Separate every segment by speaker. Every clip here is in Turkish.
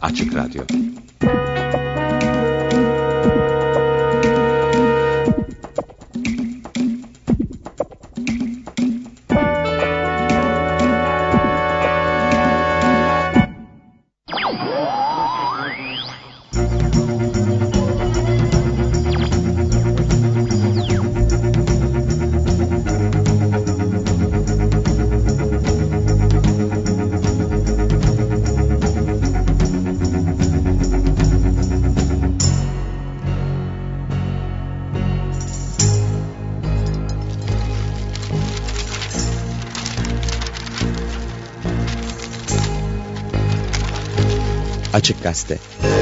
Speaker 1: Açık Radyo Açık Gazete.
Speaker 2: Merhaba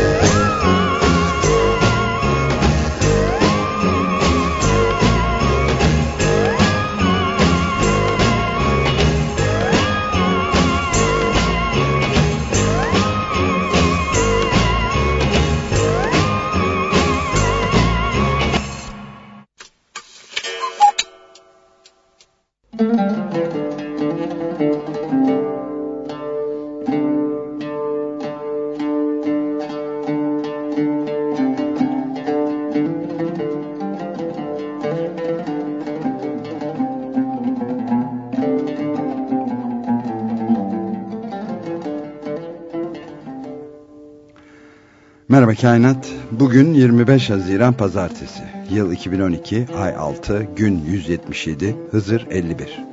Speaker 2: Kainat. Bugün 25 Haziran Pazartesi. Yıl 2012, ay 6, gün 177, Hızır 51.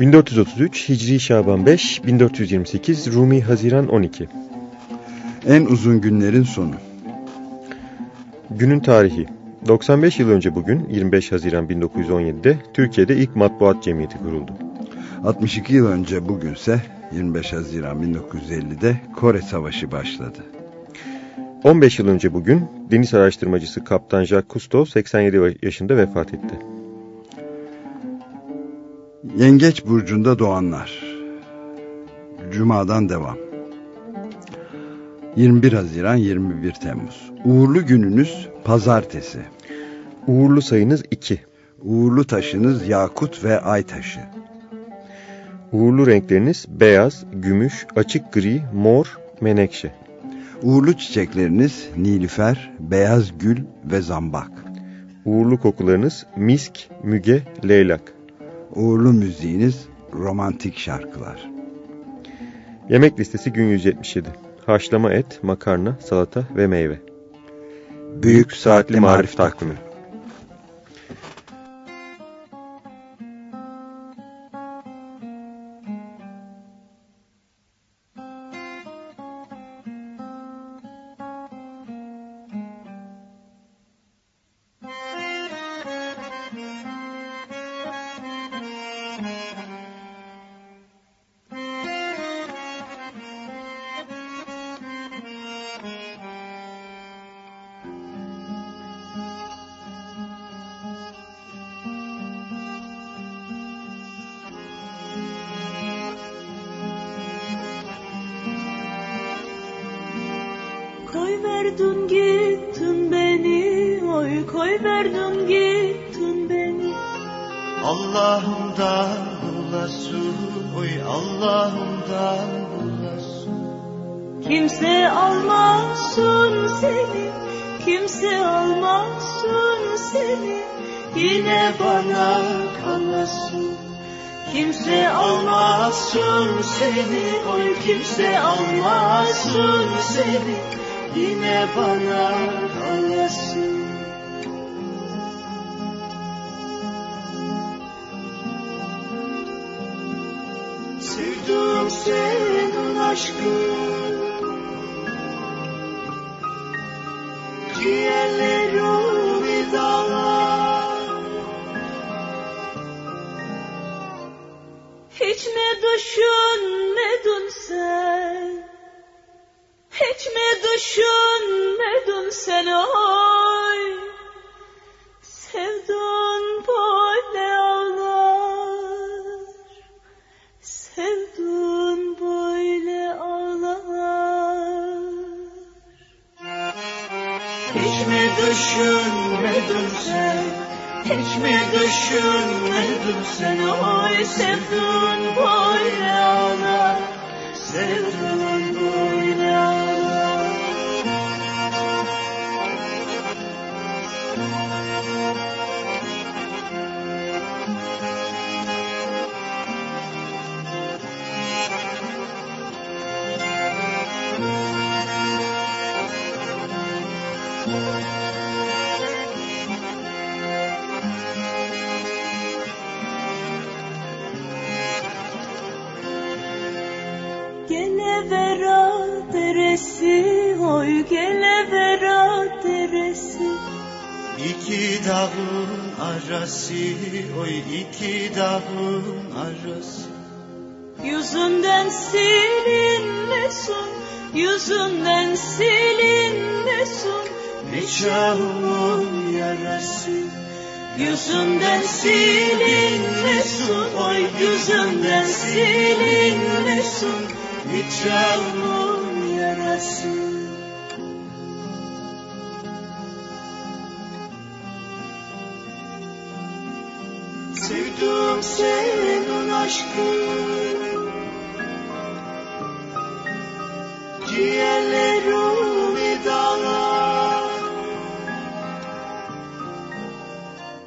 Speaker 3: 1433 Hicri Şaban 5, 1428 Rumi Haziran 12.
Speaker 2: En uzun günlerin sonu.
Speaker 3: Günün tarihi. 95 yıl önce bugün 25 Haziran 1917'de Türkiye'de ilk matbuat cemiyeti kuruldu.
Speaker 2: 62 yıl önce bugünse 25 Haziran 1950'de Kore Savaşı başladı.
Speaker 3: 15 yıl önce bugün deniz araştırmacısı Kaptan Jacques Cousteau 87 yaşında vefat etti.
Speaker 2: Yengeç burcunda doğanlar. Cuma'dan devam. 21 Haziran 21 Temmuz. Uğurlu gününüz pazartesi.
Speaker 3: Uğurlu sayınız 2.
Speaker 2: Uğurlu taşınız yakut ve ay taşı.
Speaker 3: Uğurlu renkleriniz beyaz, gümüş, açık gri, mor, menekşe.
Speaker 2: Uğurlu çiçekleriniz nilüfer, beyaz gül ve zambak.
Speaker 3: Uğurlu kokularınız misk, müge, leylak.
Speaker 2: Uğurlu müziğiniz romantik şarkılar.
Speaker 3: Yemek listesi gün 177. Haşlama et, makarna, salata ve meyve.
Speaker 2: Büyük Saatli Marif Takvimi
Speaker 4: verdin gittin beni.
Speaker 5: Allah'ımdan bulasın, oy Allah'ımdan bulasın.
Speaker 4: Kimse almasın seni, kimse almasın seni. Yine bana kalasın. Kimse almasın seni, oy kimse almasın seni. Yine bana kalasın. Senin aşkın Ciğerlerim dağlar Hiç mi düşünmedin sen? Hiç mi düşünmedin sen? Oy Sevdun böyle Düşünmedin sen. Hiç mi düşünmedin sen? Oy sevdun böyle ağlar Sevdun böyle gelevera deresi.
Speaker 5: İki dağın arası oy iki dağın arası.
Speaker 4: Yüzünden silinmesin Yüzünden silinmesin
Speaker 5: Nikahımın yarası.
Speaker 4: Yüzünden silinmesin Oy yüzünden silinmesin
Speaker 5: Nikahımın
Speaker 4: yarası
Speaker 5: senin aşkın Ciğerlerimi dağlar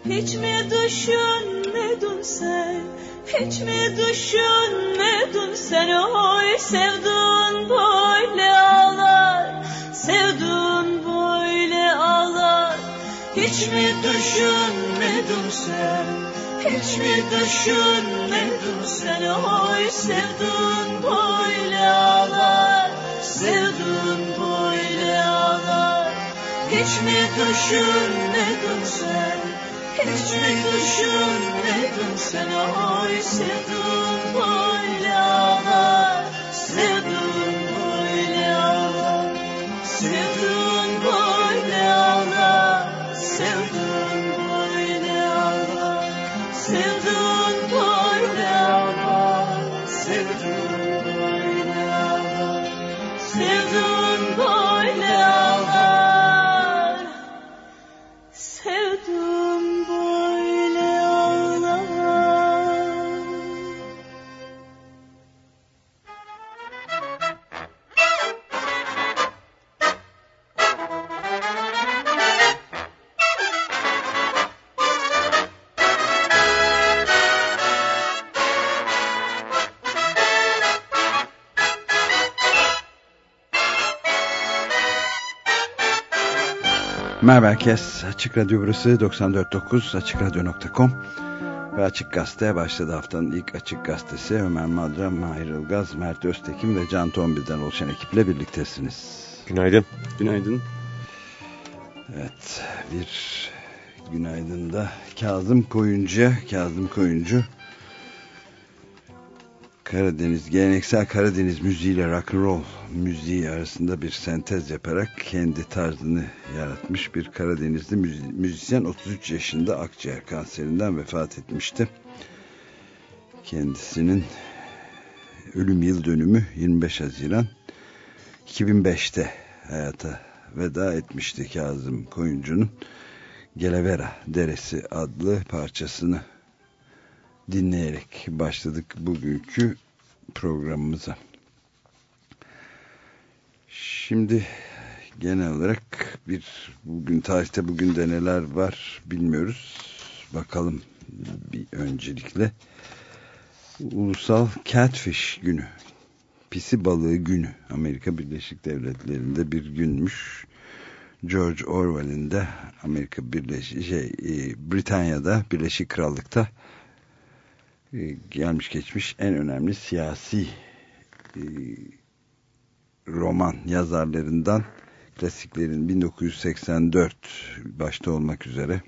Speaker 4: Hiç mi düşünmedin sen? Hiç mi düşünmedin sen? Oy sevdun böyle ağlar. Sevdun böyle ağlar.
Speaker 5: Hiç mi düşünmedin sen Hiç mi düşünmedin sen
Speaker 4: Oy sevdun böyle ağlar Sevdun böyle ağlar
Speaker 5: Hiç mi düşünmedin sen Hiç mi düşünmedin sen
Speaker 4: Oy sevdun böyle ağlar
Speaker 2: Merhaba herkes. Açık Radyo burası 94.9 AçıkRadyo.com ve Açık Gazete başladı haftanın ilk Açık Gazetesi. Ömer Madra, Mahir Ilgaz, Mert Öztekin ve Can Tombil'den oluşan ekiple birliktesiniz.
Speaker 3: Günaydın.
Speaker 2: Günaydın. Evet, bir günaydın da Kazım Koyuncu'ya, Kazım Koyuncu Karadeniz, geleneksel Karadeniz müziğiyle rock'n'roll müziği arasında bir sentez yaparak kendi tarzını yaratmış bir Karadenizli müzi müzisyen 33 yaşında akciğer kanserinden vefat etmişti. Kendisinin ölüm yıl dönümü 25 Haziran 2005'te hayata veda etmişti Kazım Koyuncu'nun Gelevera Deresi adlı parçasını dinleyerek başladık bugünkü programımıza. Şimdi genel olarak bir bugün tarihte bugün de neler var bilmiyoruz. Bakalım bir öncelikle Ulusal Catfish Günü. Pisi balığı günü. Amerika Birleşik Devletleri'nde bir günmüş. George Orwell'in de Amerika Birleşik şey, Britanya'da Birleşik Krallık'ta gelmiş geçmiş en önemli siyasi e, roman yazarlarından klasiklerin 1984 başta olmak üzere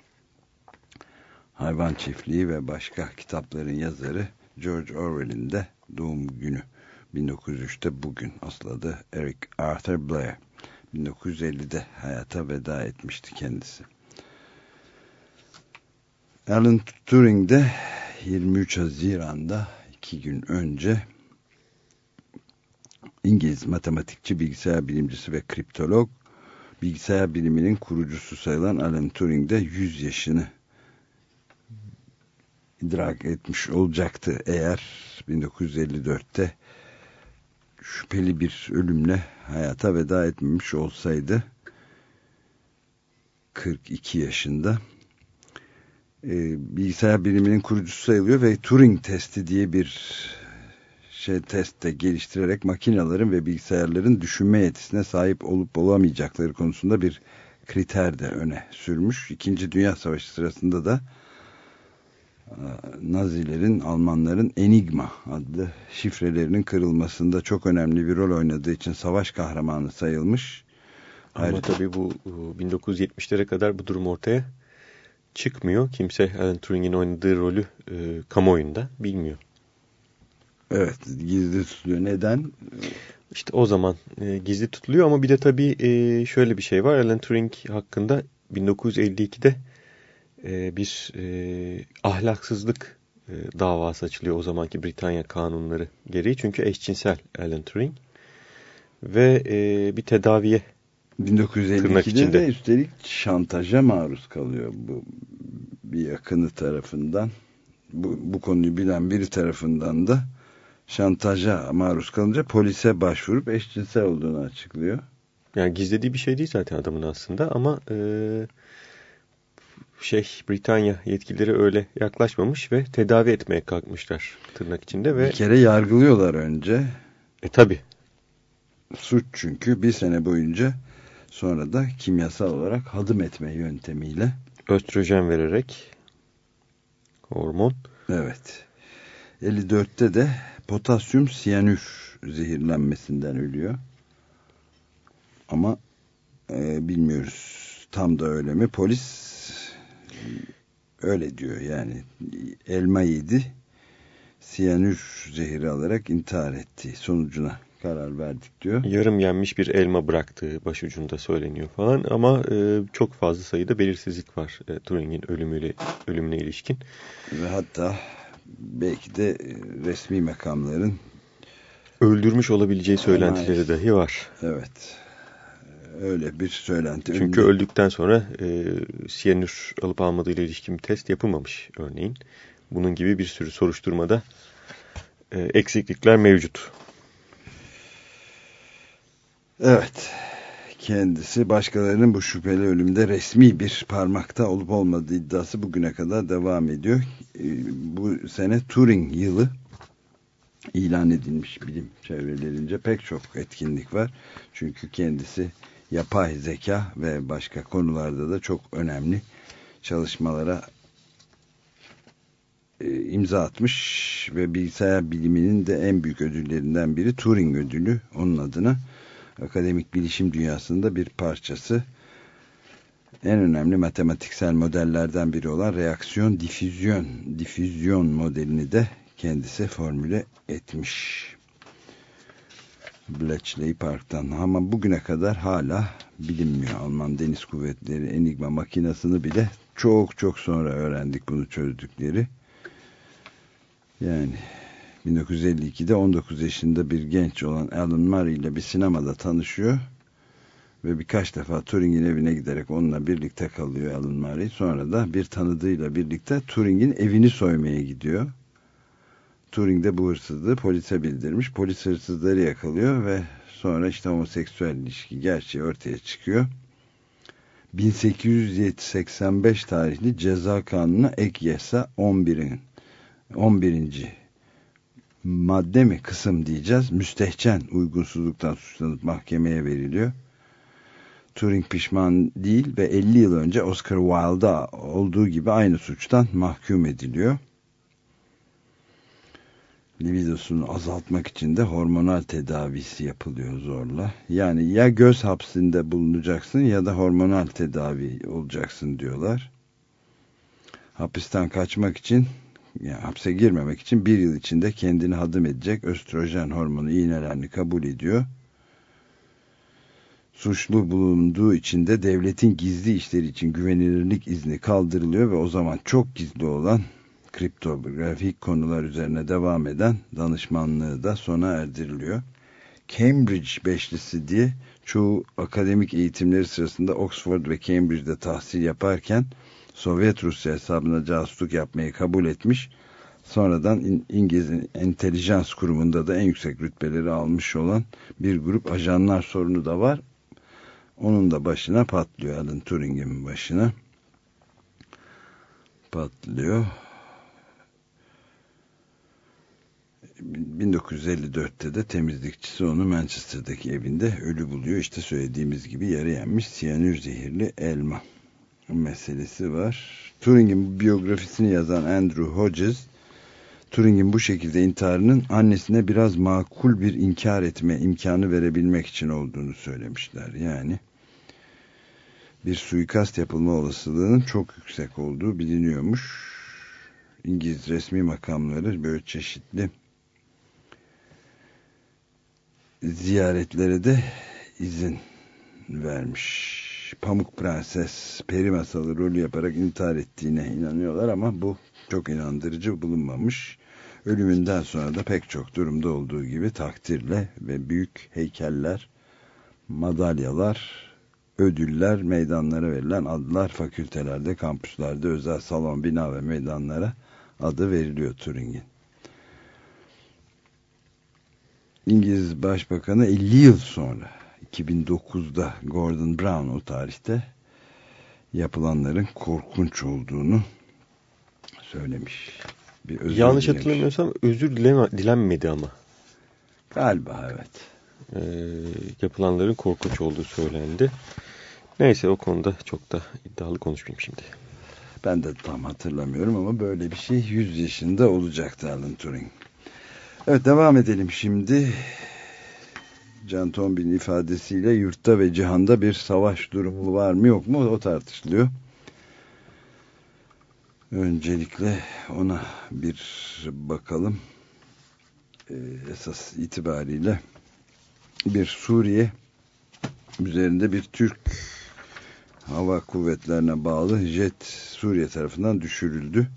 Speaker 2: Hayvan Çiftliği ve başka kitapların yazarı George Orwell'in de doğum günü 1903'te bugün asıl adı Eric Arthur Blair 1950'de hayata veda etmişti kendisi. Alan Turing de 23 Haziran'da iki gün önce İngiliz matematikçi, bilgisayar bilimcisi ve kriptolog bilgisayar biliminin kurucusu sayılan Alan Turing de 100 yaşını idrak etmiş olacaktı. Eğer 1954'te şüpheli bir ölümle hayata veda etmemiş olsaydı 42 yaşında e, bilgisayar biliminin kurucusu sayılıyor ve Turing testi diye bir şey testte geliştirerek makinelerin ve bilgisayarların düşünme yetisine sahip olup olamayacakları konusunda bir kriter de öne sürmüş. İkinci Dünya Savaşı sırasında da Nazilerin, Almanların Enigma adlı şifrelerinin kırılmasında çok önemli bir rol oynadığı için savaş kahramanı sayılmış.
Speaker 3: Ama Ayrıca... tabii bu 1970'lere kadar bu durum ortaya çıkmıyor. Kimse Alan Turing'in oynadığı rolü e, kamuoyunda bilmiyor.
Speaker 2: Evet gizli tutuluyor. Neden?
Speaker 3: İşte o zaman e, gizli tutuluyor ama bir de tabii e, şöyle bir şey var. Alan Turing hakkında 1952'de e, bir e, ahlaksızlık e, davası açılıyor o zamanki Britanya kanunları gereği. Çünkü eşcinsel Alan Turing ve e, bir tedaviye
Speaker 2: 1952'de de üstelik şantaja maruz kalıyor bu bir yakını tarafından. Bu, bu konuyu bilen biri tarafından da şantaja maruz kalınca polise başvurup eşcinsel olduğunu açıklıyor.
Speaker 3: Yani gizlediği bir şey değil zaten adamın aslında ama e, şey Britanya yetkilileri öyle yaklaşmamış ve tedavi etmeye kalkmışlar tırnak içinde ve
Speaker 2: bir kere yargılıyorlar önce.
Speaker 3: E tabi.
Speaker 2: Suç çünkü bir sene boyunca sonra da kimyasal olarak hadım etme yöntemiyle
Speaker 3: östrojen vererek hormon.
Speaker 2: Evet. 54'te de potasyum siyanür zehirlenmesinden ölüyor. Ama e, bilmiyoruz tam da öyle mi. Polis öyle diyor yani elma yedi siyanür zehri alarak intihar etti sonucuna karar verdik diyor.
Speaker 3: Yarım yenmiş bir elma bıraktığı başucunda söyleniyor falan ama e, çok fazla sayıda belirsizlik var e, Turing'in ölümüyle ölümüne ilişkin.
Speaker 2: Ve hatta belki de e, resmi makamların
Speaker 3: öldürmüş olabileceği söylentileri dahi var.
Speaker 2: Evet. Öyle bir söylenti.
Speaker 3: Çünkü Önde... öldükten sonra e, siyanür alıp almadığı ile ilişkin bir test yapılmamış örneğin. Bunun gibi bir sürü soruşturmada e, eksiklikler mevcut.
Speaker 2: Evet. Kendisi başkalarının bu şüpheli ölümde resmi bir parmakta olup olmadığı iddiası bugüne kadar devam ediyor. E, bu sene Turing yılı ilan edilmiş bilim çevrelerince pek çok etkinlik var. Çünkü kendisi yapay zeka ve başka konularda da çok önemli çalışmalara e, imza atmış ve bilgisayar biliminin de en büyük ödüllerinden biri Turing ödülü onun adına akademik bilişim dünyasında bir parçası en önemli matematiksel modellerden biri olan reaksiyon difüzyon difüzyon modelini de kendisi formüle etmiş. Bletchley Park'tan ama bugüne kadar hala bilinmiyor. Alman Deniz Kuvvetleri Enigma makinasını bile çok çok sonra öğrendik bunu çözdükleri. Yani 1952'de 19 yaşında bir genç olan Alan Murray ile bir sinemada tanışıyor. Ve birkaç defa Turing'in evine giderek onunla birlikte kalıyor Alan Murray. Sonra da bir tanıdığıyla birlikte Turing'in evini soymaya gidiyor. Turing de bu hırsızlığı polise bildirmiş. Polis hırsızları yakalıyor ve sonra işte homoseksüel ilişki gerçeği ortaya çıkıyor. 1885 tarihli ceza kanunu ek yasa 11'in 11. madde mi kısım diyeceğiz. Müstehcen uygunsuzluktan suçlanıp mahkemeye veriliyor. Turing pişman değil ve 50 yıl önce Oscar Wilde'a olduğu gibi aynı suçtan mahkum ediliyor libidosunu azaltmak için de hormonal tedavisi yapılıyor zorla. Yani ya göz hapsinde bulunacaksın ya da hormonal tedavi olacaksın diyorlar. Hapisten kaçmak için yani hapse girmemek için bir yıl içinde kendini hadım edecek östrojen hormonu iğnelerini kabul ediyor. Suçlu bulunduğu için de devletin gizli işleri için güvenilirlik izni kaldırılıyor ve o zaman çok gizli olan kriptografik konular üzerine devam eden danışmanlığı da sona erdiriliyor. Cambridge Beşlisi diye çoğu akademik eğitimleri sırasında Oxford ve Cambridge'de tahsil yaparken Sovyet Rusya hesabına casusluk yapmayı kabul etmiş. Sonradan İngiliz entelijans kurumunda da en yüksek rütbeleri almış olan bir grup ajanlar sorunu da var. Onun da başına patlıyor Alan Turing'in başına. Patlıyor. 1954'te de temizlikçisi onu Manchester'daki evinde ölü buluyor. İşte söylediğimiz gibi yarı yenmiş siyanür zehirli elma. Meselesi var. Turing'in biyografisini yazan Andrew Hodges, Turing'in bu şekilde intiharının annesine biraz makul bir inkar etme imkanı verebilmek için olduğunu söylemişler. Yani bir suikast yapılma olasılığının çok yüksek olduğu biliniyormuş. İngiliz resmi makamları böyle çeşitli ziyaretlere de izin vermiş. Pamuk Prenses peri masalı rolü yaparak intihar ettiğine inanıyorlar ama bu çok inandırıcı bulunmamış. Ölümünden sonra da pek çok durumda olduğu gibi takdirle ve büyük heykeller, madalyalar, ödüller, meydanlara verilen adlar fakültelerde, kampüslerde, özel salon, bina ve meydanlara adı veriliyor Turing'in. İngiliz Başbakanı 50 yıl sonra 2009'da Gordon Brown o tarihte yapılanların korkunç olduğunu söylemiş.
Speaker 3: Bir özür Yanlış dilemiş. hatırlamıyorsam özür dileme, dilenmedi ama.
Speaker 2: Galiba evet.
Speaker 3: Ee, yapılanların korkunç olduğu söylendi. Neyse o konuda çok da iddialı konuşmayayım şimdi.
Speaker 2: Ben de tam hatırlamıyorum ama böyle bir şey 100 yaşında olacaktı Alan Turing. Evet devam edelim şimdi. Can Tombil'in ifadesiyle yurtta ve cihanda bir savaş durumu var mı yok mu o tartışılıyor. Öncelikle ona bir bakalım. Ee, esas itibariyle bir Suriye üzerinde bir Türk hava kuvvetlerine bağlı jet Suriye tarafından düşürüldü.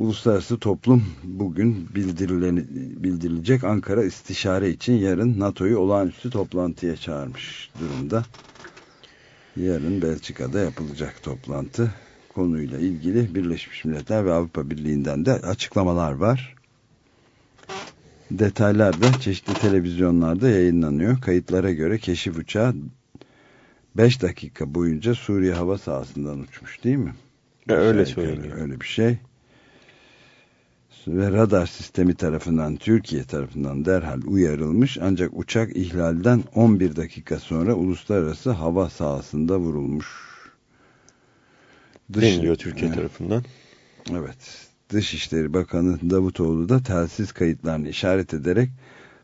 Speaker 2: Uluslararası toplum bugün bildirilecek Ankara istişare için yarın NATO'yu olağanüstü toplantıya çağırmış durumda. Yarın Belçika'da yapılacak toplantı konuyla ilgili Birleşmiş Milletler ve Avrupa Birliği'nden de açıklamalar var. Detaylar da çeşitli televizyonlarda yayınlanıyor. Kayıtlara göre keşif uçağı 5 dakika boyunca Suriye hava sahasından uçmuş değil mi?
Speaker 3: Ya öyle söyleniyor.
Speaker 2: Öyle bir şey. Ve radar sistemi tarafından Türkiye tarafından derhal uyarılmış ancak uçak ihlalden 11 dakika sonra uluslararası hava sahasında vurulmuş.
Speaker 3: Dış, Deniliyor Türkiye tarafından.
Speaker 2: Evet. Dışişleri Bakanı Davutoğlu da telsiz kayıtlarını işaret ederek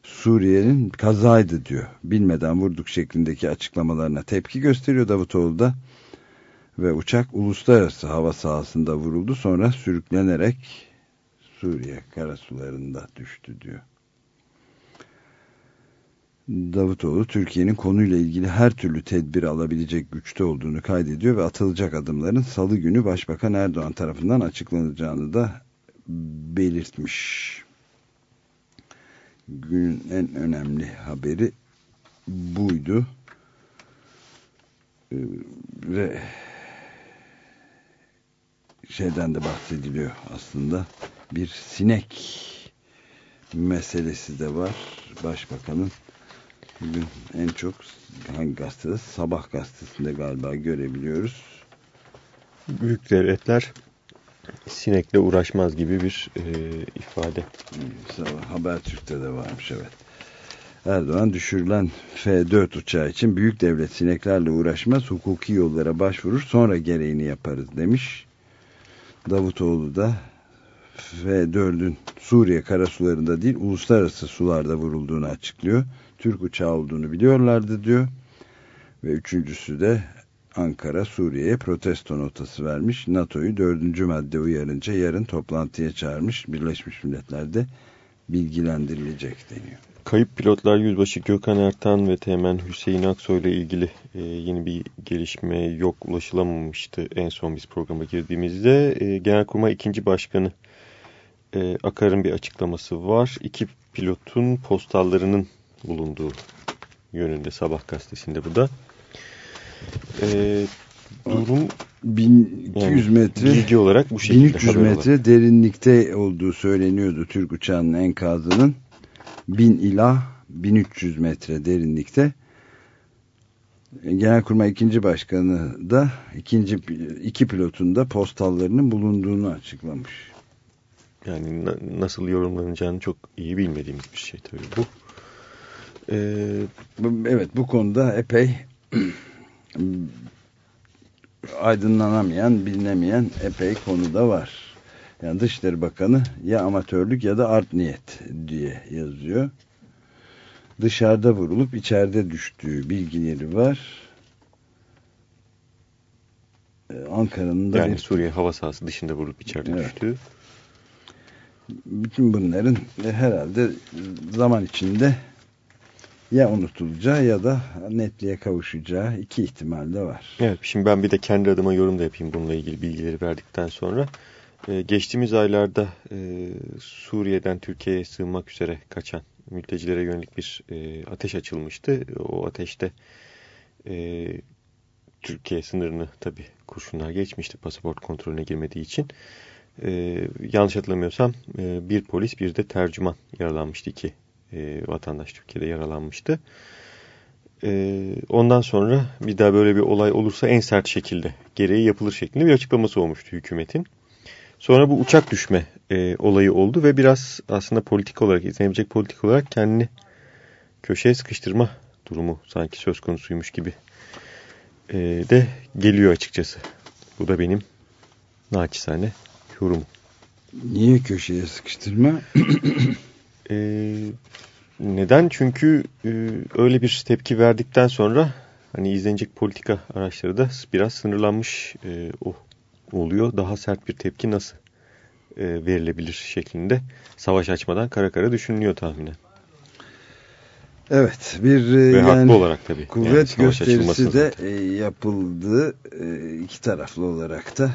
Speaker 2: Suriye'nin kazaydı diyor. Bilmeden vurduk şeklindeki açıklamalarına tepki gösteriyor Davutoğlu da. Ve uçak uluslararası hava sahasında vuruldu. Sonra sürüklenerek Suriye karasularında düştü diyor. Davutoğlu Türkiye'nin konuyla ilgili her türlü tedbir alabilecek güçte olduğunu kaydediyor ve atılacak adımların salı günü Başbakan Erdoğan tarafından açıklanacağını da belirtmiş günün en önemli haberi buydu. Ee, ve şeyden de bahsediliyor aslında. Bir sinek meselesi de var. Başbakanın bugün en çok hangi gazetede? Sabah gazetesinde galiba görebiliyoruz.
Speaker 3: Büyük devletler sinekle uğraşmaz gibi bir e, ifade.
Speaker 2: Habertürk'te de varmış evet. Erdoğan düşürülen F-4 uçağı için büyük devlet sineklerle uğraşmaz hukuki yollara başvurur sonra gereğini yaparız demiş. Davutoğlu da F-4'ün Suriye karasularında değil uluslararası sularda vurulduğunu açıklıyor. Türk uçağı olduğunu biliyorlardı diyor. Ve üçüncüsü de Ankara Suriye'ye protesto notası vermiş. NATO'yu dördüncü madde uyarınca yarın toplantıya çağırmış. Birleşmiş Milletler'de bilgilendirilecek deniyor.
Speaker 3: Kayıp pilotlar Yüzbaşı Gökhan Ertan ve Teğmen Hüseyin Aksoy ile ilgili e, yeni bir gelişme yok ulaşılamamıştı en son biz programa girdiğimizde. E, Genelkurmay 2. Başkanı e, Akar'ın bir açıklaması var. İki pilotun postallarının bulunduğu yönünde Sabah gazetesinde bu da.
Speaker 2: E, durum 1200 yani, metre
Speaker 3: bilgi olarak bu şekilde
Speaker 2: 1300 metre olarak. derinlikte olduğu söyleniyordu Türk uçağının enkazının 1000 ila 1300 metre derinlikte Genelkurmay ikinci başkanı da ikinci iki pilotun da postallarının bulunduğunu açıklamış.
Speaker 3: Yani na nasıl yorumlanacağını çok iyi bilmediğimiz bir şey tabii bu.
Speaker 2: Ee, evet bu konuda epey aydınlanamayan, bilinemeyen epey konu da var. Yani Dışişleri Bakanı ya amatörlük ya da art niyet diye yazıyor. Dışarıda vurulup içeride düştüğü bilgileri var. Ee, Ankara'nın da
Speaker 3: Yani
Speaker 2: bir-
Speaker 3: Suriye hava sahası dışında vurup içeride
Speaker 2: Evet.
Speaker 3: düştü.
Speaker 2: Bütün bunların herhalde zaman içinde ya unutulacağı ya da netliğe kavuşacağı iki ihtimal de var.
Speaker 3: Evet, şimdi ben bir de kendi adıma yorum da yapayım bununla ilgili bilgileri verdikten sonra. Ee, geçtiğimiz aylarda e, Suriye'den Türkiye'ye sığınmak üzere kaçan mültecilere yönelik bir e, ateş açılmıştı. O ateşte e, Türkiye sınırını tabii kurşunlar geçmişti pasaport kontrolüne girmediği için. E, yanlış hatırlamıyorsam e, bir polis bir de tercüman yaralanmıştı. iki e, vatandaş Türkiye'de yaralanmıştı. E, ondan sonra bir daha böyle bir olay olursa en sert şekilde gereği yapılır şeklinde bir açıklaması olmuştu hükümetin. Sonra bu uçak düşme e, olayı oldu ve biraz aslında politik olarak izlenebilecek politik olarak kendini köşeye sıkıştırma durumu sanki söz konusuymuş gibi e, de geliyor açıkçası. Bu da benim naçizane yorumum.
Speaker 2: Niye köşeye sıkıştırma?
Speaker 3: E, neden? Çünkü e, öyle bir tepki verdikten sonra hani izlenecek politika araçları da biraz sınırlanmış e, o oluyor. Daha sert bir tepki nasıl e, verilebilir şeklinde savaş açmadan kara kara düşünülüyor tahminen.
Speaker 2: Evet bir e,
Speaker 3: Ve
Speaker 2: yani
Speaker 3: haklı olarak tabii.
Speaker 2: kuvvet
Speaker 3: Yani
Speaker 2: gösterisi de e, yapıldı e, iki taraflı olarak da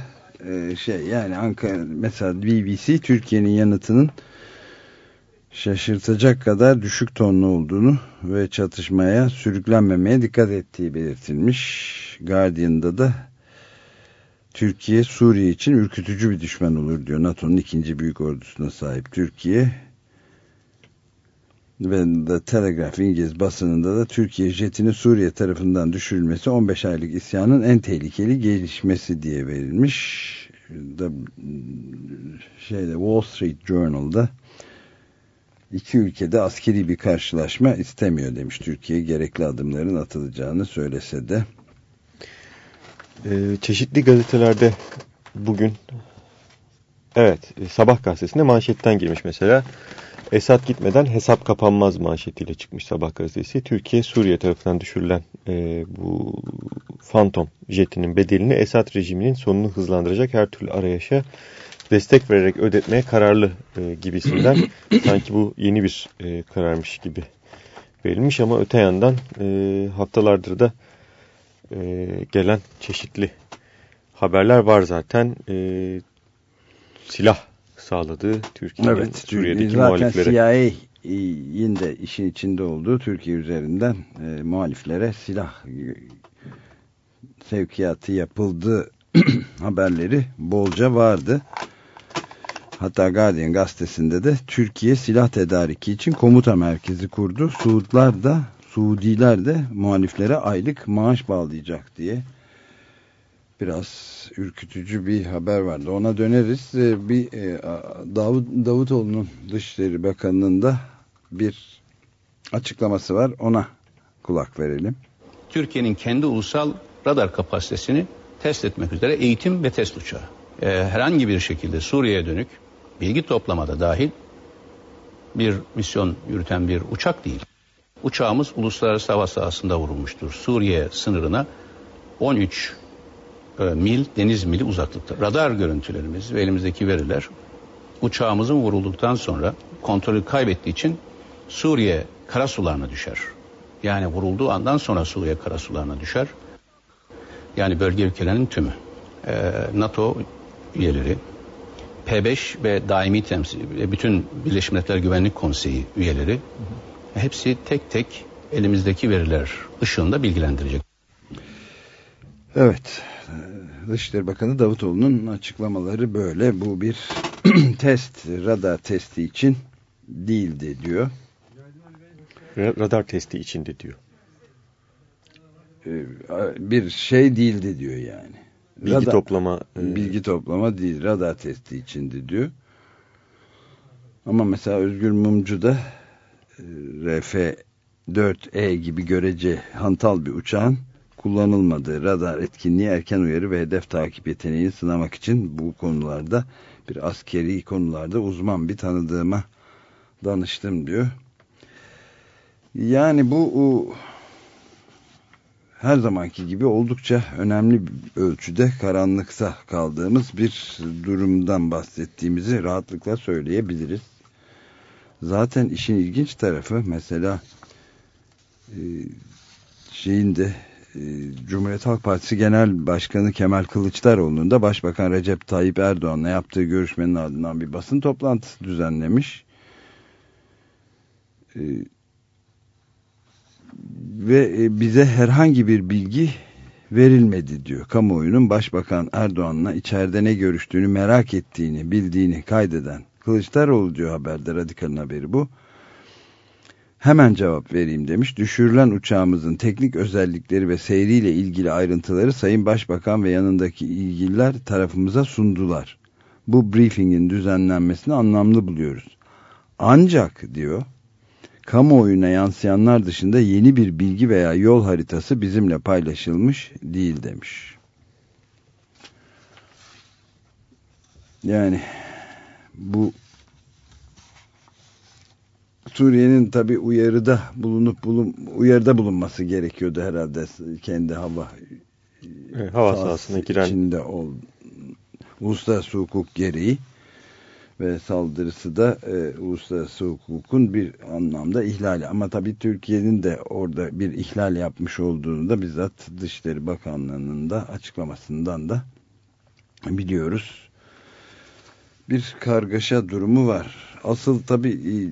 Speaker 2: e, şey yani Ankara mesela BBC Türkiye'nin yanıtının şaşırtacak kadar düşük tonlu olduğunu ve çatışmaya sürüklenmemeye dikkat ettiği belirtilmiş. Guardian'da da Türkiye Suriye için ürkütücü bir düşman olur diyor. NATO'nun ikinci büyük ordusuna sahip Türkiye. Ve The Telegraph İngiliz basınında da Türkiye jetinin Suriye tarafından düşürülmesi 15 aylık isyanın en tehlikeli gelişmesi diye verilmiş. Da, şeyde Wall Street Journal'da iki ülkede askeri bir karşılaşma istemiyor demiş. Türkiye gerekli adımların atılacağını söylese de.
Speaker 3: Ee, çeşitli gazetelerde bugün evet Sabah gazetesinde manşetten girmiş mesela. Esad gitmeden hesap kapanmaz manşetiyle çıkmış Sabah gazetesi. Türkiye Suriye tarafından düşürülen e, bu Phantom jetinin bedelini Esad rejiminin sonunu hızlandıracak her türlü arayışa destek vererek ödetmeye kararlı e, gibisinden sanki bu yeni bir e, kararmış gibi verilmiş ama öte yandan e, haftalardır da e, gelen çeşitli haberler var zaten. E, silah sağladığı Türkiye'nin
Speaker 2: Evet,
Speaker 3: Suriye'deki
Speaker 2: zaten
Speaker 3: muhaliflere.
Speaker 2: CIA'nin de işin içinde olduğu Türkiye üzerinden e, muhaliflere silah e, sevkiyatı yapıldığı haberleri bolca vardı. Hatta Guardian gazetesinde de Türkiye silah tedariki için komuta merkezi kurdu. Suudlar da Suudiler de muhaliflere aylık maaş bağlayacak diye biraz ürkütücü bir haber vardı. Ona döneriz. Ee, Bir e, Davut Davutoğlu'nun Dışişleri Bakanı'nın da bir açıklaması var. Ona kulak verelim.
Speaker 1: Türkiye'nin kendi ulusal radar kapasitesini test etmek üzere eğitim ve test uçağı. Ee, herhangi bir şekilde Suriye'ye dönük bilgi toplamada dahil bir misyon yürüten bir uçak değil. Uçağımız uluslararası hava sahasında vurulmuştur. Suriye sınırına 13 e, mil deniz mili uzaklıkta. Radar görüntülerimiz ve elimizdeki veriler uçağımızın vurulduktan sonra kontrolü kaybettiği için Suriye karasularına düşer. Yani vurulduğu andan sonra Suriye karasularına düşer. Yani bölge ülkelerinin tümü. Ee, NATO üyeleri, P5 ve daimi temsil, ve bütün Birleşmiş Milletler Güvenlik Konseyi üyeleri hepsi tek tek elimizdeki veriler ışığında bilgilendirecek.
Speaker 2: Evet. Dışişleri Bakanı Davutoğlu'nun açıklamaları böyle. Bu bir test, radar testi için değildi diyor.
Speaker 3: Radar testi içinde diyor.
Speaker 2: Ee, Bir şey değildi diyor yani.
Speaker 3: Bilgi
Speaker 2: Radar-
Speaker 3: toplama e,
Speaker 2: Bilgi toplama değil, radar testi içindi diyor. Ama mesela Özgür Mumcu da e, RF-4E gibi görece hantal bir uçağın kullanılmadığı radar etkinliği erken uyarı ve hedef takip yeteneğini sınamak için bu konularda bir askeri konularda uzman bir tanıdığıma danıştım diyor. Yani bu o, her zamanki gibi oldukça önemli bir ölçüde karanlıkta kaldığımız bir durumdan bahsettiğimizi rahatlıkla söyleyebiliriz. Zaten işin ilginç tarafı mesela e, şeyin de Cumhuriyet Halk Partisi Genel Başkanı Kemal Kılıçdaroğlu'nun da Başbakan Recep Tayyip Erdoğan'la yaptığı görüşmenin ardından bir basın toplantısı düzenlemiş. E, ve e, bize herhangi bir bilgi verilmedi diyor. Kamuoyunun Başbakan Erdoğan'la içeride ne görüştüğünü merak ettiğini, bildiğini kaydeden Kılıçdaroğlu diyor haberde radikalın haberi bu. Hemen cevap vereyim demiş. Düşürülen uçağımızın teknik özellikleri ve seyriyle ilgili ayrıntıları Sayın Başbakan ve yanındaki ilgililer tarafımıza sundular. Bu briefingin düzenlenmesini anlamlı buluyoruz. Ancak diyor kamuoyuna yansıyanlar dışında yeni bir bilgi veya yol haritası bizimle paylaşılmış değil demiş. Yani bu Suriye'nin tabi uyarıda bulunup bulun, uyarıda bulunması gerekiyordu herhalde kendi hava
Speaker 3: evet, hava sahasına giren
Speaker 2: içinde ol, uluslararası hukuk gereği ve saldırısı da e, uluslararası hukukun bir anlamda ihlali. Ama tabii Türkiye'nin de orada bir ihlal yapmış olduğunu da bizzat Dışişleri Bakanlığı'nın da açıklamasından da biliyoruz. Bir kargaşa durumu var. Asıl tabii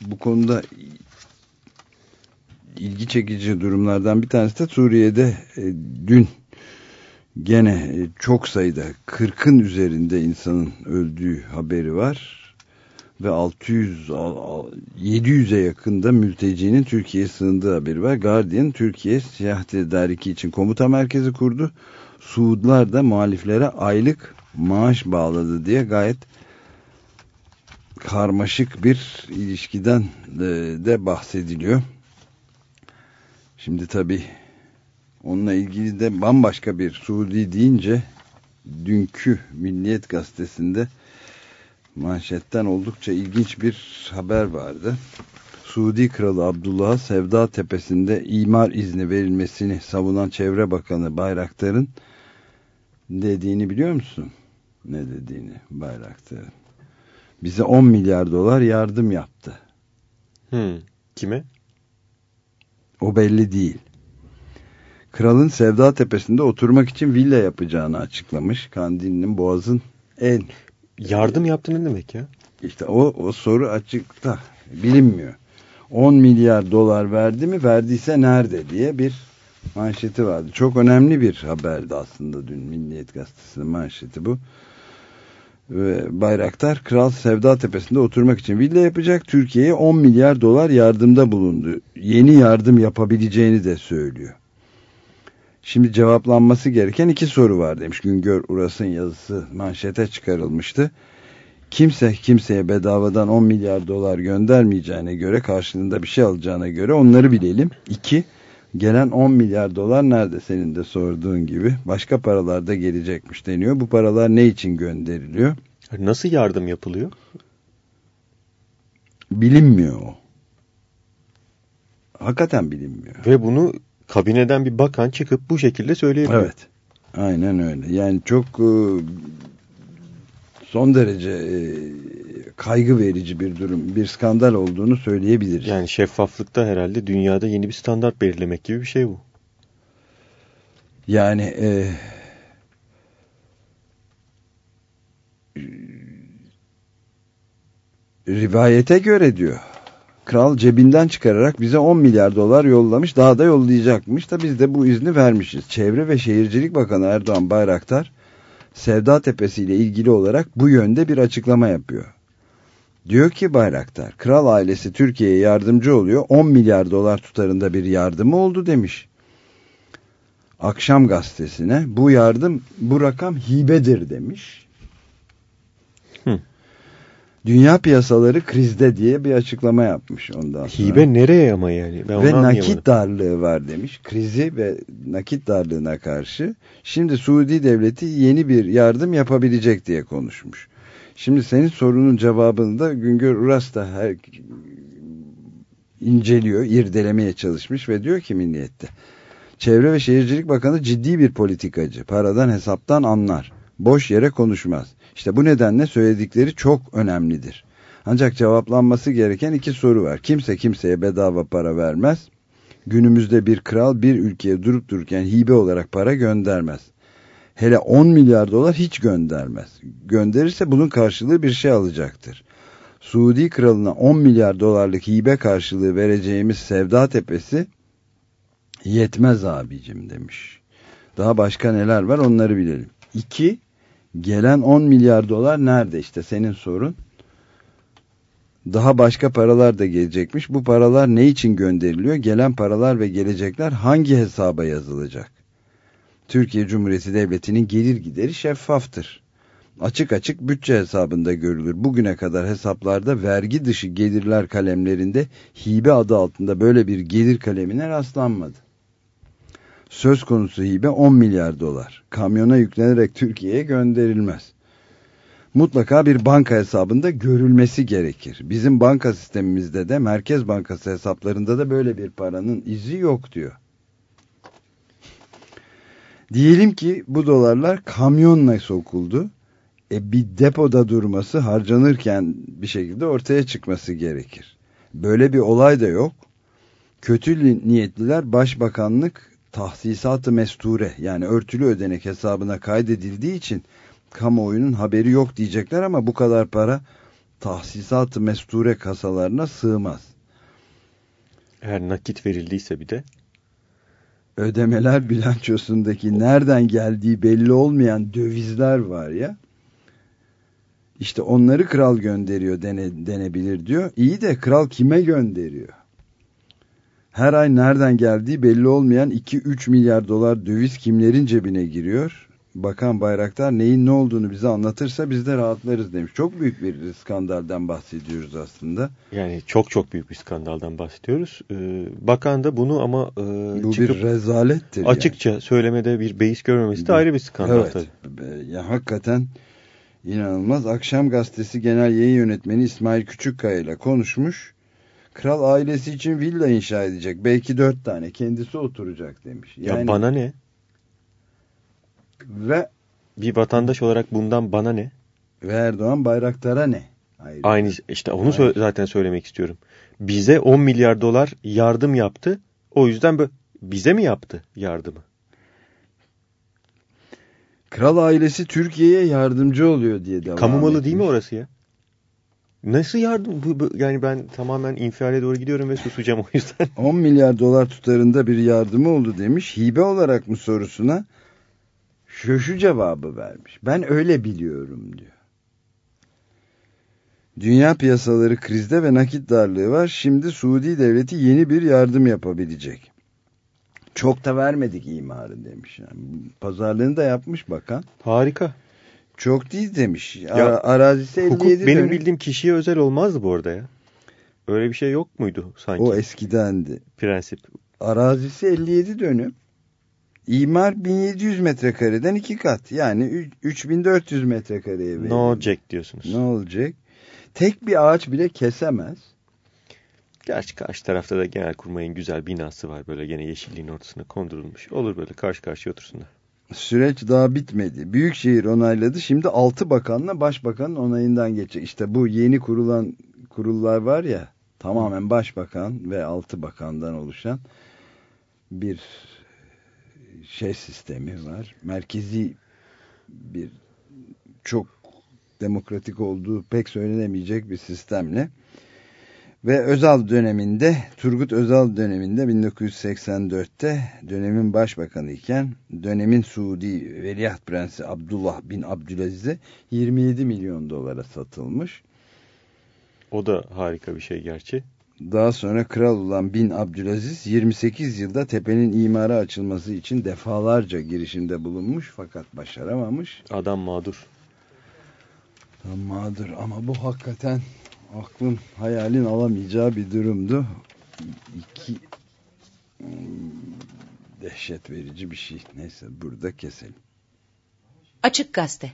Speaker 2: bu konuda ilgi çekici durumlardan bir tanesi de Suriye'de e, dün gene e, çok sayıda 40'ın üzerinde insanın öldüğü haberi var ve 600 700'e yakında mültecinin Türkiye'ye sığındığı haberi var. Guardian Türkiye siyah tedariki için komuta merkezi kurdu. Suudlar da muhaliflere aylık maaş bağladı diye gayet karmaşık bir ilişkiden de, de bahsediliyor. Şimdi tabi onunla ilgili de bambaşka bir Suudi deyince dünkü Milliyet Gazetesi'nde manşetten oldukça ilginç bir haber vardı. Suudi Kralı Abdullah'a Sevda Tepesi'nde imar izni verilmesini savunan Çevre Bakanı Bayraktar'ın dediğini biliyor musun? Ne dediğini Bayraktar'ın? Bize 10 milyar dolar yardım yaptı.
Speaker 3: Hmm. Kime?
Speaker 2: O belli değil. Kralın Sevda Tepesi'nde oturmak için villa yapacağını açıklamış. Kandilli'nin Boğaz'ın en...
Speaker 3: Yardım yaptı ne demek ya?
Speaker 2: İşte o, o soru açıkta. Bilinmiyor. 10 milyar dolar verdi mi verdiyse nerede diye bir manşeti vardı. Çok önemli bir haberdi aslında dün Milliyet Gazetesi'nin manşeti bu Bayraktar Kral Sevda Tepesi'nde oturmak için villa yapacak. Türkiye'ye 10 milyar dolar yardımda bulundu. Yeni yardım yapabileceğini de söylüyor. Şimdi cevaplanması gereken iki soru var demiş. Güngör Uras'ın yazısı manşete çıkarılmıştı. Kimse kimseye bedavadan 10 milyar dolar göndermeyeceğine göre karşılığında bir şey alacağına göre onları bilelim. İki, Gelen 10 milyar dolar nerede senin de sorduğun gibi? Başka paralar da gelecekmiş deniyor. Bu paralar ne için gönderiliyor?
Speaker 3: Nasıl yardım yapılıyor?
Speaker 2: Bilinmiyor o. Hakikaten bilinmiyor.
Speaker 3: Ve bunu kabineden bir bakan çıkıp bu şekilde söyleyebiliyor.
Speaker 2: Evet. Aynen öyle. Yani çok e, son derece e, kaygı verici bir durum, bir skandal olduğunu söyleyebiliriz.
Speaker 3: Yani şeffaflıkta herhalde dünyada yeni bir standart belirlemek gibi bir şey bu.
Speaker 2: Yani e, rivayete göre diyor. Kral cebinden çıkararak bize 10 milyar dolar yollamış daha da yollayacakmış da biz de bu izni vermişiz. Çevre ve Şehircilik Bakanı Erdoğan Bayraktar Sevda Tepesi ile ilgili olarak bu yönde bir açıklama yapıyor. Diyor ki Bayraktar, kral ailesi Türkiye'ye yardımcı oluyor. 10 milyar dolar tutarında bir yardımı oldu demiş. Akşam gazetesine bu yardım, bu rakam hibedir demiş.
Speaker 3: Hı.
Speaker 2: Dünya piyasaları krizde diye bir açıklama yapmış ondan sonra.
Speaker 3: Hibe nereye ama yani? Ben
Speaker 2: ve nakit darlığı var demiş. Krizi ve nakit darlığına karşı. Şimdi Suudi devleti yeni bir yardım yapabilecek diye konuşmuş. Şimdi senin sorunun cevabını da Güngör Uras da her, inceliyor, irdelemeye çalışmış ve diyor ki milliyette. Çevre ve Şehircilik Bakanı ciddi bir politikacı. Paradan hesaptan anlar. Boş yere konuşmaz. İşte bu nedenle söyledikleri çok önemlidir. Ancak cevaplanması gereken iki soru var. Kimse kimseye bedava para vermez. Günümüzde bir kral bir ülkeye durup dururken hibe olarak para göndermez. Hele 10 milyar dolar hiç göndermez. Gönderirse bunun karşılığı bir şey alacaktır. Suudi kralına 10 milyar dolarlık hibe karşılığı vereceğimiz Sevda Tepesi yetmez abicim demiş. Daha başka neler var onları bilelim. İki, gelen 10 milyar dolar nerede işte senin sorun. Daha başka paralar da gelecekmiş. Bu paralar ne için gönderiliyor? Gelen paralar ve gelecekler hangi hesaba yazılacak? Türkiye Cumhuriyeti Devleti'nin gelir gideri şeffaftır. Açık açık bütçe hesabında görülür. Bugüne kadar hesaplarda vergi dışı gelirler kalemlerinde hibe adı altında böyle bir gelir kalemine rastlanmadı. Söz konusu hibe 10 milyar dolar. Kamyona yüklenerek Türkiye'ye gönderilmez. Mutlaka bir banka hesabında görülmesi gerekir. Bizim banka sistemimizde de Merkez Bankası hesaplarında da böyle bir paranın izi yok diyor. Diyelim ki bu dolarlar kamyonla sokuldu. E bir depoda durması harcanırken bir şekilde ortaya çıkması gerekir. Böyle bir olay da yok. Kötü niyetliler başbakanlık tahsisatı mesture yani örtülü ödenek hesabına kaydedildiği için kamuoyunun haberi yok diyecekler ama bu kadar para tahsisatı mesture kasalarına sığmaz.
Speaker 3: Eğer nakit verildiyse bir de.
Speaker 2: Ödemeler bilançosundaki nereden geldiği belli olmayan dövizler var ya. İşte onları kral gönderiyor dene, denebilir diyor. İyi de kral kime gönderiyor? Her ay nereden geldiği belli olmayan 2-3 milyar dolar döviz kimlerin cebine giriyor? Bakan Bayraktar neyin ne olduğunu bize anlatırsa biz de rahatlarız demiş. Çok büyük bir skandaldan bahsediyoruz aslında.
Speaker 3: Yani çok çok büyük bir skandaldan bahsediyoruz. Ee, bakan da bunu ama e,
Speaker 2: Bu
Speaker 3: çıkıp
Speaker 2: bir rezalettir. yani.
Speaker 3: açıkça söylemede bir beis görmemesi de ayrı bir skandal
Speaker 2: Evet.
Speaker 3: tabii.
Speaker 2: Ya hakikaten inanılmaz. Akşam gazetesi genel yayın yönetmeni İsmail Küçükkaya ile konuşmuş. Kral ailesi için villa inşa edecek. Belki dört tane. Kendisi oturacak demiş. Yani
Speaker 3: Ya bana ne?
Speaker 2: Ve,
Speaker 3: Bir vatandaş olarak bundan bana ne?
Speaker 2: ve Erdoğan Bayraktar'a ne? Ayrı.
Speaker 3: Aynı işte onu sö- zaten söylemek istiyorum. Bize 10 milyar dolar yardım yaptı. O yüzden bize mi yaptı yardımı?
Speaker 2: Kral ailesi Türkiye'ye yardımcı oluyor diye devam
Speaker 3: Kamu malı değil mi
Speaker 2: etmiş.
Speaker 3: orası ya? Nasıl yardım? Bu, bu- yani ben tamamen infiale doğru gidiyorum ve susacağım o yüzden.
Speaker 2: 10 milyar dolar tutarında bir yardımı oldu demiş. Hibe olarak mı sorusuna şu şu cevabı vermiş. Ben öyle biliyorum diyor. Dünya piyasaları krizde ve nakit darlığı var. Şimdi Suudi devleti yeni bir yardım yapabilecek. Çok da vermedik imarı demiş. Yani pazarlığını da yapmış bakan.
Speaker 3: Harika.
Speaker 2: Çok değil demiş.
Speaker 3: Ya,
Speaker 2: Ara- arazisi 57
Speaker 3: Hukuk benim
Speaker 2: dönüm.
Speaker 3: bildiğim kişiye özel olmazdı bu arada ya. Öyle bir şey yok muydu sanki?
Speaker 2: O eskidendi.
Speaker 3: prensip.
Speaker 2: Arazisi 57 dönüm. İmar 1700 metrekareden iki kat. Yani ü- 3400 metrekareye verilmiş.
Speaker 3: Ne olacak diyorsunuz.
Speaker 2: Ne olacak? Tek bir ağaç bile kesemez.
Speaker 3: Gerçi karşı tarafta da Genelkurmay'ın güzel binası var. Böyle gene yeşilliğin ortasına kondurulmuş. Olur böyle karşı karşıya otursunlar.
Speaker 2: Süreç daha bitmedi. Büyükşehir onayladı. Şimdi 6 bakanla başbakanın onayından geçecek. İşte bu yeni kurulan kurullar var ya tamamen başbakan ve 6 bakandan oluşan bir şey sistemi var. Merkezi bir çok demokratik olduğu pek söylenemeyecek bir sistemle ve Özal döneminde Turgut Özal döneminde 1984'te dönemin başbakanı iken dönemin Suudi Veliaht Prensi Abdullah bin Abdülaziz'e 27 milyon dolara satılmış.
Speaker 3: O da harika bir şey gerçi.
Speaker 2: Daha sonra kral olan bin Abdülaziz 28 yılda tepenin imara açılması için defalarca girişimde bulunmuş fakat başaramamış.
Speaker 3: Adam mağdur.
Speaker 2: mağdur ama bu hakikaten aklın hayalin alamayacağı bir durumdu. İki hmm, dehşet verici bir şey. Neyse burada keselim.
Speaker 6: Açık Gazete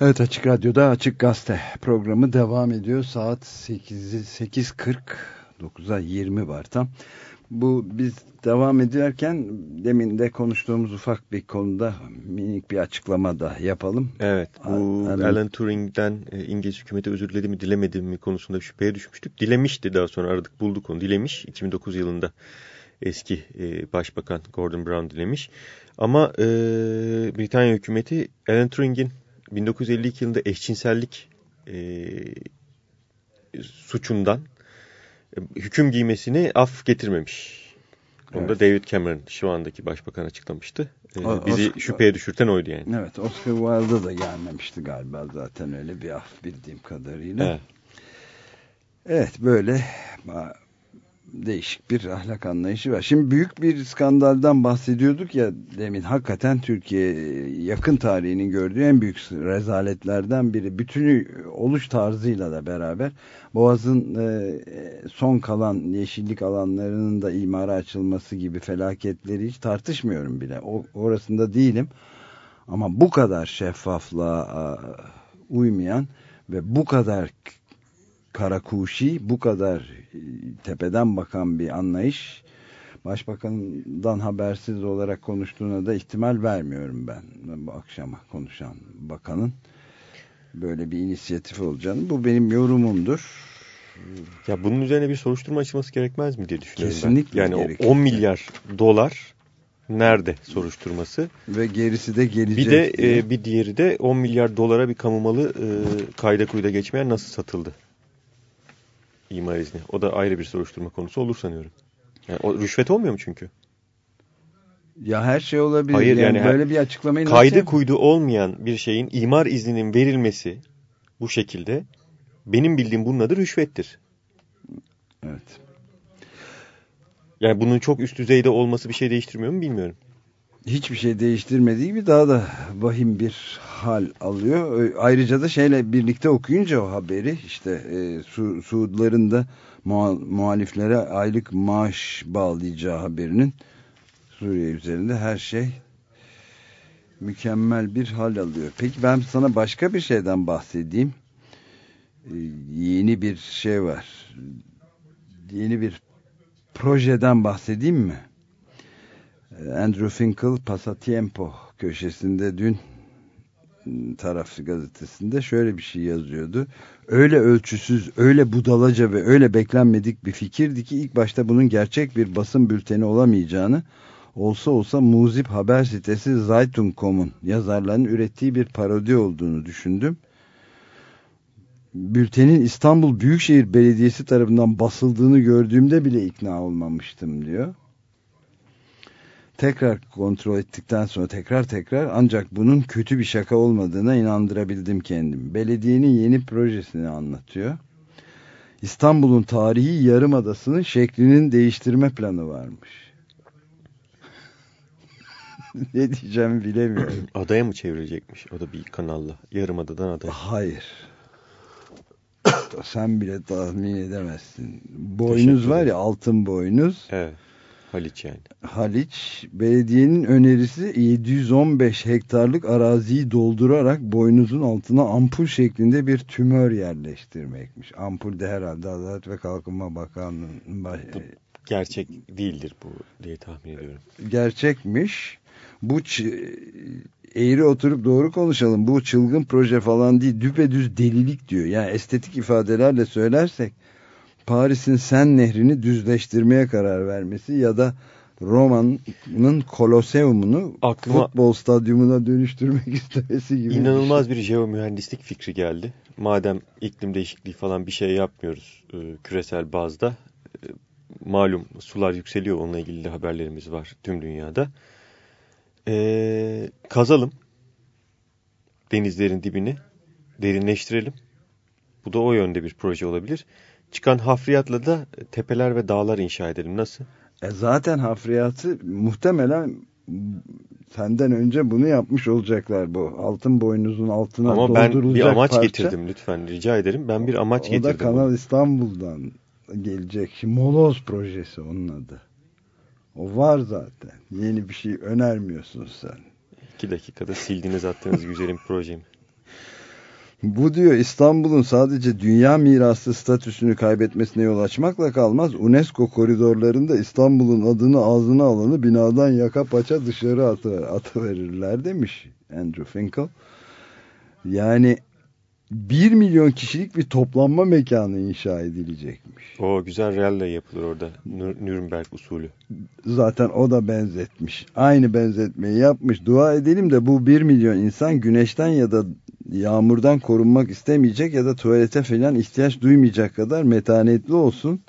Speaker 2: Evet Açık Radyo'da Açık Gazete programı devam ediyor. Saat 8'i 8.40 9'a 20 var tam. Bu biz devam ederken demin de konuştuğumuz ufak bir konuda minik bir açıklama da yapalım.
Speaker 3: Evet bu
Speaker 2: Alan-
Speaker 3: Alan Turing'den e, İngiliz hükümete özür diledi mi dilemedi mi konusunda şüpheye düşmüştük. Dilemişti daha sonra aradık bulduk onu dilemiş 2009 yılında eski e, başbakan Gordon Brown dilemiş. Ama e, Britanya hükümeti Alan Turing'in 1952 yılında eşcinsellik e, suçundan e, hüküm giymesini af getirmemiş. Onu da
Speaker 2: Evet.
Speaker 3: David Cameron şu andaki başbakan açıklamıştı. E,
Speaker 2: O-
Speaker 3: bizi
Speaker 2: Oscar-
Speaker 3: şüpheye düşürten oydu yani.
Speaker 2: Evet Oscar Wilde'a da gelmemişti galiba zaten öyle bir af bildiğim kadarıyla.
Speaker 3: Evet.
Speaker 2: Evet böyle değişik bir ahlak anlayışı var. Şimdi büyük bir skandaldan bahsediyorduk ya demin hakikaten Türkiye yakın tarihinin gördüğü en büyük rezaletlerden biri. Bütünü oluş tarzıyla da beraber Boğaz'ın e, son kalan yeşillik alanlarının da imara açılması gibi felaketleri hiç tartışmıyorum bile. O, orasında değilim. Ama bu kadar şeffaflığa a, uymayan ve bu kadar karakuşi bu kadar e, tepeden bakan bir anlayış başbakandan habersiz olarak konuştuğuna da ihtimal vermiyorum ben bu akşama konuşan bakanın böyle bir inisiyatif olacağını bu benim yorumumdur
Speaker 3: Ya bunun üzerine bir soruşturma açılması gerekmez mi diye düşünüyorum
Speaker 2: Kesinlikle
Speaker 3: ben. Yani
Speaker 2: gerekir.
Speaker 3: o 10 milyar dolar nerede soruşturması?
Speaker 2: ve gerisi de gelecek
Speaker 3: Bir de e, bir diğeri de 10 milyar dolara bir kamu malı e, kayda kuyuda geçmeyen nasıl satıldı? İmar izni. O da ayrı bir soruşturma konusu olur sanıyorum. Yani o rüşvet olmuyor mu çünkü?
Speaker 2: ya her şey olabilir
Speaker 3: Hayır,
Speaker 2: yani,
Speaker 3: yani her-
Speaker 2: böyle bir açıklamayı nasıl
Speaker 3: Kaydı kuydu olmayan bir şeyin imar izninin verilmesi bu şekilde benim bildiğim bunun adı rüşvettir.
Speaker 2: evet.
Speaker 3: Yani bunun çok üst düzeyde olması bir şey değiştirmiyor mu bilmiyorum.
Speaker 2: hiçbir şey değiştirmediği gibi daha da vahim bir hal alıyor. Ayrıca da şeyle birlikte okuyunca o haberi işte e, Su Suudların da muha- muhaliflere aylık maaş bağlayacağı haberinin Suriye üzerinde her şey mükemmel bir hal alıyor. Peki ben sana başka bir şeyden bahsedeyim. E, yeni bir şey var. Yeni bir projeden bahsedeyim mi? Andrew Finkel Pasatiempo köşesinde dün taraflı gazetesinde şöyle bir şey yazıyordu. Öyle ölçüsüz, öyle budalaca ve öyle beklenmedik bir fikirdi ki ilk başta bunun gerçek bir basın bülteni olamayacağını olsa olsa muzip haber sitesi Zaytun.com'un yazarlarının ürettiği bir parodi olduğunu düşündüm. Bültenin İstanbul Büyükşehir Belediyesi tarafından basıldığını gördüğümde bile ikna olmamıştım diyor tekrar kontrol ettikten sonra tekrar tekrar ancak bunun kötü bir şaka olmadığına inandırabildim kendim. Belediyenin yeni projesini anlatıyor. İstanbul'un tarihi yarımadasının şeklinin değiştirme planı varmış. ne diyeceğimi bilemiyorum.
Speaker 3: Adaya mı çevrilecekmiş? O da bir kanalla. Yarımadadan adaya.
Speaker 2: Hayır. Sen bile tahmin edemezsin. Boynuz var ya altın boynuz.
Speaker 3: Evet. Haliç yani.
Speaker 2: Haliç belediyenin önerisi 715 hektarlık araziyi doldurarak boynuzun altına ampul şeklinde bir tümör yerleştirmekmiş. Ampul de herhalde Adalet ve Kalkınma Bakanlığı'nın baş-
Speaker 3: Gerçek değildir bu diye tahmin ediyorum.
Speaker 2: gerçekmiş. Bu eğri oturup doğru konuşalım. Bu çılgın proje falan değil. Düpedüz delilik diyor. Yani estetik ifadelerle söylersek Paris'in Sen nehrini düzleştirmeye karar vermesi ya da Roma'nın Koloseum'unu
Speaker 3: Aklıma-
Speaker 2: futbol stadyumuna dönüştürmek istemesi gibi.
Speaker 3: İnanılmaz bir jeomühendislik fikri geldi. Madem iklim değişikliği falan bir şey yapmıyoruz e, küresel bazda. e, malum sular yükseliyor onunla ilgili de haberlerimiz var tüm dünyada. E, kazalım denizlerin dibini derinleştirelim. Bu da o yönde bir proje olabilir. Çıkan hafriyatla da tepeler ve dağlar inşa edelim. Nasıl?
Speaker 2: E zaten hafriyatı muhtemelen senden önce bunu yapmış olacaklar bu. Altın boynuzun altına
Speaker 3: Ama ben
Speaker 2: doldurulacak
Speaker 3: bir amaç
Speaker 2: parça.
Speaker 3: getirdim lütfen rica ederim. Ben bir amaç
Speaker 2: o
Speaker 3: getirdim.
Speaker 2: da Kanal İstanbul'dan gelecek. Moloz projesi onun adı. O var zaten. Yeni bir şey önermiyorsun sen.
Speaker 3: İki dakikada sildiniz attığınız güzelim projemi.
Speaker 2: Bu diyor İstanbul'un sadece dünya mirası statüsünü kaybetmesine yol açmakla kalmaz. UNESCO koridorlarında İstanbul'un adını ağzına alanı binadan yaka paça dışarı atı, atıverirler demiş Andrew Finkel. Yani 1 milyon kişilik bir toplanma mekanı inşa edilecekmiş.
Speaker 3: O güzel reelle yapılır orada. Nür- Nürnberg usulü.
Speaker 2: Zaten o da benzetmiş. Aynı benzetmeyi yapmış. Dua edelim de bu 1 milyon insan güneşten ya da yağmurdan korunmak istemeyecek ya da tuvalete falan ihtiyaç duymayacak kadar metanetli olsun.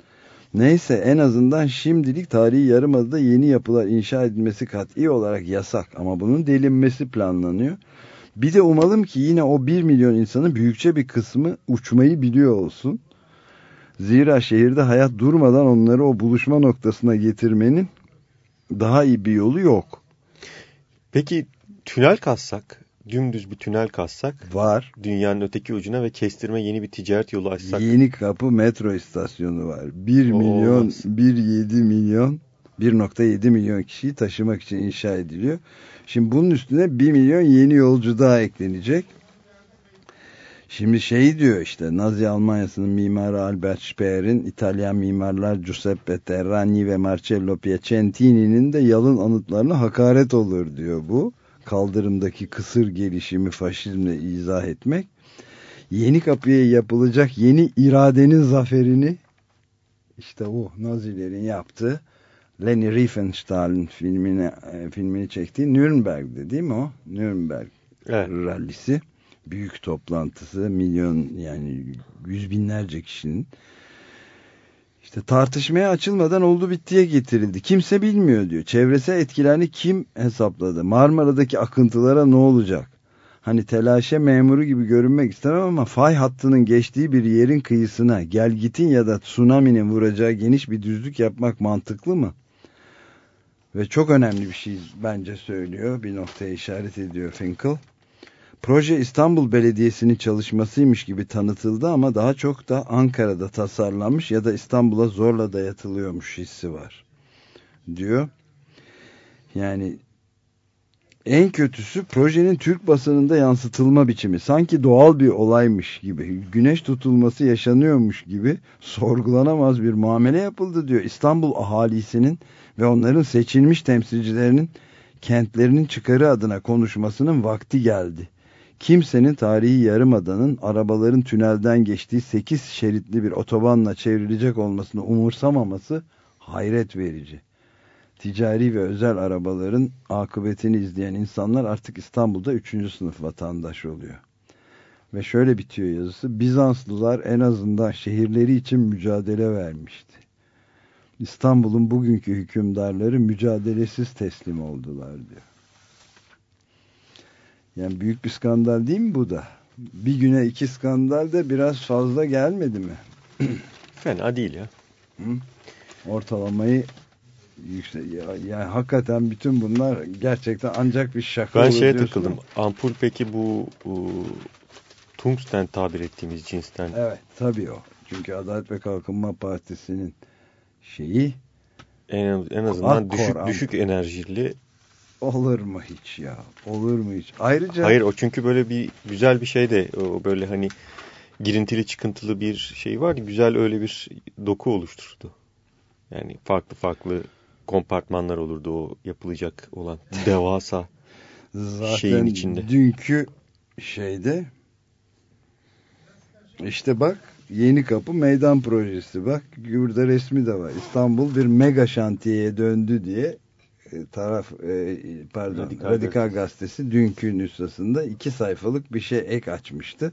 Speaker 2: Neyse en azından şimdilik tarihi yarımadada yeni yapılar inşa edilmesi kat'i olarak yasak ama bunun delinmesi planlanıyor. Bir de umalım ki yine o 1 milyon insanın büyükçe bir kısmı uçmayı biliyor olsun. Zira şehirde hayat durmadan onları o buluşma noktasına getirmenin daha iyi bir yolu yok.
Speaker 3: Peki tünel kazsak, dümdüz bir tünel kazsak,
Speaker 2: Var.
Speaker 3: dünyanın öteki ucuna ve kestirme yeni bir ticaret yolu açsak.
Speaker 2: Yeni kapı metro istasyonu var. 1
Speaker 3: O
Speaker 2: milyon,
Speaker 3: olmaz.
Speaker 2: 1.7 milyon, 1.7 milyon kişiyi taşımak için inşa ediliyor. Şimdi bunun üstüne 1 milyon yeni yolcu daha eklenecek. Şimdi şey diyor işte Nazi Almanyası'nın mimarı Albert Speer'in İtalyan mimarlar Giuseppe Terragni ve Marcello Piacentini'nin de yalın anıtlarına hakaret olur diyor bu. Kaldırımdaki kısır gelişimi faşizmle izah etmek. Yeni kapıya yapılacak yeni iradenin zaferini işte o Nazilerin yaptığı Leni Riefenstahl'ın filmini, e, filmini çektiği Nürnberg'de değil mi o? Nürnberg
Speaker 3: Evet.
Speaker 2: rallisi. Büyük toplantısı milyon yani yüz binlerce kişinin işte tartışmaya açılmadan oldu bittiye getirildi. Kimse bilmiyor diyor. Çevresel etkilerini kim hesapladı? Marmara'daki akıntılara ne olacak? Hani telaşe memuru gibi görünmek istemem ama fay hattının geçtiği bir yerin kıyısına gelgitin ya da tsunami'nin vuracağı geniş bir düzlük yapmak mantıklı mı? Ve çok önemli bir şey bence söylüyor. Bir noktaya işaret ediyor Finkel. Proje İstanbul Belediyesi'nin çalışmasıymış gibi tanıtıldı ama daha çok da Ankara'da tasarlanmış ya da İstanbul'a zorla dayatılıyormuş hissi var. Diyor. Yani en kötüsü projenin Türk basınında yansıtılma biçimi. Sanki doğal bir olaymış gibi, güneş tutulması yaşanıyormuş gibi sorgulanamaz bir muamele yapıldı diyor. İstanbul ahalisinin ve onların seçilmiş temsilcilerinin kentlerinin çıkarı adına konuşmasının vakti geldi. Kimsenin tarihi yarımadanın arabaların tünelden geçtiği 8 şeritli bir otobanla çevrilecek olmasını umursamaması hayret verici. Ticari ve özel arabaların akıbetini izleyen insanlar artık İstanbul'da 3. sınıf vatandaş oluyor. Ve şöyle bitiyor yazısı. Bizanslılar en azından şehirleri için mücadele vermişti. İstanbul'un bugünkü hükümdarları mücadelesiz teslim oldular diyor. Yani büyük bir skandal değil mi bu da? Bir güne iki skandal da biraz fazla gelmedi mi?
Speaker 3: Fena değil ya.
Speaker 2: Ortalamayı yüksek. Ya, yani hakikaten bütün bunlar gerçekten ancak bir şaka
Speaker 3: Ben şeye takıldım. Ampul peki bu, bu tungsten tabir ettiğimiz cinsten.
Speaker 2: Evet tabii o. Çünkü Adalet ve Kalkınma Partisi'nin şeyi
Speaker 3: En, en azından düşük düşük enerjili.
Speaker 2: Olur mu hiç ya? Olur mu hiç? Ayrıca
Speaker 3: Hayır o çünkü böyle bir güzel bir şey de o böyle hani girintili çıkıntılı bir şey vardı. Güzel öyle bir doku oluşturdu. Yani farklı farklı kompartmanlar olurdu o yapılacak olan devasa.
Speaker 2: zaten
Speaker 3: şeyin içinde.
Speaker 2: dünkü şeyde işte bak Yeni Kapı Meydan Projesi bak burada resmi de var. İstanbul bir mega şantiyeye döndü diye taraf e, pardon
Speaker 3: Radikal
Speaker 2: Radikal, Gazetesi dünkü nüshasında iki sayfalık bir şey ek açmıştı.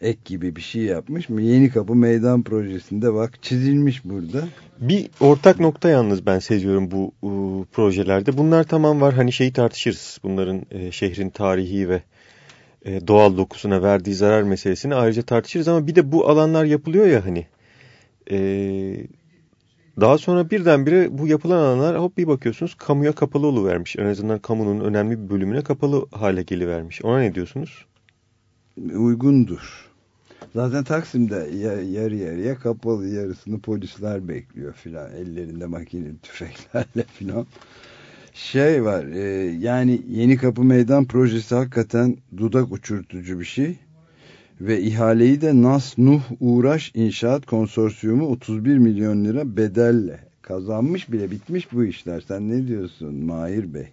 Speaker 2: Ek gibi bir şey yapmış mı? Yeni Kapı Meydan Projesi'nde bak çizilmiş burada.
Speaker 3: Bir ortak nokta yalnız ben seziyorum bu ıı, projelerde. Bunlar tamam var hani şeyi tartışırız. Bunların e, şehrin tarihi ve e, doğal dokusuna verdiği zarar meselesini ayrıca tartışırız ama bir de bu alanlar yapılıyor ya hani. E, Daha sonra birdenbire bu yapılan alanlar hop bir bakıyorsunuz kamuya kapalı oluvermiş. En azından kamunun önemli bir bölümüne kapalı hale gelivermiş. Ona ne diyorsunuz?
Speaker 2: Uygundur. Zaten Taksim'de yarı yarıya kapalı yarısını polisler bekliyor filan. Ellerinde makineli tüfeklerle filan. Şey var e, yani Yeni Kapı Meydan projesi hakikaten dudak uçurtucu bir şey. Ve ihaleyi de Nas Nuh Uğraş İnşaat Konsorsiyumu 31 milyon lira bedelle kazanmış bile bitmiş bu işler. Sen ne diyorsun Mahir Bey?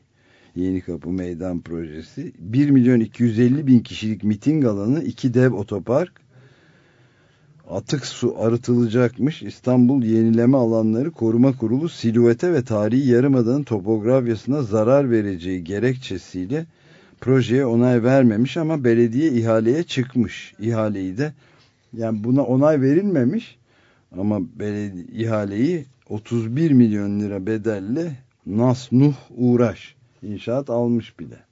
Speaker 2: Yeni Kapı Meydan Projesi 1 milyon 250 bin kişilik miting alanı, iki dev otopark, atık su arıtılacakmış. İstanbul Yenileme Alanları Koruma Kurulu silüete ve tarihi yarımadanın topografyasına zarar vereceği gerekçesiyle projeye onay vermemiş ama belediye ihaleye çıkmış. İhaleyi de yani buna onay verilmemiş ama belediye ihaleyi 31 milyon lira bedelle Nas Nuh Uğraş inşaat almış bile.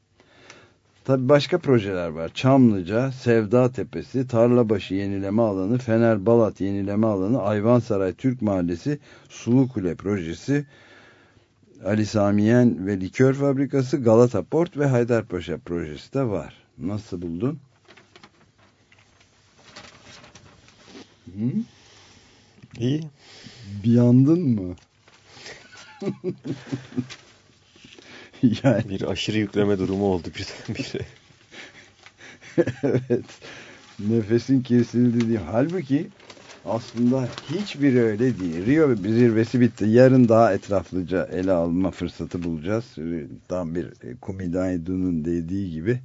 Speaker 2: Tabi başka projeler var. Çamlıca, Sevda Tepesi, Tarlabaşı Yenileme Alanı, Fener Balat Yenileme Alanı, Ayvansaray Türk Mahallesi, Sulu Kule Projesi, Ali Samiyen ve Likör Fabrikası, Galata Port ve Haydarpaşa projesi de var. Nasıl buldun?
Speaker 3: Hı? İyi.
Speaker 2: Bir yandın mı?
Speaker 3: yani... Bir aşırı yükleme durumu oldu birdenbire.
Speaker 2: evet. Nefesin kesildi diye. Halbuki aslında hiçbir öyle değil. Rio zirvesi bitti. Yarın daha etraflıca ele alma fırsatı bulacağız. Tam bir e, Kumidaidu'nun dediği gibi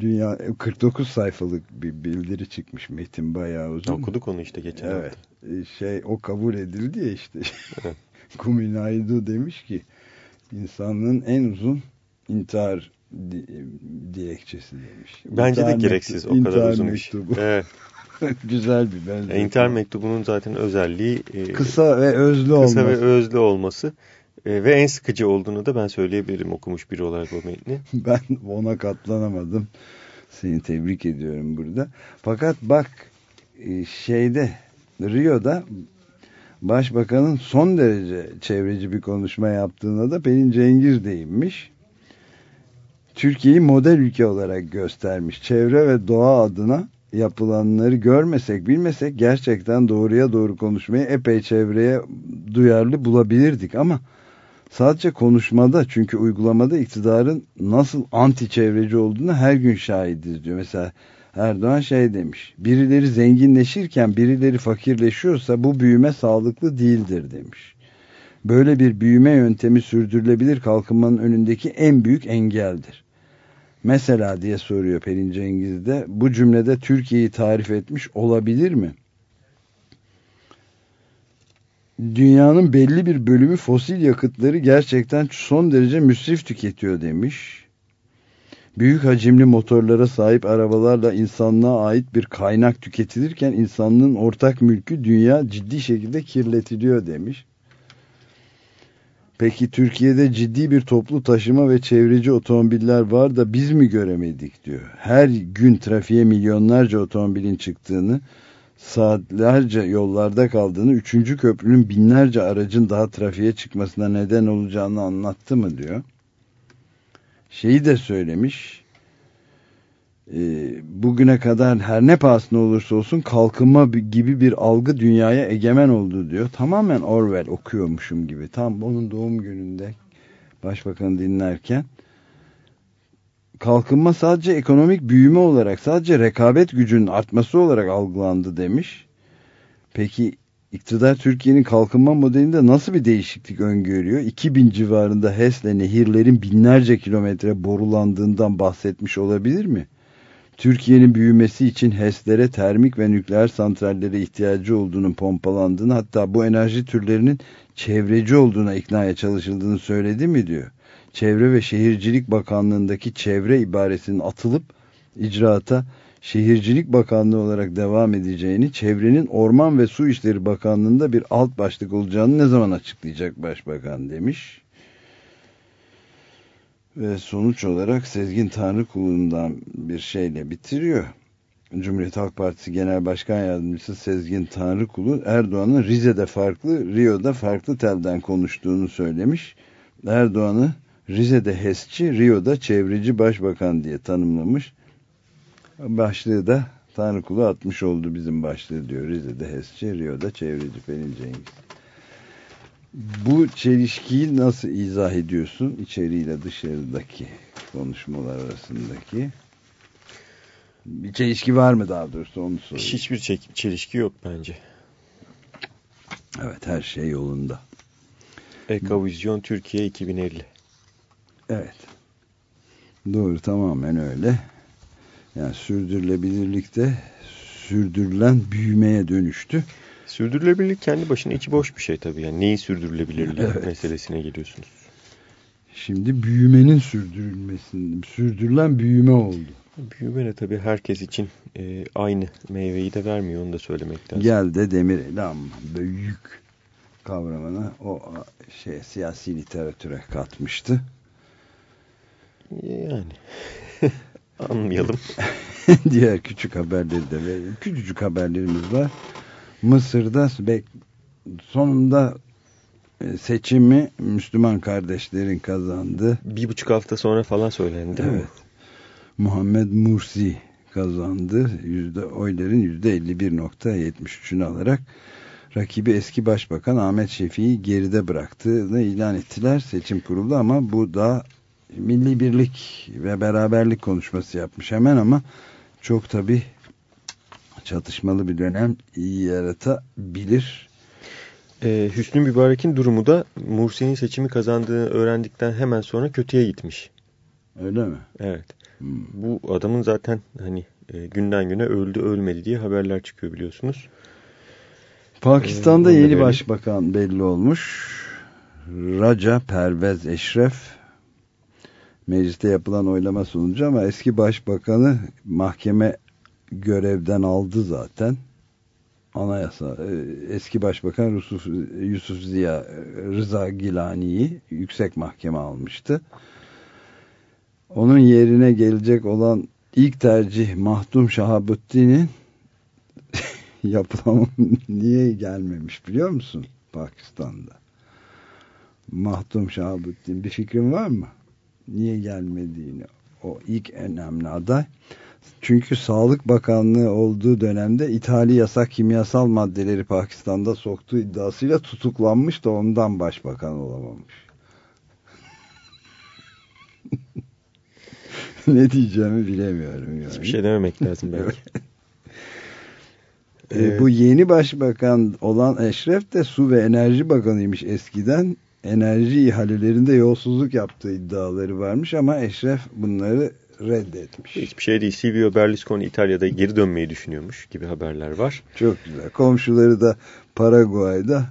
Speaker 2: dünya 49 sayfalık bir bildiri çıkmış metin bayağı uzun.
Speaker 3: Okuduk onu işte geçen
Speaker 2: evet. hafta. E, şey o kabul edildi ya işte. Kuminaidu demiş ki insanlığın en uzun intihar dilekçesi demiş.
Speaker 3: Bence
Speaker 2: intihar
Speaker 3: de gereksiz o kadar uzun iş. Evet.
Speaker 2: Güzel bir benzetme.
Speaker 3: İntihar mektubunun zaten özelliği
Speaker 2: e, kısa ve özlü olması.
Speaker 3: Kısa ve özlü olması. E, ve en sıkıcı olduğunu da ben söyleyebilirim okumuş biri olarak o metni.
Speaker 2: ben ona katlanamadım. Seni tebrik ediyorum burada. Fakat bak e, şeyde Rio'da Başbakanın son derece çevreci bir konuşma yaptığına da Pelin Cengiz değinmiş. Türkiye'yi model ülke olarak göstermiş. Çevre ve doğa adına yapılanları görmesek bilmesek gerçekten doğruya doğru konuşmayı epey çevreye duyarlı bulabilirdik ama sadece konuşmada çünkü uygulamada iktidarın nasıl anti çevreci olduğunu her gün şahidiz diyor. Mesela Erdoğan şey demiş. Birileri zenginleşirken birileri fakirleşiyorsa bu büyüme sağlıklı değildir demiş. Böyle bir büyüme yöntemi sürdürülebilir kalkınmanın önündeki en büyük engeldir. Mesela diye soruyor Pelin Cengiz de bu cümlede Türkiye'yi tarif etmiş olabilir mi? Dünyanın belli bir bölümü fosil yakıtları gerçekten son derece müsrif tüketiyor demiş büyük hacimli motorlara sahip arabalarla insanlığa ait bir kaynak tüketilirken insanlığın ortak mülkü dünya ciddi şekilde kirletiliyor demiş. Peki Türkiye'de ciddi bir toplu taşıma ve çevreci otomobiller var da biz mi göremedik diyor. Her gün trafiğe milyonlarca otomobilin çıktığını, saatlerce yollarda kaldığını, üçüncü köprünün binlerce aracın daha trafiğe çıkmasına neden olacağını anlattı mı diyor şeyi de söylemiş. E, bugüne kadar her ne pahasına olursa olsun kalkınma gibi bir algı dünyaya egemen oldu diyor. Tamamen Orwell okuyormuşum gibi. Tam onun doğum gününde başbakanı dinlerken kalkınma sadece ekonomik büyüme olarak sadece rekabet gücünün artması olarak algılandı demiş. Peki İktidar Türkiye'nin kalkınma modelinde nasıl bir değişiklik öngörüyor? 2000 civarında HES'le nehirlerin binlerce kilometre borulandığından bahsetmiş olabilir mi? Türkiye'nin büyümesi için HES'lere termik ve nükleer santrallere ihtiyacı olduğunun pompalandığını hatta bu enerji türlerinin çevreci olduğuna iknaya çalışıldığını söyledi mi diyor. Çevre ve Şehircilik Bakanlığındaki çevre ibaresinin atılıp icraata Şehircilik Bakanlığı olarak devam edeceğini, çevrenin Orman ve Su İşleri Bakanlığı'nda bir alt başlık olacağını ne zaman açıklayacak Başbakan demiş. Ve sonuç olarak Sezgin Tanrı kulundan bir şeyle bitiriyor. Cumhuriyet Halk Partisi Genel Başkan Yardımcısı Sezgin Tanrıkulu Erdoğan'ın Rize'de farklı, Rio'da farklı telden konuştuğunu söylemiş. Erdoğan'ı Rize'de HES'çi, Rio'da çevreci başbakan diye tanımlamış. Başlığı da Tanrıkulu atmış oldu bizim başlığı diyor. Rize'de HES'çi, Rio'da çevreci Pelin Cengiz. Bu çelişkiyi nasıl izah ediyorsun? içeriyle dışarıdaki konuşmalar arasındaki. Bir çelişki var mı daha doğrusu onu soruyorum.
Speaker 3: Hiçbir çelişki yok bence.
Speaker 2: Evet her şey yolunda.
Speaker 3: Ekavizyon Türkiye 2050.
Speaker 2: Evet. Doğru tamamen öyle. Yani sürdürülebilirlikte sürdürülen büyümeye dönüştü.
Speaker 3: Sürdürülebilirlik kendi başına içi boş bir şey tabii. Yani neyi sürdürülebilirliği evet. meselesine geliyorsunuz.
Speaker 2: Şimdi büyümenin sürdürülmesinin, sürdürülen büyüme oldu.
Speaker 3: Büyüme de tabii herkes için e, aynı meyveyi de vermiyor onu da söylemek lazım.
Speaker 2: Gel de Demirel'i ama büyük kavramına o şey siyasi literatüre katmıştı.
Speaker 3: Yani anlayalım.
Speaker 2: Diğer küçük haberleri de ve küçücük haberlerimiz var. Mısır'da sonunda e, seçimi Müslüman kardeşlerin kazandı.
Speaker 3: Bir buçuk hafta sonra falan söylendi.
Speaker 2: Evet. Muhammed Mursi kazandı. Yüzde, oyların yüzde 51.73'ünü alarak rakibi eski başbakan Ahmet Şefi'yi geride bıraktığını ilan ettiler seçim kurulu ama bu da milli birlik ve beraberlik konuşması yapmış hemen ama çok tabi çatışmalı bir dönem yaratabilir.
Speaker 3: Ee, Hüsnü Mübarek'in durumu da Mursi'nin seçimi kazandığını öğrendikten hemen sonra kötüye gitmiş.
Speaker 2: Öyle mi?
Speaker 3: Evet. Hmm. Bu adamın zaten hani e, günden güne öldü ölmedi diye haberler çıkıyor biliyorsunuz.
Speaker 2: Pakistan'da ee, yeni başbakan belli olmuş. Raja Pervez Eşref mecliste yapılan oylama sonucu ama eski başbakanı mahkeme görevden aldı zaten. Anayasa e, eski başbakan Yusuf, Yusuf Ziya Rıza Gilani'yi yüksek mahkeme almıştı. Onun yerine gelecek olan ilk tercih Mahdum Şahabüddin'in yapılan niye gelmemiş biliyor musun Pakistan'da? Mahdum Şahabüddin bir fikrin var mı? Niye gelmediğini o ilk önemli aday. Çünkü Sağlık Bakanlığı olduğu dönemde ithali yasak kimyasal maddeleri Pakistan'da soktuğu iddiasıyla tutuklanmış da ondan başbakan olamamış. ne diyeceğimi bilemiyorum. Yani.
Speaker 3: Hiçbir şey dememek lazım belki.
Speaker 2: ee, bu yeni başbakan olan Eşref de su ve enerji bakanıymış eskiden. Enerji ihalelerinde yolsuzluk yaptığı iddiaları varmış ama Eşref bunları reddetmiş.
Speaker 3: Hiçbir şey değil. Silvio Berlusconi İtalya'da geri dönmeyi düşünüyormuş gibi haberler var.
Speaker 2: Çok güzel. Komşuları da Paraguay'da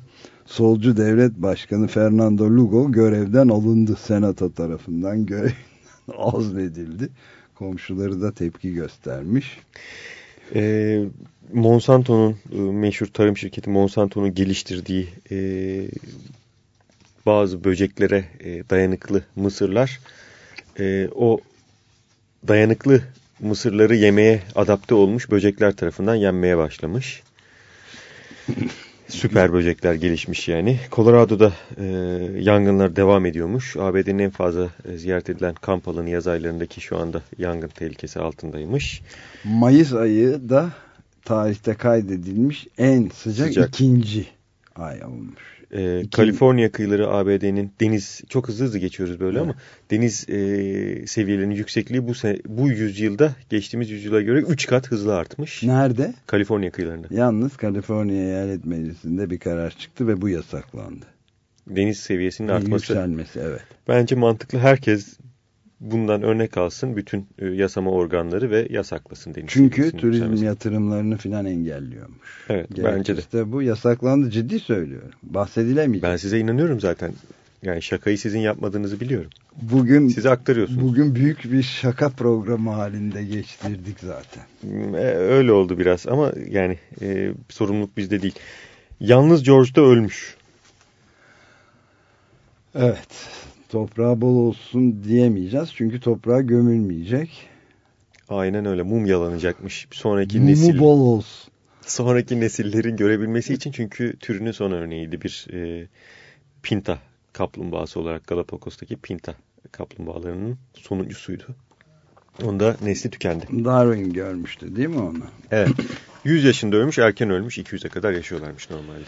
Speaker 2: solcu devlet başkanı Fernando Lugo görevden alındı. Senato tarafından görev azledildi. Komşuları da tepki göstermiş.
Speaker 3: Ee, Monsanto'nun e, meşhur tarım şirketi Monsanto'nun geliştirdiği e, bazı böceklere e, dayanıklı mısırlar e, o dayanıklı mısırları yemeye adapte olmuş böcekler tarafından yenmeye başlamış. Süper böcekler gelişmiş yani. Colorado'da e, yangınlar devam ediyormuş. ABD'nin en fazla e, ziyaret edilen kamp alanı yaz aylarındaki şu anda yangın tehlikesi altındaymış.
Speaker 2: Mayıs ayı da tarihte kaydedilmiş en sıcak, sıcak. ikinci ay olmuş
Speaker 3: e, İki... Kaliforniya kıyıları ABD'nin deniz çok hızlı hızlı geçiyoruz böyle evet. ama deniz e, seviyelerinin yüksekliği bu bu yüzyılda geçtiğimiz yüzyıla göre 3 kat hızlı artmış.
Speaker 2: Nerede?
Speaker 3: Kaliforniya kıyılarında.
Speaker 2: Yalnız Kaliforniya Eyalet Meclisi'nde bir karar çıktı ve bu yasaklandı.
Speaker 3: Deniz seviyesinin artması.
Speaker 2: Yükselmesi evet.
Speaker 3: Bence mantıklı herkes bundan örnek alsın bütün e, yasama organları ve yasaklasın deniz
Speaker 2: Çünkü turizm yükselmesi. yatırımlarını filan engelliyormuş.
Speaker 3: Evet Gerekirse bence de.
Speaker 2: İşte bu yasaklandı ciddi söylüyorum. Bahsedilemeyecek.
Speaker 3: Ben size inanıyorum zaten. Yani şakayı sizin yapmadığınızı biliyorum.
Speaker 2: Bugün
Speaker 3: size aktarıyorsunuz.
Speaker 2: Bugün büyük bir şaka programı halinde geçtirdik zaten.
Speaker 3: Hmm, e, öyle oldu biraz ama yani e, sorumluluk bizde değil. Yalnız George da ölmüş.
Speaker 2: Evet toprağı bol olsun diyemeyeceğiz. Çünkü toprağa gömülmeyecek.
Speaker 3: Aynen öyle. Mum yalanacakmış. Sonraki
Speaker 2: Mumu
Speaker 3: nesil.
Speaker 2: bol olsun.
Speaker 3: Sonraki nesillerin görebilmesi için çünkü türünün son örneğiydi bir e, pinta kaplumbağası olarak Galapagos'taki pinta kaplumbağalarının sonuncusuydu. Onda nesli tükendi.
Speaker 2: Darwin görmüştü değil mi onu?
Speaker 3: Evet. 100 yaşında ölmüş, erken ölmüş. 200'e kadar yaşıyorlarmış normalde.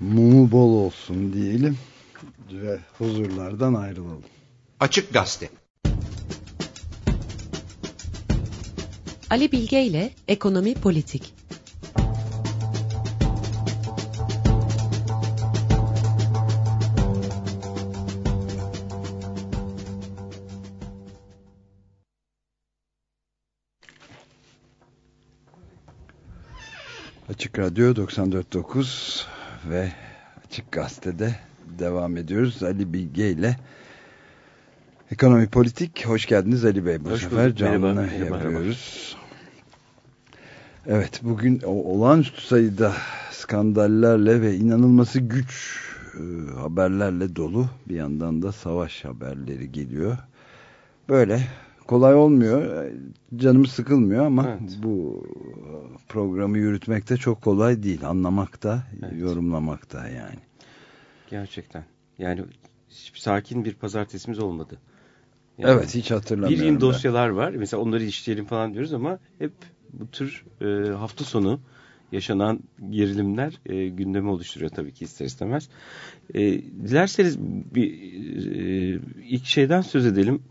Speaker 2: Mumu bol olsun diyelim ve huzurlardan ayrılalım.
Speaker 1: Açık Gazete.
Speaker 6: Ali Bilge ile Ekonomi Politik.
Speaker 2: Açık Radyo 94.9 ve Açık Gazete'de devam ediyoruz. Ali Bilge ile Ekonomi Politik. Hoş geldiniz Ali Bey. Bu
Speaker 3: Hoş
Speaker 2: sefer
Speaker 3: bulduk.
Speaker 2: canlı
Speaker 3: Merhaba, merhaba.
Speaker 2: yapıyoruz. Evet bugün olağanüstü sayıda skandallerle ve inanılması güç e, haberlerle dolu. Bir yandan da savaş haberleri geliyor. Böyle kolay olmuyor. Canımız sıkılmıyor ama
Speaker 3: Evet.
Speaker 2: bu programı yürütmek de çok kolay değil. Anlamak da,
Speaker 7: Evet.
Speaker 2: yorumlamak da yani.
Speaker 7: Gerçekten. Yani sakin bir pazartesimiz olmadı. Yani
Speaker 2: evet hiç hatırlamıyorum.
Speaker 7: Bildiğim dosyalar var. Mesela onları işleyelim falan diyoruz ama hep bu tür e, hafta sonu yaşanan gerilimler e, gündemi oluşturuyor tabii ki ister istemez. E, dilerseniz bir e, ilk şeyden söz edelim.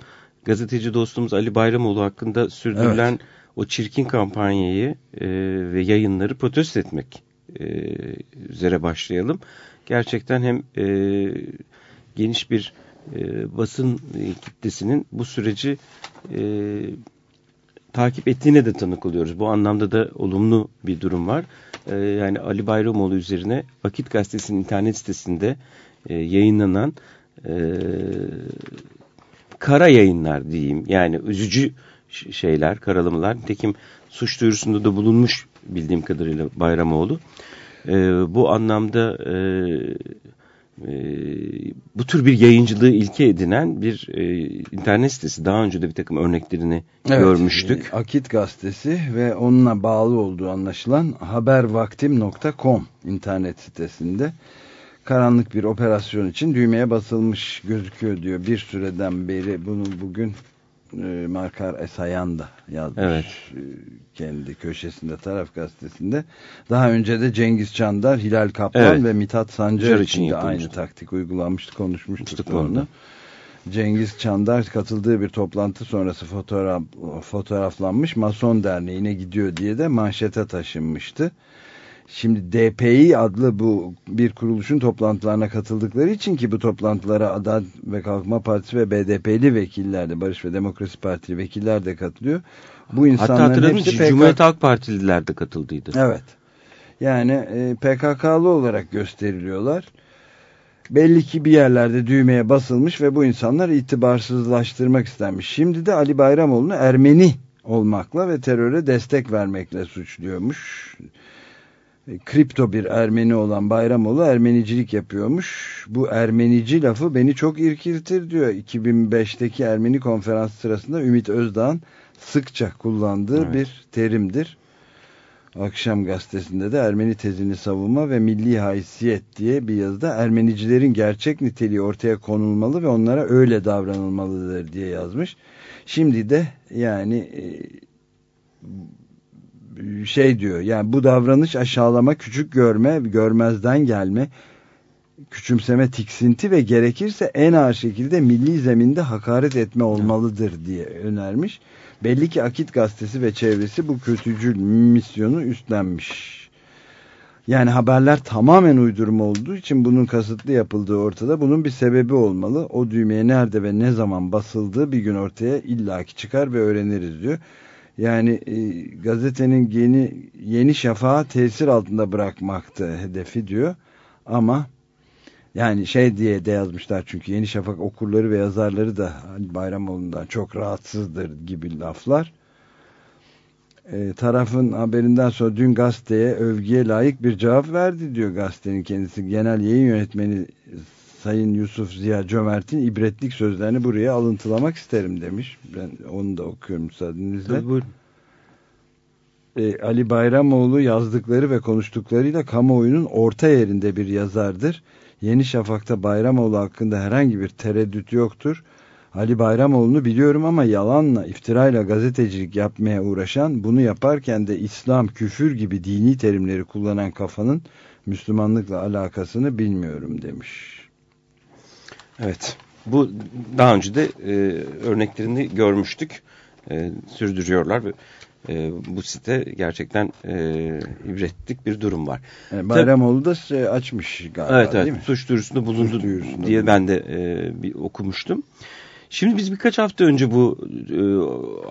Speaker 7: Gazeteci dostumuz Ali Bayramoğlu hakkında sürdürülen o çirkin kampanyayı e, ve yayınları protesto etmek e, üzere başlayalım. Gerçekten hem e, geniş bir e, basın kitlesinin bu süreci e, takip ettiğine de tanık oluyoruz. Bu anlamda da olumlu bir durum var. E, yani Ali Bayramoğlu üzerine Vakit Gazetesi'nin internet sitesinde e, yayınlanan e, kara yayınlar diyeyim. Yani üzücü şeyler, karalamalar. Nitekim suç duyurusunda da bulunmuş bildiğim kadarıyla Bayramoğlu. E, bu anlamda e, e, bu tür bir yayıncılığı ilke edinen bir e, internet sitesi. Daha önce de bir takım örneklerini
Speaker 2: Evet,
Speaker 7: görmüştük.
Speaker 2: e, Akit gazetesi ve onunla bağlı olduğu anlaşılan habervaktim.com internet sitesinde karanlık bir operasyon için düğmeye basılmış gözüküyor diyor. Bir süreden beri bunu bugün Markar Esayan da yazmış
Speaker 7: Evet.
Speaker 2: e, kendi köşesinde taraf gazetesinde. Daha önce de Cengiz Çandar, Hilal Kaplan
Speaker 7: Evet.
Speaker 2: ve Mithat Sancar için de aynı taktik uygulanmıştı konuşmuştuk onu. Cengiz Çandar katıldığı bir toplantı sonrası fotoğraf, fotoğraflanmış Mason Derneği'ne gidiyor diye de manşete taşınmıştı. Şimdi DPI adlı bu bir kuruluşun toplantılarına katıldıkları için ki bu toplantılara Adalet ve Kalkınma Partisi ve BDP'li vekiller de Barış ve Demokrasi Partili vekiller de katılıyor. Bu
Speaker 7: Hatta
Speaker 2: insanların
Speaker 7: hatırladım
Speaker 2: hepsi PKK
Speaker 7: Cumhuriyet Halk Partililer de katıldıydı.
Speaker 2: Evet. Yani e, PKK'lı olarak gösteriliyorlar. Belli ki bir yerlerde düğmeye basılmış ve bu insanlar itibarsızlaştırmak istenmiş. Şimdi de Ali Bayramoğlu'nu Ermeni olmakla ve teröre destek vermekle suçluyormuş. E, Kripto bir Ermeni olan Bayramoğlu Ermenicilik yapıyormuş. Bu Ermenici lafı beni çok irkiltir diyor. 2005'teki Ermeni konferansı sırasında Ümit Özdağ'ın sıkça kullandığı
Speaker 7: Evet.
Speaker 2: bir terimdir. Akşam gazetesinde de Ermeni tezini savunma ve milli haysiyet diye bir yazıda Ermenicilerin gerçek niteliği ortaya konulmalı ve onlara öyle davranılmalıdır diye yazmış. Şimdi de yani e, şey diyor yani bu davranış aşağılama, küçük görme, görmezden gelme, küçümseme, tiksinti ve gerekirse en ağır şekilde milli zeminde hakaret etme olmalıdır diye önermiş. Belli ki Akit gazetesi ve çevresi bu kötücül misyonu üstlenmiş. Yani haberler tamamen uydurma olduğu için bunun kasıtlı yapıldığı ortada. Bunun bir sebebi olmalı. O düğmeye nerede ve ne zaman basıldığı bir gün ortaya illaki çıkar ve öğreniriz diyor. Yani e, gazetenin yeni, yeni şafağı tesir altında bırakmaktı hedefi diyor. Ama yani şey diye de yazmışlar çünkü Yeni Şafak okurları ve yazarları da Ali Bayramoğlu'ndan çok rahatsızdır gibi laflar. E, tarafın haberinden sonra dün gazeteye övgüye layık bir cevap verdi diyor gazetenin kendisi. Genel yayın yönetmeni Sayın Yusuf Ziya Cömert'in ibretlik sözlerini buraya alıntılamak isterim demiş. Ben onu da okuyorum müsaadenizle.
Speaker 7: Tabii buyurun.
Speaker 2: E, Ali Bayramoğlu yazdıkları ve konuştuklarıyla kamuoyunun orta yerinde bir yazardır. Yeni Şafak'ta Bayramoğlu hakkında herhangi bir tereddüt yoktur. Ali Bayramoğlu'nu biliyorum ama yalanla, iftirayla gazetecilik yapmaya uğraşan, bunu yaparken de İslam, küfür gibi dini terimleri kullanan kafanın Müslümanlıkla alakasını bilmiyorum demiş.
Speaker 7: Evet. Bu daha önce de e, örneklerini görmüştük. E, sürdürüyorlar ve e, bu site gerçekten e, ibretlik bir durum var.
Speaker 2: E, Bayramoğlu da açmış galiba
Speaker 7: Evet
Speaker 2: değil
Speaker 7: evet
Speaker 2: mi?
Speaker 7: suç duyurusunda bulundu
Speaker 2: Suç duyurusunda
Speaker 7: diye
Speaker 2: bulundu.
Speaker 7: ben de e, bir okumuştum. Şimdi biz birkaç hafta önce bu e,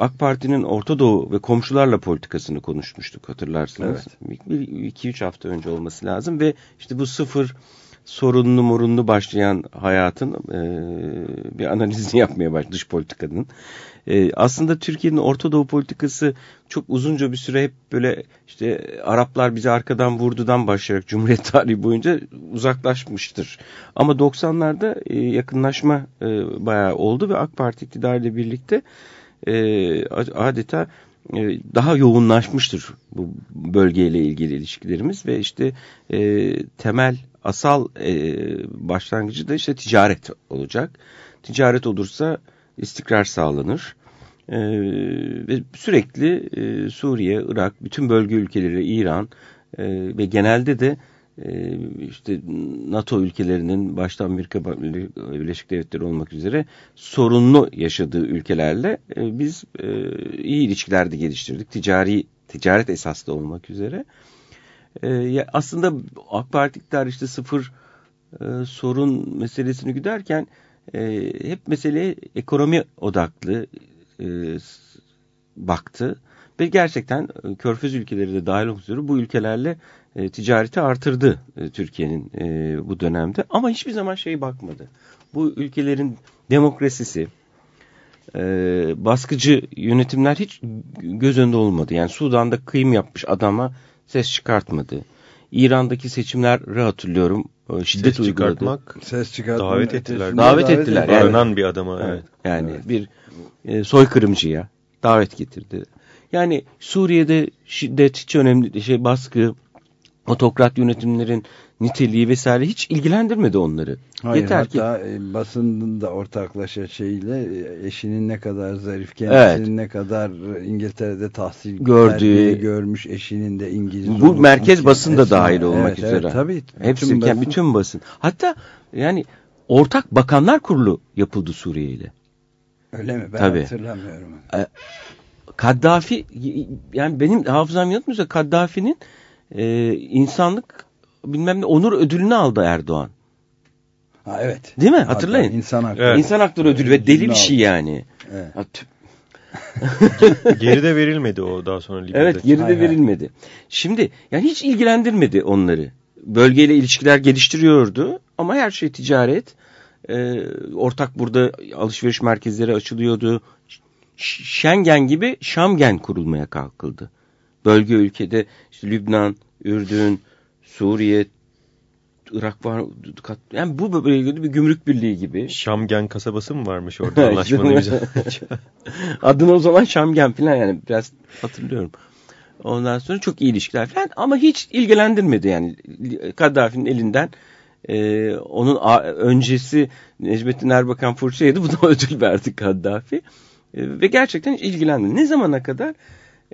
Speaker 7: AK Parti'nin Orta Doğu ve komşularla politikasını konuşmuştuk hatırlarsınız. İki üç hafta önce olması lazım ve işte bu sıfır sorunlu morunlu başlayan hayatın e, bir analizini yapmaya başladı dış politikanın. E, aslında Türkiye'nin Orta Doğu politikası çok uzunca bir süre hep böyle işte Araplar bizi arkadan vurdudan başlayarak Cumhuriyet tarihi boyunca uzaklaşmıştır. Ama 90'larda e, yakınlaşma e, bayağı oldu ve AK Parti iktidarıyla birlikte e, adeta e, daha yoğunlaşmıştır bu bölgeyle ilgili ilişkilerimiz ve işte e, temel asal e, başlangıcı da işte ticaret olacak. Ticaret olursa istikrar sağlanır. Ee, ve sürekli e, Suriye, Irak, bütün bölge ülkeleri, İran e, ve genelde de e, işte NATO ülkelerinin başta Amerika Birleşik Devletleri olmak üzere sorunlu yaşadığı ülkelerle e, biz e, iyi ilişkilerde geliştirdik. Ticari ticaret esaslı olmak üzere. E, ya aslında AK Parti işte sıfır e, sorun meselesini güderken e, hep meseleye ekonomi odaklı e, baktı ve gerçekten e, Körfez ülkeleri de dahil olmak üzere bu ülkelerle e, ticareti artırdı e, Türkiye'nin e, bu dönemde ama hiçbir zaman şey bakmadı. Bu ülkelerin demokrasisi, e, baskıcı yönetimler hiç göz önünde olmadı. Yani Sudan'da kıyım yapmış adama ses çıkartmadı. İran'daki seçimleri hatırlıyorum. e, Şiddet
Speaker 3: Ses
Speaker 7: uyguladı.
Speaker 3: çıkartmak,
Speaker 2: Ses çıkartmak.
Speaker 3: davet ettiler.
Speaker 7: Davet ettiler, yani.
Speaker 3: Aranan bir adama. Evet.
Speaker 7: Evet, yani bir e, soykırımcıya davet getirdi. Yani Suriye'de şiddet hiç önemli değil, şey baskı, otokrat yönetimlerin niteliği vesaire hiç ilgilendirmedi onları.
Speaker 2: Hayır,
Speaker 7: Yeter ki
Speaker 2: hatta e, basının da ortaklaşa şeyle e, eşinin ne kadar zarif, kendisinin
Speaker 7: Evet.
Speaker 2: ne kadar e, İngiltere'de tahsil
Speaker 7: Gördüğü-
Speaker 2: görmüş, eşinin de İngiliz.
Speaker 7: bu merkez
Speaker 2: ki-
Speaker 7: basın da dahil olmak
Speaker 2: evet,
Speaker 7: üzere.
Speaker 2: Evet, tabii.
Speaker 7: Hepsi
Speaker 2: bütün basın-
Speaker 7: bütün basın. Hatta yani ortak bakanlar kurulu yapıldı Suriye ile.
Speaker 2: Öyle mi? Ben
Speaker 7: Tabii.
Speaker 2: hatırlamıyorum.
Speaker 7: Kaddafi yani benim hafızam yanılmıyorsa Kaddafi'nin e, insanlık bilmem ne onur ödülünü aldı Erdoğan.
Speaker 2: Ha evet.
Speaker 7: Değil mi?
Speaker 2: Hatta
Speaker 7: Hatırlayın.
Speaker 2: İnsan hakları.
Speaker 3: Evet.
Speaker 7: İnsan hakları ödülü ve deli bir şey yani.
Speaker 2: Evet.
Speaker 3: Geride verilmedi o daha sonra Libya'da.
Speaker 7: Evet geride
Speaker 2: Hay hay.
Speaker 7: verilmedi. Şimdi yani hiç ilgilendirmedi onları. Bölgeyle ilişkiler geliştiriyordu ama her şey ticaret. Ee, ortak burada alışveriş merkezleri açılıyordu. Ş- Schengen gibi Şamgen kurulmaya kalkıldı. Bölge ülkede işte Lübnan, Ürdün, Suriye, Irak var. Yani bu bölgede bir gümrük birliği gibi.
Speaker 3: Şamgen kasabası mı varmış orada anlaşmanın güzel.
Speaker 7: Adını o zaman Şamgen falan yani biraz hatırlıyorum. Ondan sonra çok iyi ilişkiler falan ama hiç ilgilendirmedi yani Kaddafi'nin elinden e, onun öncesi Necmettin Erbakan fırça yedi bu da ödül verdi Kaddafi E, ve gerçekten hiç ilgilenmedi. Ne zamana kadar?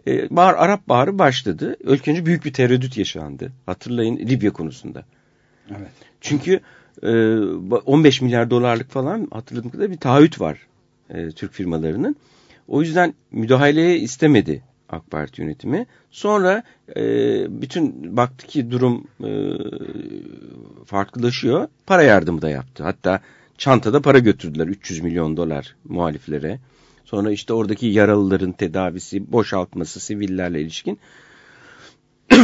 Speaker 7: E, Bahar, Arap Baharı başladı. İlk önce büyük bir tereddüt yaşandı. Hatırlayın Libya konusunda.
Speaker 2: Evet.
Speaker 7: Çünkü e, 15 milyar dolarlık falan hatırladığım kadarıyla bir taahhüt var e, Türk firmalarının. O yüzden müdahaleye istemedi AK Parti yönetimi. Sonra e, bütün baktı ki durum e, farklılaşıyor. Para yardımı da yaptı. Hatta çantada para götürdüler 300 milyon dolar muhaliflere. Sonra işte oradaki yaralıların tedavisi, boşaltması, sivillerle ilişkin.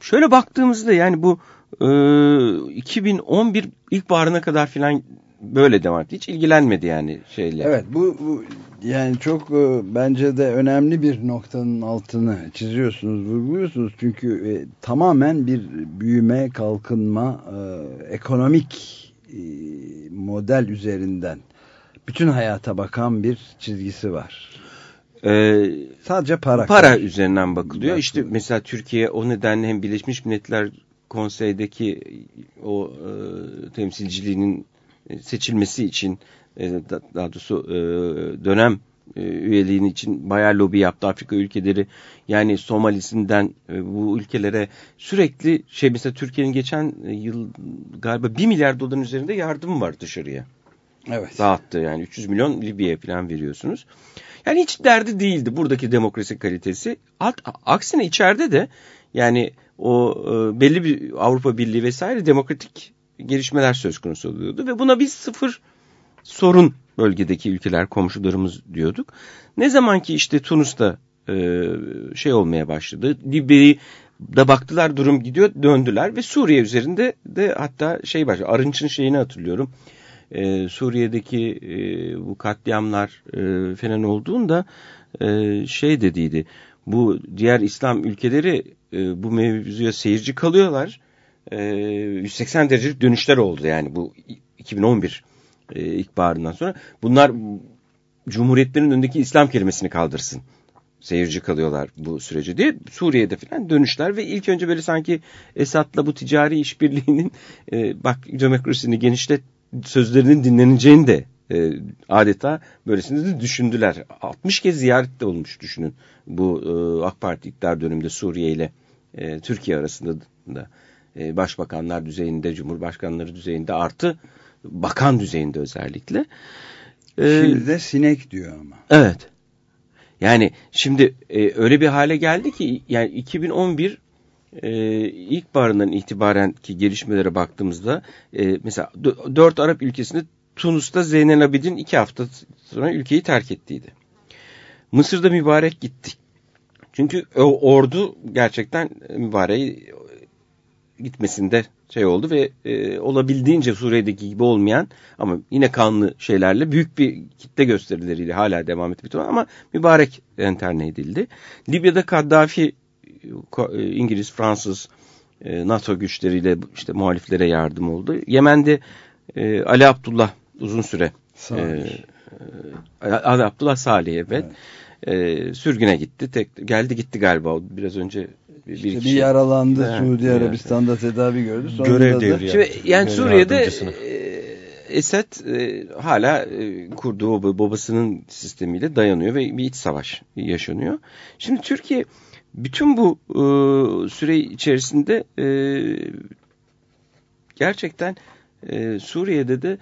Speaker 7: Şöyle baktığımızda yani bu e, 2011 ilkbaharına kadar filan böyle devam etti. Hiç ilgilenmedi yani şeyle.
Speaker 2: Evet bu, bu yani çok e, bence de önemli bir noktanın altını çiziyorsunuz, vurguluyorsunuz. Çünkü e, tamamen bir büyüme, kalkınma, e, ekonomik e, model üzerinden bütün hayata bakan bir çizgisi var.
Speaker 7: Ee,
Speaker 2: Sadece para.
Speaker 7: para üzerinden bakılıyor.
Speaker 2: Bakılıyor.
Speaker 7: İşte mesela Türkiye o nedenle hem Birleşmiş Milletler Konsey'deki o e, temsilciliğinin e, seçilmesi için e, da- daha doğrusu e, dönem e, üyeliğin için bayağı lobi yaptı Afrika ülkeleri. Yani Somalisinden e, bu ülkelere sürekli şey mesela Türkiye'nin geçen yıl galiba 1 milyar doların üzerinde yardım var dışarıya
Speaker 2: Evet.
Speaker 7: dağıttı. Yani 300 milyon Libya'ya falan veriyorsunuz. Yani hiç derdi değildi buradaki demokrasi kalitesi. Aksine içeride de yani o e, belli bir Avrupa Birliği vesaire demokratik gelişmeler söz konusu oluyordu. Ve buna biz sıfır sorun bölgedeki ülkeler komşularımız diyorduk. Ne zaman ki işte Tunus'ta e, şey olmaya başladı. Libya'yı da baktılar durum gidiyor döndüler ve Suriye üzerinde de hatta şey başladı. Arınç'ın şeyini hatırlıyorum. Ee, Suriye'deki e, bu katliamlar e, falan olduğunda e, şey dediydi. Bu diğer İslam ülkeleri e, bu mevzuya seyirci kalıyorlar. E, 180 derecelik dönüşler oldu yani bu 2011 e, ilkbaharından sonra. Bunlar Cumhuriyetlerin önündeki İslam kelimesini kaldırsın seyirci kalıyorlar bu sürece diye Suriye'de falan dönüşler ve ilk önce böyle sanki Esad'la bu ticari işbirliğinin e, bak demokrasini genişlet sözlerinin dinleneceğini de e, adeta böylesinde de düşündüler. 60 kez ziyaret de olmuş düşünün bu e, AK Parti iktidar döneminde Suriye ile e, Türkiye arasında da e, başbakanlar düzeyinde, cumhurbaşkanları düzeyinde artı bakan düzeyinde özellikle. E,
Speaker 2: Şimdi de sinek diyor ama.
Speaker 7: Evet. Yani şimdi e, öyle bir hale geldi ki yani 2011 e, ilkbaharından itibaren ki gelişmelere baktığımızda e, mesela dört Arap ülkesinde Tunus'ta Zeynel Abidin iki hafta sonra ülkeyi terk ettiydi. Mısır'da mübarek gitti. Çünkü o ordu gerçekten mübareği gitmesinde şey oldu ve e, olabildiğince Suriye'deki gibi olmayan ama yine kanlı şeylerle büyük bir kitle gösterileriyle hala devam etti ama mübarek enterne edildi. Libya'da Kaddafi e, İngiliz, Fransız, e, NATO güçleriyle işte muhaliflere yardım oldu. Yemen'de e, Ali Abdullah uzun süre
Speaker 2: Salih.
Speaker 7: e, Ali Abdullah Salih evet, E, sürgüne gitti. Tek, geldi gitti galiba biraz önce bir,
Speaker 2: İşte bir
Speaker 7: kişi-
Speaker 2: yaralandı
Speaker 7: Evet,
Speaker 2: Suudi
Speaker 7: evet.
Speaker 2: Arabistan'da tedavi gördü. Sonra
Speaker 3: Görev
Speaker 2: da-
Speaker 3: devri
Speaker 7: Şimdi yani
Speaker 3: Görev
Speaker 7: Suriye'de e, Esed e, hala e, kurduğu babasının sistemiyle dayanıyor ve bir iç savaş yaşanıyor. Şimdi Türkiye bütün bu e, süre içerisinde e, gerçekten e, Suriye'de de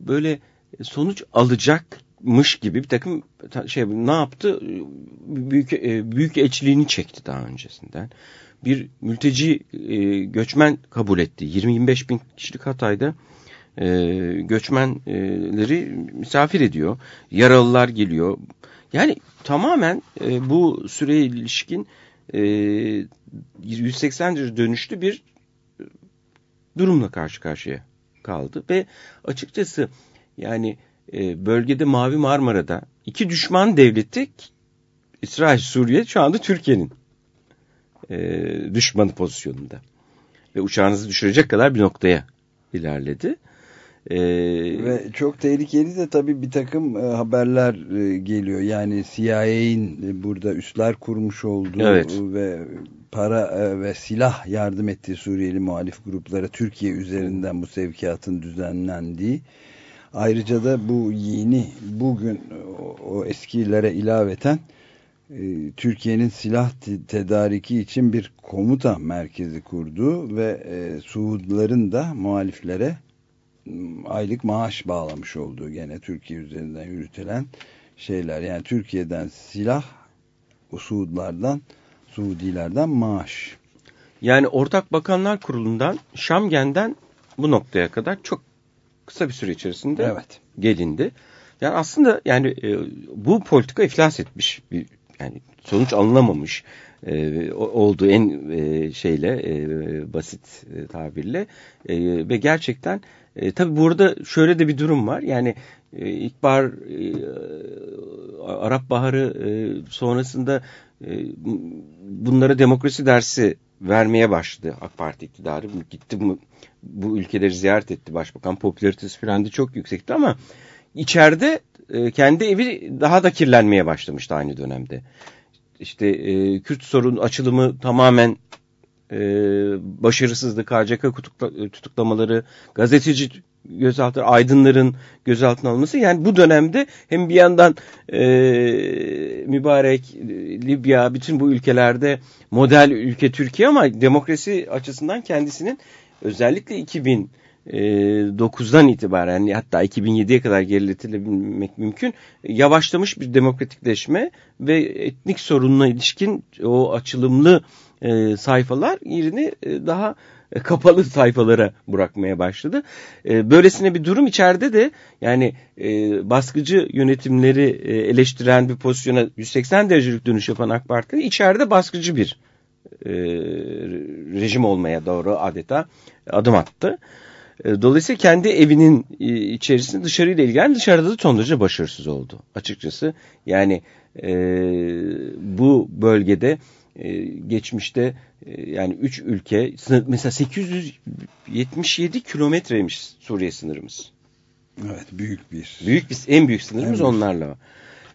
Speaker 7: böyle sonuç alacakmış gibi bir takım ta- şey ne yaptı? Büyük e, büyük elçiliğini çekti daha öncesinden. Bir mülteci e, göçmen kabul etti. 20-25 bin kişilik Hatay'da e, göçmenleri misafir ediyor. Yaralılar geliyor. Yani tamamen e, bu süreye ilişkin e, 180 derece dönüşlü bir durumla karşı karşıya kaldı ve açıkçası yani e, bölgede Mavi Marmara'da iki düşman devleti İsrail, Suriye şu anda Türkiye'nin e, düşmanı pozisyonunda ve uçağınızı düşürecek kadar bir noktaya ilerledi. E,
Speaker 2: Ve çok tehlikeli de tabii bir takım e, haberler e, geliyor. Yani CIA'in e, burada üsler kurmuş olduğu
Speaker 7: Evet.
Speaker 2: ve para e, ve silah yardım ettiği Suriyeli muhalif gruplara Türkiye üzerinden bu sevkiyatın düzenlendiği. Ayrıca da bu yeni bugün o, o eskilere ilaveten e, Türkiye'nin silah te- tedariki için bir komuta merkezi kurduğu ve e, Suudların da muhaliflere aylık maaş bağlamış olduğu gene Türkiye üzerinden yürütülen şeyler. Yani Türkiye'den silah, Suudlardan, Suudilerden maaş.
Speaker 7: Yani Ortak Bakanlar Kurulu'ndan Şamgen'den bu noktaya kadar çok kısa bir süre içerisinde
Speaker 2: Evet.
Speaker 7: gelindi. Yani aslında yani e, bu politika iflas etmiş bir Yani sonuç alınamamış e, olduğu en e, şeyle e, basit e, tabirle e, ve gerçekten e, tabii burada şöyle de bir durum var. Yani e, ilkbahar e, Arap Baharı e, sonrasında e, bunlara demokrasi dersi vermeye başladı AK Parti iktidarı. Gitti bu, bu ülkeleri ziyaret etti başbakan. Popülaritesi falan da çok yüksekti ama içeride e, kendi evi daha da kirlenmeye başlamıştı aynı dönemde. İşte e, Kürt sorun açılımı tamamen e, başarısızdı. KCK tutukla, tutuklamaları, gazeteci gözaltı, aydınların gözaltına alınması. Yani bu dönemde hem bir yandan e, mübarek Libya, bütün bu ülkelerde model ülke Türkiye ama demokrasi açısından kendisinin özellikle 2000 9'dan itibaren hatta 2007'ye kadar geriletilebilmek mümkün yavaşlamış bir demokratikleşme ve etnik sorununa ilişkin o açılımlı e, sayfalar yerini e, daha kapalı sayfalara bırakmaya başladı. E, böylesine bir durum içeride de yani e, baskıcı yönetimleri e, eleştiren bir pozisyona 180 derecelik dönüş yapan AK Parti içeride baskıcı bir e, rejim olmaya doğru adeta adım attı. E, dolayısıyla kendi evinin e, içerisinde dışarıyla ilgilen dışarıda da son derece başarısız oldu açıkçası. Yani e, bu bölgede e, geçmişte e, yani 3 ülke mesela 877 kilometreymiş Suriye sınırımız.
Speaker 2: Evet büyük bir.
Speaker 7: Büyük bir en büyük sınırımız evet. onlarla.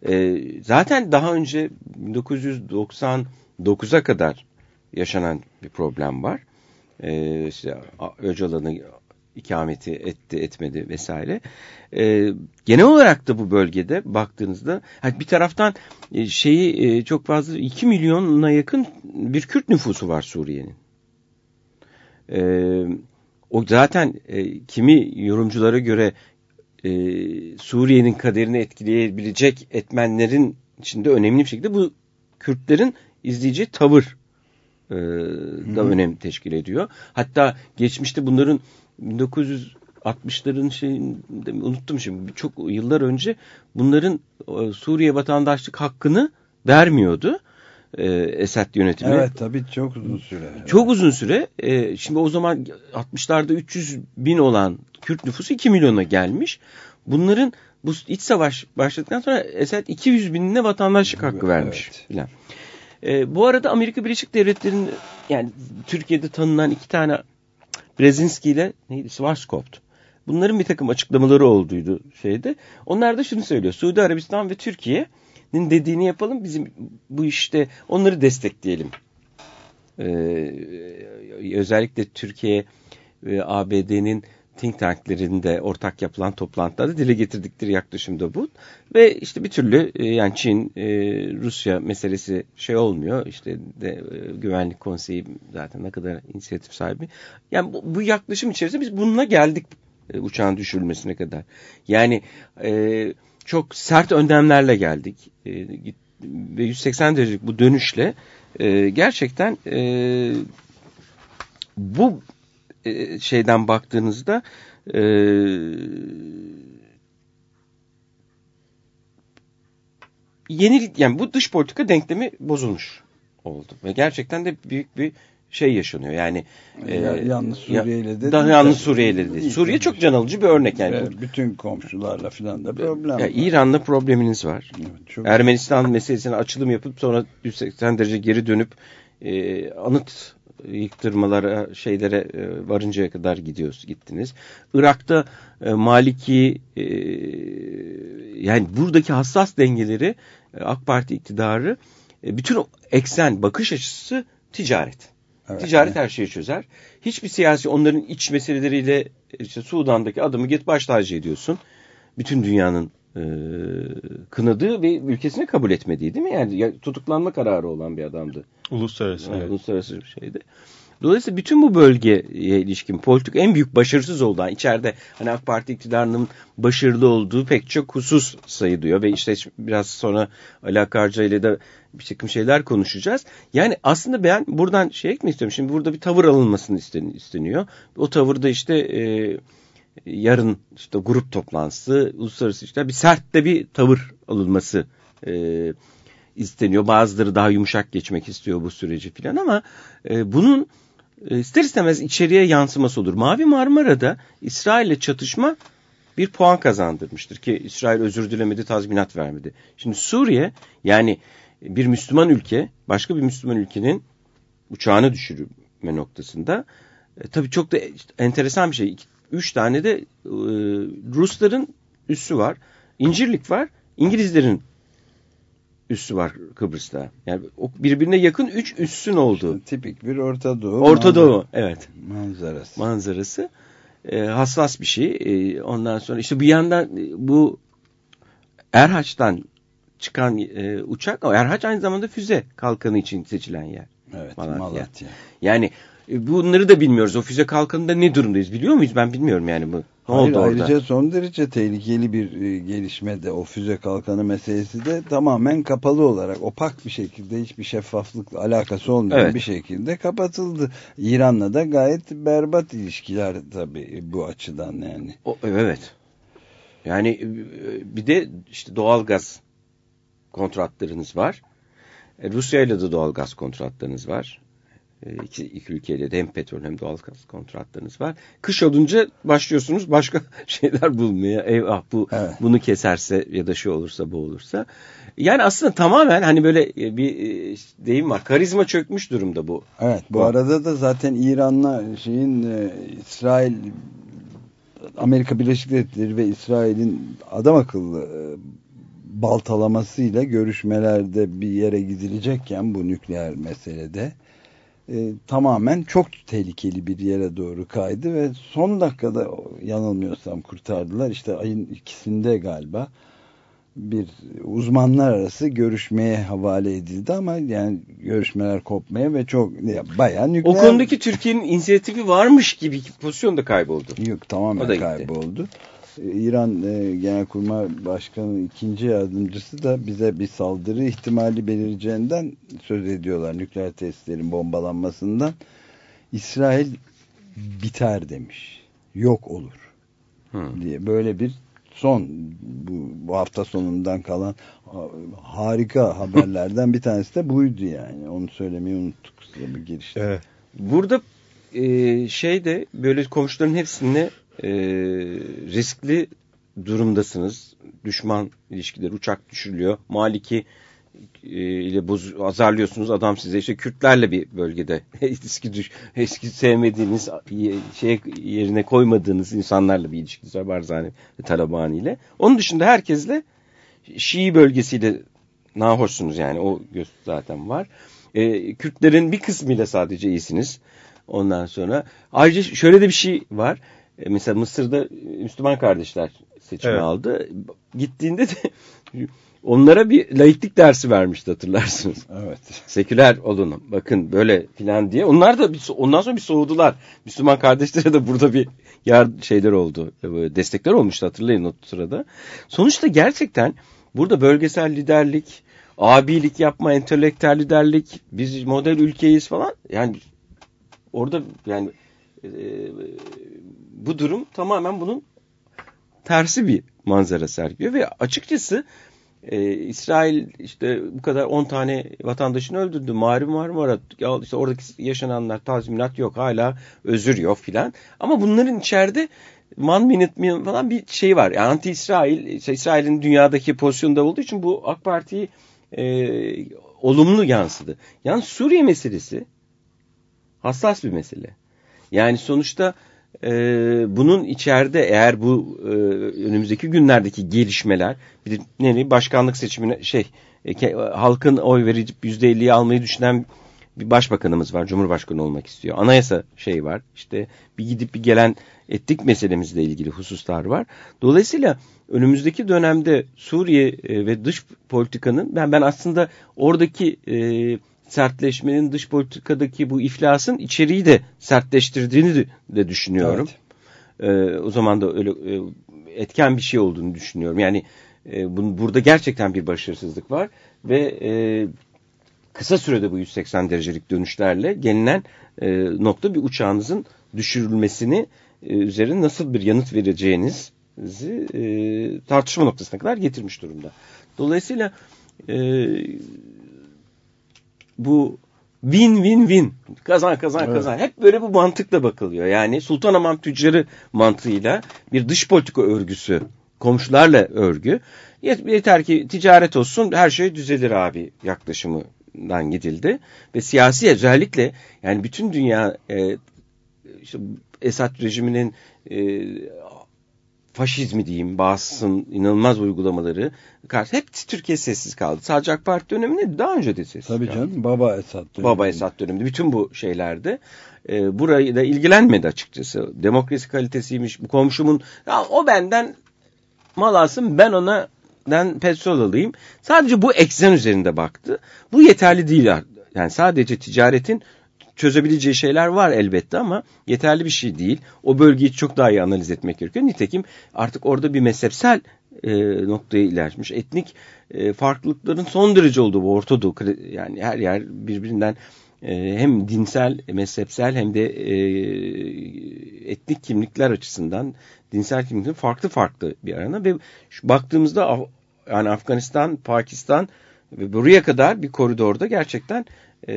Speaker 7: E, zaten daha önce 1999'a kadar yaşanan bir problem var. E, işte Öcalan'ı ikameti etti etmedi vesaire. E, genel olarak da bu bölgede baktığınızda hani bir taraftan e, şeyi e, çok fazla 2 milyona yakın bir Kürt nüfusu var Suriye'nin. E, o zaten e, kimi yorumculara göre e, Suriye'nin kaderini etkileyebilecek etmenlerin içinde önemli bir şekilde bu Kürtlerin izleyeceği tavır e, da Hı. önem teşkil ediyor. Hatta geçmişte bunların 1960'ların şeyinde unuttum şimdi çok yıllar önce bunların e, Suriye vatandaşlık hakkını vermiyordu. E, Esed yönetimi.
Speaker 2: Evet tabii çok uzun süre.
Speaker 7: Çok uzun süre. E, şimdi o zaman 60'larda 300 bin olan Kürt nüfusu 2 milyona gelmiş. Bunların bu iç savaş başladıktan sonra Esed 200 binine vatandaşlık hakkı evet. vermiş. Falan. E, bu arada Amerika Birleşik Devletleri'nin yani Türkiye'de tanınan iki tane Brzezinski ile neydi? Schwarzkopf. Bunların bir takım açıklamaları olduydu şeyde. Onlar da şunu söylüyor. Suudi Arabistan ve Türkiye'nin dediğini yapalım. Bizim bu işte onları destekleyelim. Ee, özellikle Türkiye ve ABD'nin think tanklerinde ortak yapılan toplantılarda dile getirdikleri yaklaşım da bu. Ve işte bir türlü e, yani Çin, e, Rusya meselesi şey olmuyor. İşte de, e, Güvenlik Konseyi zaten ne kadar inisiyatif sahibi. Yani bu, bu yaklaşım içerisinde biz bununla geldik uçağın düşürülmesine kadar. Yani çok sert önlemlerle geldik. ve 180 derecelik bu dönüşle gerçekten bu e, şeyden baktığınızda e, yeni yani bu dış politika denklemi bozulmuş oldu ve gerçekten de büyük bir şey yaşanıyor. Yani
Speaker 2: e, yalnız Suriye ile de
Speaker 7: daha yalnız Suriye ile de. Suriye çok can alıcı bir örnek yani. Evet,
Speaker 2: bütün komşularla filan da problem.
Speaker 7: Ya, İran'la probleminiz var. Evet, çok Ermenistan meselesine açılım yapıp sonra 180 derece geri dönüp e, anıt yıktırmalara şeylere e, varıncaya kadar gidiyoruz gittiniz. Irak'ta e, Maliki e, yani buradaki hassas dengeleri e, AK Parti iktidarı e, bütün eksen bakış açısı ticaret. Evet, ticaret evet. her şeyi çözer. Hiçbir siyasi onların iç meseleleriyle işte Sudan'daki adamı git baş tacı ediyorsun. Bütün dünyanın e, kınadığı ve ülkesine kabul etmediği değil mi? Yani tutuklanma kararı olan bir adamdı.
Speaker 3: Uluslararası.
Speaker 7: Yani, evet. Uluslararası bir şeydi. Dolayısıyla bütün bu bölgeye ilişkin politik en büyük başarısız olan içeride hani AK Parti iktidarının başarılı olduğu pek çok husus sayılıyor ve işte biraz sonra Ali Akarca ile de bir takım şeyler konuşacağız. Yani aslında ben buradan şey ekmek istiyorum. Şimdi burada bir tavır alınmasını isteniyor. O tavırda işte e, yarın işte grup toplantısı, uluslararası işte bir sert de bir tavır alınması e, isteniyor. Bazıları daha yumuşak geçmek istiyor bu süreci filan ama e, bunun e, ister istemez içeriye yansıması olur. Mavi Marmara'da İsrail'le çatışma bir puan kazandırmıştır ki İsrail özür dilemedi, tazminat vermedi. Şimdi Suriye yani bir Müslüman ülke başka bir Müslüman ülkenin uçağını düşürme noktasında e, tabii çok da enteresan bir şey. Üç tane de e, Rusların üssü var. İncirlik var. İngilizlerin üssü var Kıbrıs'ta. Yani birbirine yakın üç üssün olduğu.
Speaker 2: Tipik bir Orta Doğu.
Speaker 7: Orta Doğu evet.
Speaker 2: Manzarası.
Speaker 7: Manzarası. E, hassas bir şey. E, ondan sonra işte bir yandan e, bu Erhaç'tan çıkan e, uçak, Erhaç aynı zamanda füze kalkanı için seçilen yer.
Speaker 2: Evet Malatya. Malatya.
Speaker 7: Yani bunları da bilmiyoruz. O füze kalkanında ne durumdayız biliyor muyuz? Ben bilmiyorum yani bu.
Speaker 2: Ne Hayır, oldu ayrıca orada? son derece tehlikeli bir e, gelişme de o füze kalkanı meselesi de tamamen kapalı olarak opak bir şekilde hiçbir şeffaflıkla alakası olmayan evet. bir şekilde kapatıldı. İran'la da gayet berbat ilişkiler tabii bu açıdan yani.
Speaker 7: O, evet. Yani e, bir de işte doğal gaz kontratlarınız var. Rusya ile de doğal gaz kontratlarınız var. E, iki, iki ülkeyle de hem petrol hem doğal gaz kontratlarınız var. Kış olunca başlıyorsunuz başka şeyler bulmaya. Eyvah bu evet. bunu keserse ya da şu olursa bu olursa. Yani aslında tamamen hani böyle e, bir e, deyim var. Karizma çökmüş durumda bu.
Speaker 2: Evet bu, bu. arada da zaten İran'la şeyin e, İsrail Amerika Birleşik Devletleri ve İsrail'in adam akıllı e, baltalamasıyla görüşmelerde bir yere gidilecekken bu nükleer meselede e, tamamen çok tehlikeli bir yere doğru kaydı ve son dakikada yanılmıyorsam kurtardılar. İşte ayın ikisinde galiba bir uzmanlar arası görüşmeye havale edildi ama yani görüşmeler kopmaya ve çok bayağı nükleer...
Speaker 7: O konudaki Türkiye'nin inisiyatifi varmış gibi pozisyonda kayboldu.
Speaker 2: Yok tamamen kayboldu. İran e, Genelkurmay Başkanı ikinci yardımcısı da bize bir saldırı ihtimali belireceğinden söz ediyorlar. Nükleer testlerin bombalanmasından. İsrail biter demiş. Yok olur. Hmm. diye böyle bir son bu, bu hafta sonundan kalan harika haberlerden bir tanesi de buydu yani. Onu söylemeyi unuttuk bir girişte. Evet.
Speaker 7: Burada e, şey de böyle komşuların hepsine e, riskli durumdasınız. Düşman ilişkileri uçak düşürülüyor. Maliki e, ile boz, azarlıyorsunuz. Adam size işte Kürtlerle bir bölgede eski düş, eski sevmediğiniz şey yerine koymadığınız insanlarla bir ilişkiniz var Barzani ve Talabani ile. Onun dışında herkesle Şii bölgesiyle nahoşsunuz yani o göz zaten var. E, Kürtlerin bir kısmıyla sadece iyisiniz. Ondan sonra ayrıca şöyle de bir şey var. E, mesela Mısır'da Müslüman kardeşler seçimi evet. aldı. Gittiğinde de onlara bir laiklik dersi vermişti hatırlarsınız.
Speaker 2: Evet.
Speaker 7: Seküler olun bakın böyle filan diye. Onlar da bir, ondan sonra bir soğudular. Müslüman kardeşlere de burada bir yar şeyler oldu. Böyle destekler olmuştu hatırlayın o sırada. Sonuçta gerçekten burada bölgesel liderlik, abilik yapma, entelektüel liderlik, biz model ülkeyiz falan. Yani orada yani e, bu durum tamamen bunun tersi bir manzara sergiliyor ve açıkçası e, İsrail işte bu kadar 10 tane vatandaşını öldürdü. Mari Marmara işte oradaki yaşananlar tazminat yok hala özür yok filan. Ama bunların içeride man minute falan bir şey var. Yani anti İsrail, işte İsrail'in dünyadaki pozisyonda olduğu için bu AK Parti'yi e, olumlu yansıdı. Yani Suriye meselesi hassas bir mesele. Yani sonuçta e, bunun içeride eğer bu e, önümüzdeki günlerdeki gelişmeler bir ne başkanlık seçimine şey e, halkın oy verip yüzde elliyi almayı düşünen bir başbakanımız var. Cumhurbaşkanı olmak istiyor. Anayasa şey var. İşte bir gidip bir gelen etnik meselemizle ilgili hususlar var. Dolayısıyla önümüzdeki dönemde Suriye e, ve dış politikanın ben ben aslında oradaki e, sertleşmenin dış politikadaki bu iflasın içeriği de sertleştirdiğini de düşünüyorum. Evet. Ee, o zaman da öyle e, etken bir şey olduğunu düşünüyorum. Yani e, bunun, burada gerçekten bir başarısızlık var ve e, kısa sürede bu 180 derecelik dönüşlerle gelinen e, nokta bir uçağınızın düşürülmesini e, üzerine nasıl bir yanıt vereceğinizi e, tartışma noktasına kadar getirmiş durumda. Dolayısıyla e, bu win win win kazan kazan
Speaker 2: Evet.
Speaker 7: kazan hep böyle bu mantıkla bakılıyor. Yani Sultanahmet tüccarı mantığıyla bir dış politika örgüsü komşularla örgü Yet- yeter ki ticaret olsun her şey düzelir abi yaklaşımından gidildi ve siyasi özellikle yani bütün dünya e, işte Esad rejiminin e, faşizmi diyeyim, Bağız'ın inanılmaz uygulamaları karşı hep Türkiye sessiz kaldı. Sadece AK Parti döneminde daha önce de sessiz
Speaker 2: Tabii
Speaker 7: kaldı.
Speaker 2: canım Baba Esat. dönemi.
Speaker 7: Baba Esad döneminde bütün bu şeylerde e, burayı da ilgilenmedi açıkçası. Demokrasi kalitesiymiş bu komşumun ya o benden mal alsın ben ona den petrol alayım. Sadece bu eksen üzerinde baktı. Bu yeterli değil. Yani sadece ticaretin çözebileceği şeyler var elbette ama yeterli bir şey değil. O bölgeyi çok daha iyi analiz etmek gerekiyor. Nitekim artık orada bir mezhepsel e, noktaya ilerlemiş. Etnik e, farklılıkların son derece olduğu bu Orta Doğu yani her yer birbirinden e, hem dinsel, mezhepsel hem de e, etnik kimlikler açısından dinsel kimlikler farklı farklı bir arana ve şu baktığımızda yani Afganistan, Pakistan ve buraya kadar bir koridorda gerçekten e,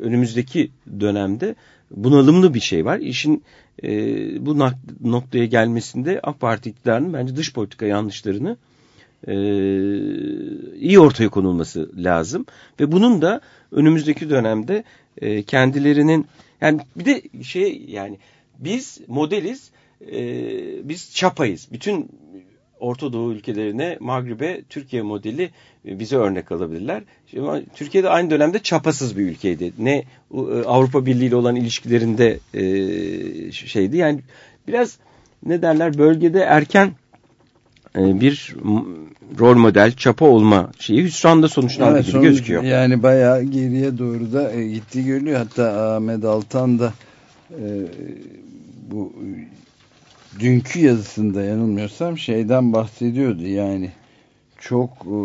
Speaker 7: önümüzdeki dönemde bunalımlı bir şey var. İşin e, bu noktaya gelmesinde AK Parti iktidarının bence dış politika yanlışlarını e, iyi ortaya konulması lazım. Ve bunun da önümüzdeki dönemde e, kendilerinin yani bir de şey yani biz modeliz e, biz çapayız. Bütün Orta Doğu ülkelerine, Maghrib'e Türkiye modeli e, bize örnek alabilirler. Şimdi, Türkiye'de aynı dönemde çapasız bir ülkeydi. Ne e, Avrupa Birliği ile olan ilişkilerinde e, şeydi. Yani biraz ne derler bölgede erken e, bir rol model, çapa olma şeyi hüsranda sonuçlandı
Speaker 2: Evet,
Speaker 7: gibi
Speaker 2: sonuç-
Speaker 7: gözüküyor.
Speaker 2: Yani bayağı geriye doğru da e, gittiği görülüyor. Hatta Ahmet Altan da bu dünkü yazısında yanılmıyorsam şeyden bahsediyordu. Yani çok e,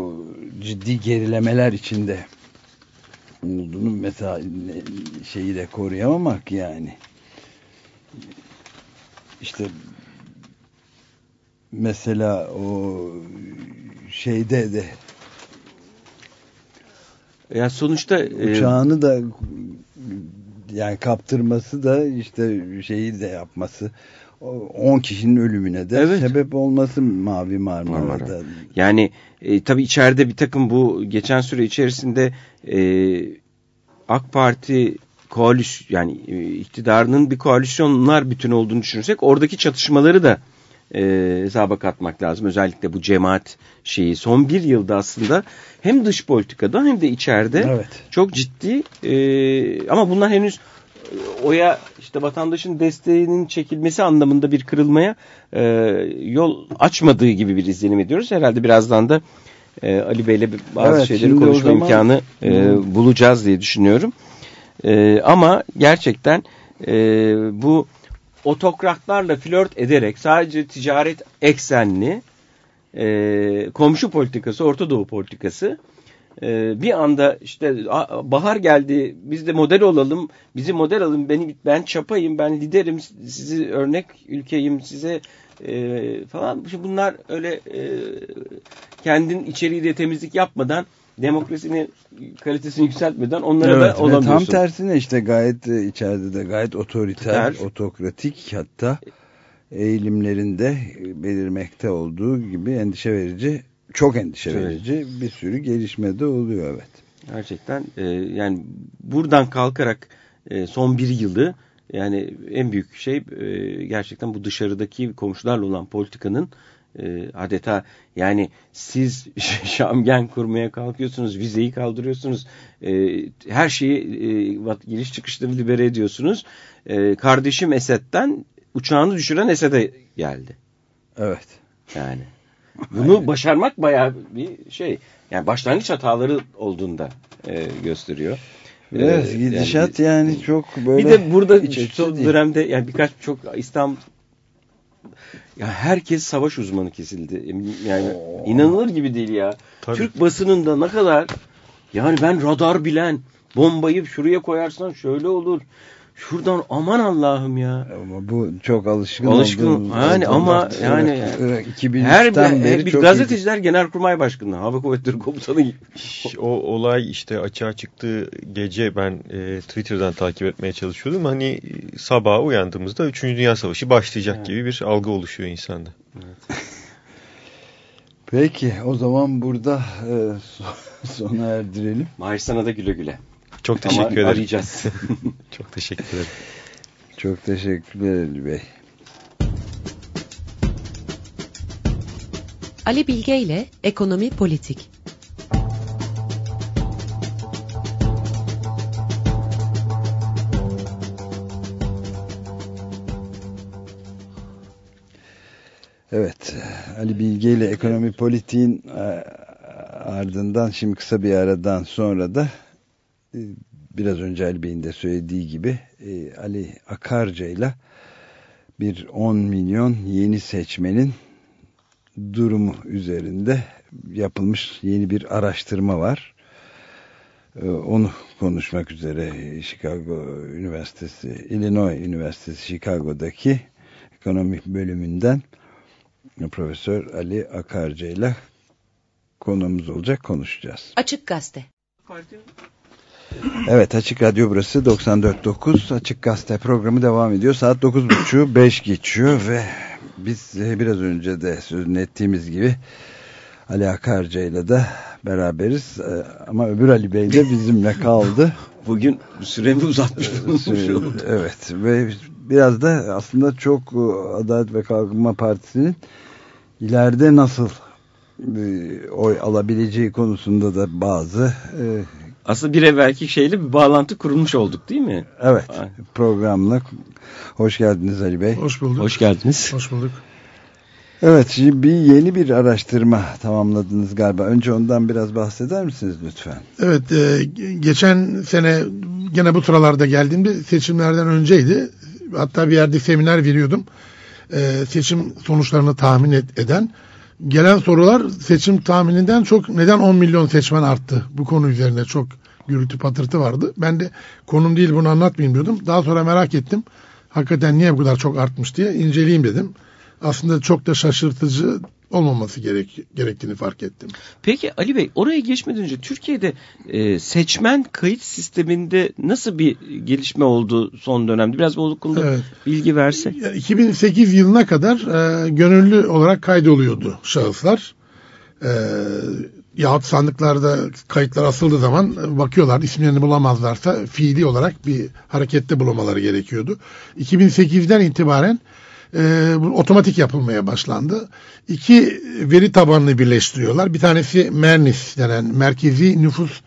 Speaker 2: ciddi gerilemeler içinde olduğunu mesela şeyi de koruyamamak yani. İşte mesela o şeyde de
Speaker 7: Yani sonuçta e,
Speaker 2: uçağını da yani kaptırması da işte şeyi de yapması 10 kişinin ölümüne de
Speaker 7: Evet.
Speaker 2: sebep olması Mavi Marmara'da.
Speaker 7: Marmara. Yani e, tabii içeride bir takım bu geçen süre içerisinde e, AK Parti koaliş yani e, iktidarının bir koalisyonlar bütün olduğunu düşünürsek oradaki çatışmaları da e, hesaba katmak lazım. Özellikle bu cemaat şeyi son bir yılda aslında hem dış politikada hem de içeride
Speaker 2: Evet.
Speaker 7: çok ciddi e, ama bunlar henüz oya işte vatandaşın desteğinin çekilmesi anlamında bir kırılmaya e, yol açmadığı gibi bir izlenim ediyoruz. Herhalde birazdan da e, Ali Bey'le bazı
Speaker 2: Evet,
Speaker 7: şeyleri konuşma
Speaker 2: zaman-
Speaker 7: imkanı e, bulacağız diye düşünüyorum. E, ama gerçekten e, bu otokratlarla flört ederek sadece ticaret eksenli e, komşu politikası, Orta Doğu politikası e, bir anda işte "A- bahar geldi biz de model olalım, bizi model alın, beni ben çapayım, ben liderim, sizi örnek ülkeyim, size e, falan. Bunlar öyle e, kendin içeriğiyle temizlik yapmadan demokrasinin kalitesini yükseltmeden onlara
Speaker 2: Evet,
Speaker 7: da
Speaker 2: ve tam
Speaker 7: olamıyorsun.
Speaker 2: tersine işte gayet e, içeride de gayet otoriter,
Speaker 7: Otoriter.
Speaker 2: otokratik hatta eğilimlerinde belirmekte olduğu gibi endişe verici, çok endişe
Speaker 7: Evet.
Speaker 2: verici bir sürü gelişme de oluyor evet.
Speaker 7: Gerçekten e, yani buradan kalkarak e, son bir yılı yani en büyük şey e, gerçekten bu dışarıdaki komşularla olan politikanın e, adeta yani siz şamgen kurmaya kalkıyorsunuz, vizeyi kaldırıyorsunuz, e, her şeyi e, giriş çıkışları libere ediyorsunuz. E, kardeşim Esed'den uçağını düşüren Esed'e geldi.
Speaker 2: Evet.
Speaker 7: Yani bunu başarmak bayağı bir şey. Yani başlangıç hataları olduğunda e, gösteriyor.
Speaker 2: Evet,
Speaker 7: Ee,
Speaker 2: gidişat yani, çok böyle
Speaker 7: bir de burada son dönemde yani birkaç çok İstanbul ya herkes savaş uzmanı kesildi. Yani
Speaker 2: Oo.
Speaker 7: inanılır gibi değil ya.
Speaker 3: Tabii.
Speaker 7: Türk basınında ne kadar yani ben radar bilen bombayı şuraya koyarsan şöyle olur. Şuradan aman Allah'ım ya.
Speaker 2: Ama bu çok alışkın
Speaker 7: Alışkın yani ama
Speaker 2: Evet,
Speaker 7: yani
Speaker 2: evet, 2003'ten
Speaker 7: her
Speaker 2: beri
Speaker 7: bir, bir
Speaker 2: çok
Speaker 7: gazeteciler Genelkurmay Başkanı, Hava Kuvvetleri Komutanı gibi.
Speaker 3: O olay işte açığa çıktığı gece ben e, Twitter'dan takip etmeye çalışıyordum. Hani e, sabah uyandığımızda 3. Dünya Savaşı başlayacak
Speaker 7: Evet.
Speaker 3: gibi bir algı oluşuyor insanda.
Speaker 2: Peki o zaman burada e, so- sona erdirelim.
Speaker 7: Mahir sana da güle güle.
Speaker 3: Çok
Speaker 7: Ama
Speaker 3: teşekkür ederim.
Speaker 7: arayacağız.
Speaker 3: Çok teşekkür ederim.
Speaker 2: Çok teşekkürler Ali Bey.
Speaker 6: Ali Bilge ile Ekonomi Politik.
Speaker 2: Evet, Ali Bilge ile ekonomi politiğin e, ardından şimdi kısa bir aradan sonra da biraz önce Ali Bey'in de söylediği gibi e, Ali Akarca ile bir 10 milyon yeni seçmenin durumu üzerinde yapılmış yeni bir araştırma var. E, Onu konuşmak üzere Chicago Üniversitesi, Illinois Üniversitesi Chicago'daki ekonomi bölümünden Profesör Ali Akarca ile konuğumuz olacak konuşacağız.
Speaker 6: Açık Gazete.
Speaker 2: Evet Açık Radyo burası 94.9 Açık Gazete programı devam ediyor. Saat 9.30 5 geçiyor ve biz e, biraz önce de sözünü ettiğimiz gibi Ali Akarca ile de beraberiz. E, Ama öbür Ali Bey de bizimle kaldı.
Speaker 7: Bugün süremi uzatmış bulunmuş oldum.
Speaker 2: evet ve biraz da aslında çok e, Adalet ve Kalkınma Partisi'nin ileride nasıl oy alabileceği konusunda da bazı
Speaker 7: Aslında bir evvelki şeyle bir bağlantı kurulmuş olduk değil mi?
Speaker 2: evet
Speaker 7: Ay.
Speaker 2: programla hoş geldiniz Ali Bey.
Speaker 8: Hoş bulduk.
Speaker 7: Hoş geldiniz.
Speaker 8: Hoş bulduk.
Speaker 2: Evet şimdi bir yeni bir araştırma tamamladınız galiba. Önce ondan biraz bahseder misiniz lütfen?
Speaker 8: Evet, e, geçen sene gene bu sıralarda geldiğimde seçimlerden önceydi. Hatta bir yerde seminer veriyordum. E, seçim sonuçlarını tahmin et- eden. Gelen sorular seçim tahmininden çok neden 10 milyon seçmen arttı? Bu konu üzerine çok gürültü patırtı vardı. Ben de konum değil bunu anlatmayayım diyordum. Daha sonra merak ettim. Hakikaten niye bu kadar çok artmış diye inceleyeyim dedim. Aslında çok da şaşırtıcı olmaması gerek, gerektiğini fark ettim.
Speaker 7: Peki Ali Bey oraya geçmeden önce Türkiye'de e, seçmen kayıt sisteminde nasıl bir gelişme oldu son dönemde? Biraz bu konuda
Speaker 8: Evet.
Speaker 7: bilgi versek.
Speaker 8: Yani 2008 yılına kadar e, gönüllü olarak kaydoluyordu şahıslar. E, yahut sandıklarda kayıtlar asıldığı zaman bakıyorlar isimlerini bulamazlarsa fiili olarak bir harekette bulunmaları gerekiyordu. 2008'den itibaren e, bu otomatik yapılmaya başlandı. İki veri tabanını birleştiriyorlar. Bir tanesi MERNIS denen Merkezi Nüfus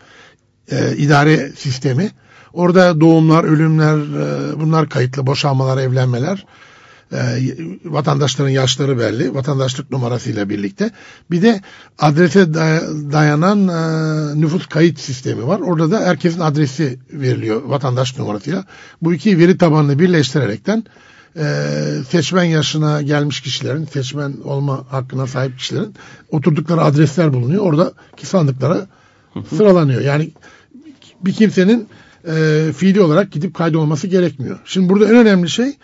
Speaker 8: e, idare sistemi. Orada doğumlar, ölümler, e, bunlar kayıtlı, boşanmalar, evlenmeler. E, vatandaşların yaşları belli, vatandaşlık numarasıyla birlikte. Bir de adrese day- dayanan e, nüfus kayıt sistemi var. Orada da herkesin adresi veriliyor vatandaş numarasıyla. Bu iki veri tabanını birleştirerekten e, seçmen yaşına gelmiş kişilerin, seçmen olma hakkına sahip kişilerin oturdukları adresler bulunuyor. Oradaki sandıklara sıralanıyor. Yani bir kimsenin e, fiili olarak gidip kaydolması gerekmiyor. Şimdi burada en önemli şey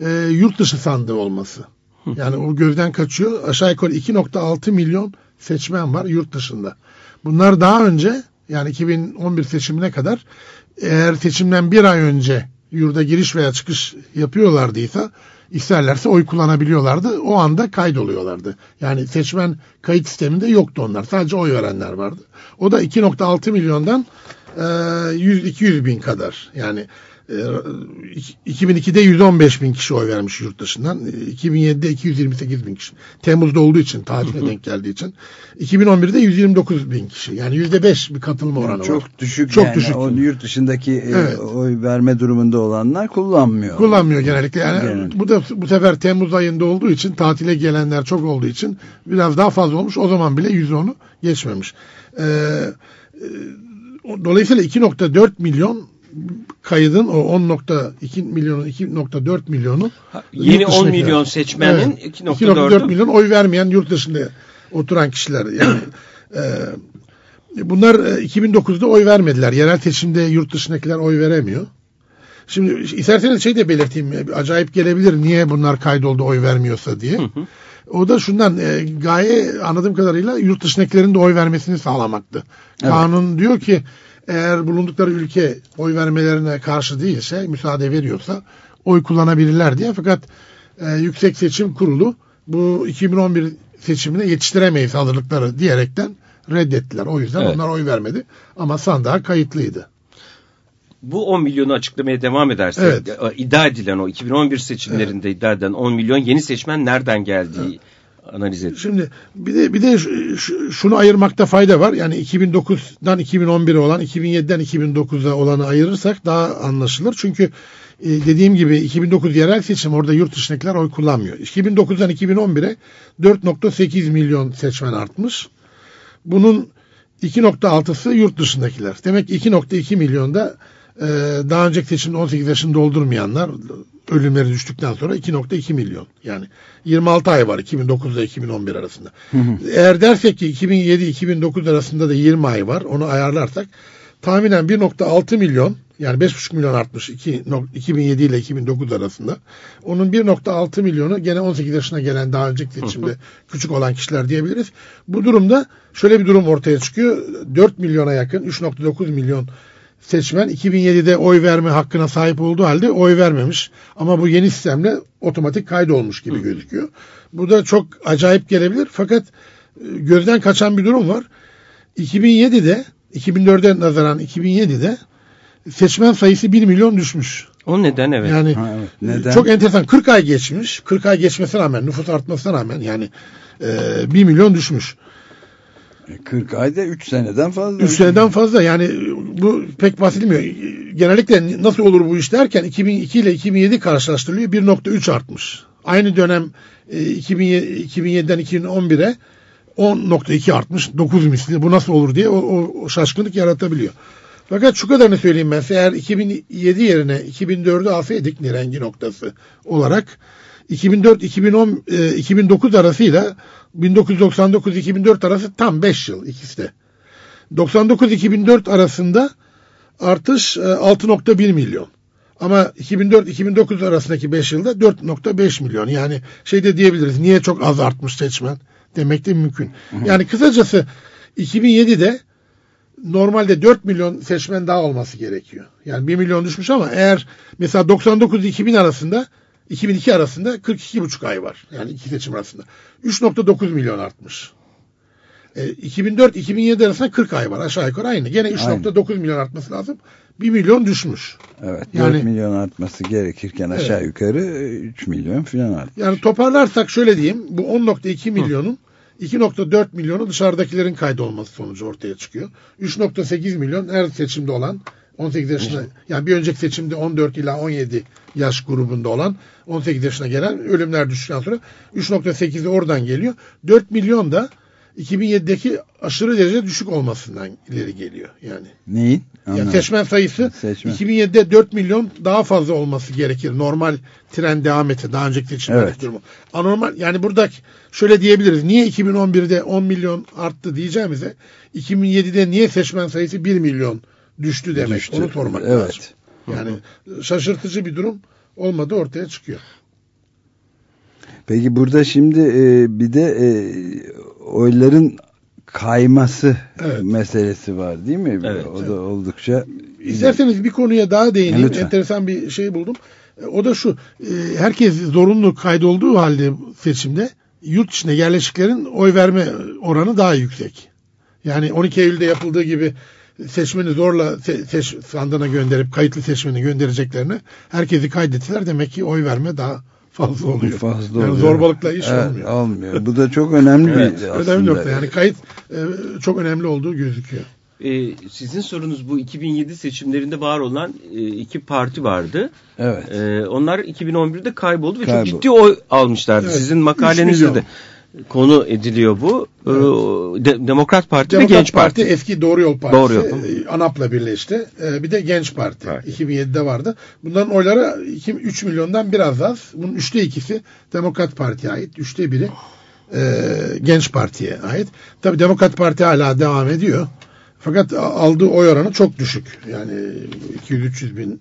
Speaker 8: e, yurt dışı sandığı olması. Yani o gözden kaçıyor. Aşağı yukarı 2.6 milyon seçmen var yurt dışında. Bunlar daha önce yani 2011 seçimine kadar eğer seçimden bir ay önce yurda giriş veya çıkış yapıyorlardıysa isterlerse oy kullanabiliyorlardı. O anda kaydoluyorlardı. Yani seçmen kayıt sisteminde yoktu onlar. Sadece oy verenler vardı. O da 2.6 milyondan e, 100-200 bin kadar. Yani 2002'de 115 bin kişi oy vermiş yurt dışından. E, 2007'de 228 bin kişi. Temmuz'da olduğu için, tarihine denk geldiği için. 2011'de 129 bin kişi. Yani %5 bir katılma oranı var.
Speaker 2: Çok düşük
Speaker 8: Çok
Speaker 2: yani.
Speaker 8: düşük.
Speaker 2: O yurt dışındaki e,
Speaker 8: Evet.
Speaker 2: oy verme durumunda olanlar kullanmıyor.
Speaker 8: Kullanmıyor genellikle. Yani
Speaker 2: Genellikle.
Speaker 8: bu da bu sefer Temmuz ayında olduğu için tatile gelenler çok olduğu için biraz daha fazla olmuş. O zaman bile %10'u geçmemiş. Ee, e, dolayısıyla 2.4 milyon kaydın o 10.2 milyonun 2.4 milyonu
Speaker 7: Yeni
Speaker 8: yurt
Speaker 7: 10
Speaker 8: dışındakiler.
Speaker 7: milyon seçmenin
Speaker 8: Evet.
Speaker 7: 2.4'ü
Speaker 8: 2.4 milyon oy vermeyen yurt dışında oturan kişiler yani e, bunlar e, 2009'da oy vermediler. Yerel seçimde yurt dışındakiler oy veremiyor. Şimdi isterseniz şey de belirteyim. e, Acayip gelebilir niye bunlar kaydoldu oy vermiyorsa diye. O da şundan e, gaye anladığım kadarıyla yurt dışındakilerin de oy vermesini sağlamaktı. Kanun diyor ki eğer bulundukları ülke oy vermelerine karşı değilse, müsaade veriyorsa oy kullanabilirler diye. Fakat e, Yüksek Seçim Kurulu bu 2011 seçimine yetiştiremeyiz hazırlıkları diyerekten reddettiler. O yüzden
Speaker 7: Evet.
Speaker 8: onlar oy vermedi. Ama sandığa kayıtlıydı.
Speaker 7: Bu 10 milyonu açıklamaya devam edersek
Speaker 8: Evet.
Speaker 7: e, iddia edilen o 2011 seçimlerinde iddia edilen 10 milyon yeni seçmen nereden geldiği analiz edildi.
Speaker 8: Şimdi bir de bir de şu- şu- şunu ayırmakta fayda var. Yani 2009'dan 2011'e olan, 2007'den 2009'a olanı ayırırsak daha anlaşılır. Çünkü e, dediğim gibi 2009 yerel seçim orada yurt dışındakiler oy kullanmıyor. 2009'dan 2011'e 4.8 milyon seçmen artmış. Bunun 2.6'sı yurt dışındakiler. Demek ki 2.2 milyonda e, daha önceki seçimde 18 yaşını doldurmayanlar ölümleri düştükten sonra 2.2 milyon. Yani 26 ay var 2009 ile 2011 arasında. Eğer dersek ki 2007-2009 arasında da 20 ay var onu ayarlarsak tahminen 1.6 milyon yani 5.5 milyon artmış iki, nok- 2007 ile 2009 arasında. Onun 1.6 milyonu gene 18 yaşına gelen daha önceki seçimde küçük olan kişiler diyebiliriz. Bu durumda şöyle bir durum ortaya çıkıyor. 4 milyona yakın 3.9 milyon seçmen 2007'de oy verme hakkına sahip olduğu halde oy vermemiş. Ama bu yeni sistemle otomatik kaydolmuş gibi gözüküyor. Bu da çok acayip gelebilir fakat e, gözden kaçan bir durum var. 2007'de 2004'e nazaran 2007'de seçmen sayısı 1 milyon düşmüş.
Speaker 7: O neden evet.
Speaker 8: Yani
Speaker 2: Ha, evet. Neden?
Speaker 8: çok enteresan 40 ay geçmiş. 40 ay geçmesine rağmen nüfus artmasına rağmen yani e, 1 milyon düşmüş.
Speaker 2: 40 ayda 3 seneden fazla.
Speaker 8: 3 seneden fazla yani bu pek bahsedilmiyor. Genellikle nasıl olur bu iş derken 2002 ile 2007 karşılaştırılıyor 1.3 artmış. Aynı dönem e, 2007 2007'den 2011'e 10.2 artmış 9 misli bu nasıl olur diye o, o, o şaşkınlık yaratabiliyor. Fakat şu kadarını söyleyeyim ben eğer 2007 yerine 2004'ü alsaydık nirengi noktası olarak 2004-2010 e, 2009 arasıyla 1999-2004 arası tam 5 yıl ikisi de. 99-2004 arasında artış e, 6.1 milyon. Ama 2004-2009 arasındaki 5 yılda 4.5 milyon. Yani şey de diyebiliriz niye çok az artmış seçmen demek de mümkün. Yani kısacası 2007'de normalde 4 milyon seçmen daha olması gerekiyor. Yani 1 milyon düşmüş ama eğer mesela 99-2000 arasında 2002 arasında 42,5 ay var. Yani iki seçim arasında. 3.9 milyon artmış. E, 2004-2007 arasında 40 ay var. Aşağı yukarı aynı. Gene 3.9 milyon artması lazım. 1 milyon düşmüş.
Speaker 2: Evet.
Speaker 8: Yani-
Speaker 2: 4 milyon artması gerekirken aşağı yukarı 3 milyon falan artmış.
Speaker 8: Yani toparlarsak şöyle diyeyim. Bu 10.2 milyonun 2.4 milyonu dışarıdakilerin kaydolması sonucu ortaya çıkıyor. 3.8 milyon her seçimde olan 18 yaşına yani bir önceki seçimde 14 ila 17 yaş grubunda olan 18 yaşına gelen ölümler düştükten sonra 3.8'i oradan geliyor. 4 milyon da 2007'deki aşırı derece düşük olmasından ileri geliyor yani.
Speaker 2: Neyin?
Speaker 8: Yani
Speaker 2: Anlamadım.
Speaker 8: seçmen sayısı
Speaker 2: Seçmen.
Speaker 8: 2007'de 4 milyon daha fazla olması gerekir. Normal tren devam etse daha önceki seçimlerdeki
Speaker 2: Evet.
Speaker 8: durumu. Anormal yani burada şöyle diyebiliriz. Niye 2011'de 10 milyon arttı diyeceğimize 2007'de niye seçmen sayısı 1 milyon düştü demek.
Speaker 2: Düştü.
Speaker 8: Onu sormak
Speaker 2: Evet.
Speaker 8: lazım. Yani şaşırtıcı bir durum olmadı ortaya çıkıyor.
Speaker 2: Peki burada şimdi e, bir de e, oyların kayması
Speaker 8: Evet.
Speaker 2: meselesi var değil mi?
Speaker 7: Evet,
Speaker 2: o da oldukça
Speaker 8: İsterseniz bir konuya daha değineyim.
Speaker 2: Lütfen.
Speaker 8: Enteresan bir şey buldum. E, O da şu. e, Herkes zorunlu kaydolduğu halde seçimde yurt dışına yerleşiklerin oy verme oranı daha yüksek. Yani 12 Eylül'de yapıldığı gibi seçmeni zorla se- seç, sandığına gönderip kayıtlı seçmeni göndereceklerini herkesi kaydettiler. Demek ki oy verme daha fazla oluyor.
Speaker 2: fazla
Speaker 8: yani
Speaker 2: oluyor.
Speaker 8: zorbalıkla iş
Speaker 2: Evet,
Speaker 8: olmuyor.
Speaker 2: olmuyor. Bu da çok önemli
Speaker 7: Evet,
Speaker 2: bir aslında.
Speaker 8: Önemli nokta. Yani kayıt e, çok önemli olduğu gözüküyor.
Speaker 7: Ee, sizin sorunuz bu 2007 seçimlerinde var olan e, iki parti vardı.
Speaker 2: Evet.
Speaker 7: Ee, onlar 2011'de kayboldu ve
Speaker 2: Kayboldu.
Speaker 7: çok ciddi oy almışlardı.
Speaker 8: Evet,
Speaker 7: Sizin makalenizde de konu ediliyor bu. Ee, De- Demokrat Parti ve
Speaker 8: Demokrat
Speaker 7: Genç Parti.
Speaker 8: eski Doğru Yol Partisi.
Speaker 7: Doğru Yol.
Speaker 8: e, ANAP'la birleşti. E, Bir de Genç Parti.
Speaker 7: Parti.
Speaker 8: 2007'de vardı. Bunların oyları 2, 3 milyondan biraz az. Bunun üçte ikisi Demokrat Parti'ye ait. Üçte biri e, Genç Parti'ye ait. Tabi Demokrat Parti hala devam ediyor. Fakat aldığı oy oranı çok düşük. Yani 200-300 bin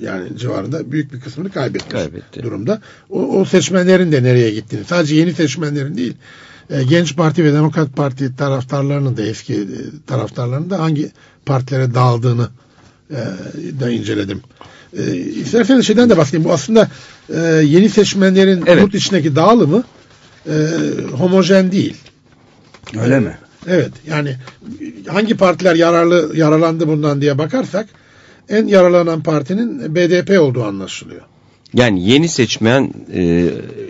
Speaker 8: yani civarında büyük bir kısmını kaybetmiş
Speaker 7: Kaybetti.
Speaker 8: durumda. O, o seçmenlerin de nereye gittiğini sadece yeni seçmenlerin değil e, Genç Parti ve Demokrat Parti taraftarlarının da eski e, taraftarlarının da hangi partilere dağıldığını e, da inceledim. E, isterseniz şeyden de bahsedeyim. Bu aslında e, yeni seçmenlerin
Speaker 7: Evet.
Speaker 8: yurt içindeki dağılımı e, homojen değil.
Speaker 2: Öyle mi?
Speaker 8: Evet yani hangi partiler yararlı yararlandı bundan diye bakarsak en yararlanan partinin BDP olduğu anlaşılıyor.
Speaker 7: Yani yeni seçmen e,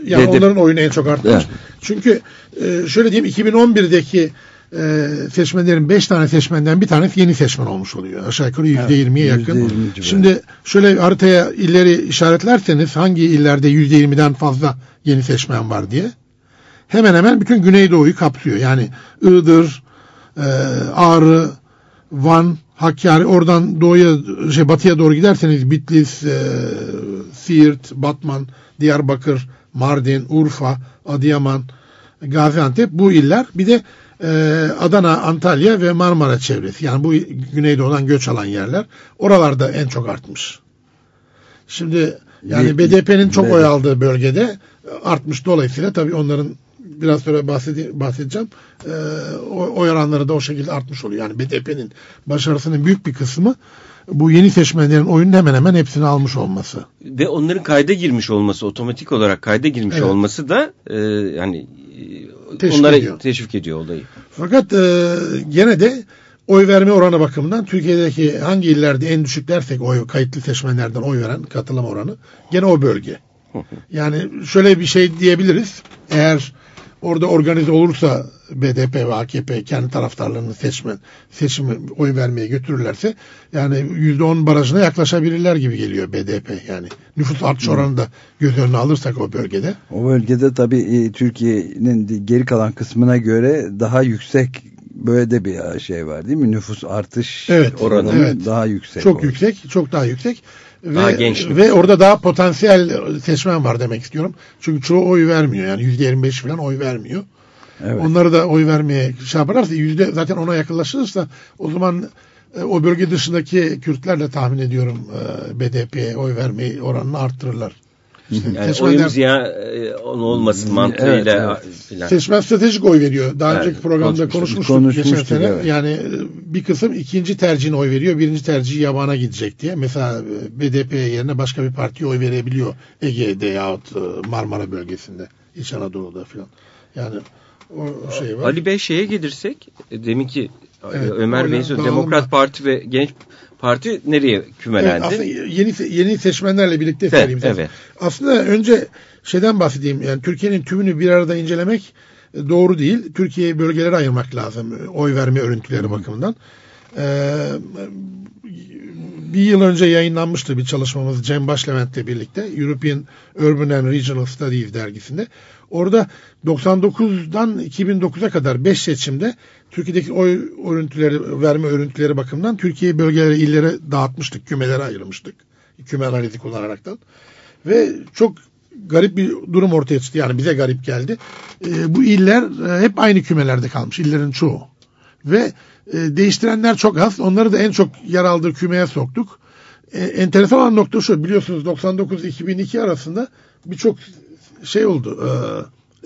Speaker 8: Yani
Speaker 7: dedi-
Speaker 8: onların oyunu en çok artmış.
Speaker 7: Evet.
Speaker 8: Çünkü e, şöyle diyeyim 2011'deki e, seçmenlerin 5 tane seçmenden bir tanesi yeni seçmen olmuş oluyor. Aşağı yukarı %20'ye
Speaker 2: Evet,
Speaker 8: yakın.
Speaker 2: %20 civarı.
Speaker 8: Şimdi şöyle haritaya illeri işaretlerseniz hangi illerde %20'den fazla yeni seçmen var diye hemen hemen bütün Güneydoğu'yu kapsıyor. Yani Iğdır, e, Ağrı, Van, Hakkari oradan doğuya şey batıya doğru giderseniz Bitlis, e, Siirt, Batman, Diyarbakır, Mardin, Urfa, Adıyaman, Gaziantep bu iller. Bir de e, Adana, Antalya ve Marmara çevresi. Yani bu Güneydoğu'dan göç alan yerler. Oralarda en çok artmış. Şimdi yani BDP'nin çok oy aldığı bölgede artmış. Dolayısıyla tabii onların biraz sonra bahsede- bahsedeceğim. E, o- oy oranları da o şekilde artmış oluyor. Yani BDP'nin başarısının büyük bir kısmı bu yeni seçmenlerin oyunun hemen hemen hepsini almış olması.
Speaker 7: ve onların kayda girmiş olması, otomatik olarak kayda girmiş
Speaker 8: Evet.
Speaker 7: olması da e, yani e,
Speaker 8: Teşvik
Speaker 7: onlara
Speaker 8: ediyor.
Speaker 7: teşvik ediyor olayı.
Speaker 8: Fakat e, gene de oy verme oranı bakımından Türkiye'deki hangi illerde en düşük dersek oy kayıtlı seçmenlerden oy veren katılım oranı gene o bölge. Yani şöyle bir şey diyebiliriz. Eğer orada organize olursa BDP ve AKP kendi taraftarlarını seçmen seçimi oy vermeye götürürlerse yani %10 barajına yaklaşabilirler gibi geliyor BDP yani. Nüfus artış oranını da göz önüne alırsak o bölgede.
Speaker 2: O bölgede tabii e, Türkiye'nin geri kalan kısmına göre daha yüksek böyle de bir şey var değil mi? Nüfus artış
Speaker 8: Evet,
Speaker 2: oranı
Speaker 8: evet.
Speaker 2: daha yüksek.
Speaker 8: Çok
Speaker 2: orada.
Speaker 8: yüksek, çok daha yüksek.
Speaker 7: Daha
Speaker 8: ve,
Speaker 7: genç.
Speaker 8: Ve orada daha potansiyel seçmen var demek istiyorum. Çünkü çoğu oy vermiyor. Yani %25 falan oy vermiyor.
Speaker 2: Evet.
Speaker 8: Onları da oy vermeye şey yaparlarsa yüzde zaten ona yakınlaşırsa o zaman e, o bölge dışındaki Kürtlerle tahmin ediyorum e, BDP'ye oy vermeyi oranını arttırırlar.
Speaker 7: Yani
Speaker 8: Seçmenler-
Speaker 7: oyun ziya e, onun olmasın mantığıyla
Speaker 2: Evet,
Speaker 7: filan.
Speaker 8: Seçmen stratejik oy veriyor. Daha
Speaker 7: Evet,
Speaker 8: önceki programda
Speaker 7: konuşmuştuk.
Speaker 8: konuşmuştuk, geçen sene.
Speaker 2: evet.
Speaker 8: Yani e, bir kısım ikinci tercihine oy veriyor. Birinci tercihi yabana gidecek diye. Mesela e, BDP yerine başka bir partiye oy verebiliyor. Ege'de yahut Marmara bölgesinde. İç Anadolu'da falan. Yani o şey var.
Speaker 7: Ali Bey şeye gelirsek e, demin ki
Speaker 8: Evet,
Speaker 7: Ömer
Speaker 8: oyla
Speaker 7: Bey söyledi,
Speaker 8: dağılım
Speaker 7: Demokrat. Parti ve Genç Parti nereye
Speaker 8: Evet,
Speaker 7: kümelendi?
Speaker 8: aslında yeni yeni seçmenlerle birlikte
Speaker 7: Evet, evet.
Speaker 8: Aslında önce şeyden bahsedeyim. Yani Türkiye'nin tümünü bir arada incelemek e, doğru değil. Türkiye'yi bölgelere ayırmak lazım. e, Oy verme örüntüleri bakımından. Ee, bir yıl önce yayınlanmıştı bir çalışmamız Cem Başlevent'le birlikte European Urban and Regional Studies dergisinde. Orada 99'dan 2009'a kadar 5 seçimde Türkiye'deki oy örüntüleri, verme örüntüleri bakımından Türkiye'yi bölgelere, illere dağıtmıştık, kümelere ayırmıştık. Küme analizi kullanaraktan. Ve çok garip bir durum ortaya çıktı. Yani bize garip geldi. Ee, bu iller e, hep aynı kümelerde kalmış. illerin çoğu. Ve e, değiştirenler çok az. Onları da en çok yer aldığı kümeye soktuk. E, enteresan olan nokta şu. Biliyorsunuz 99-2002 arasında birçok şey oldu.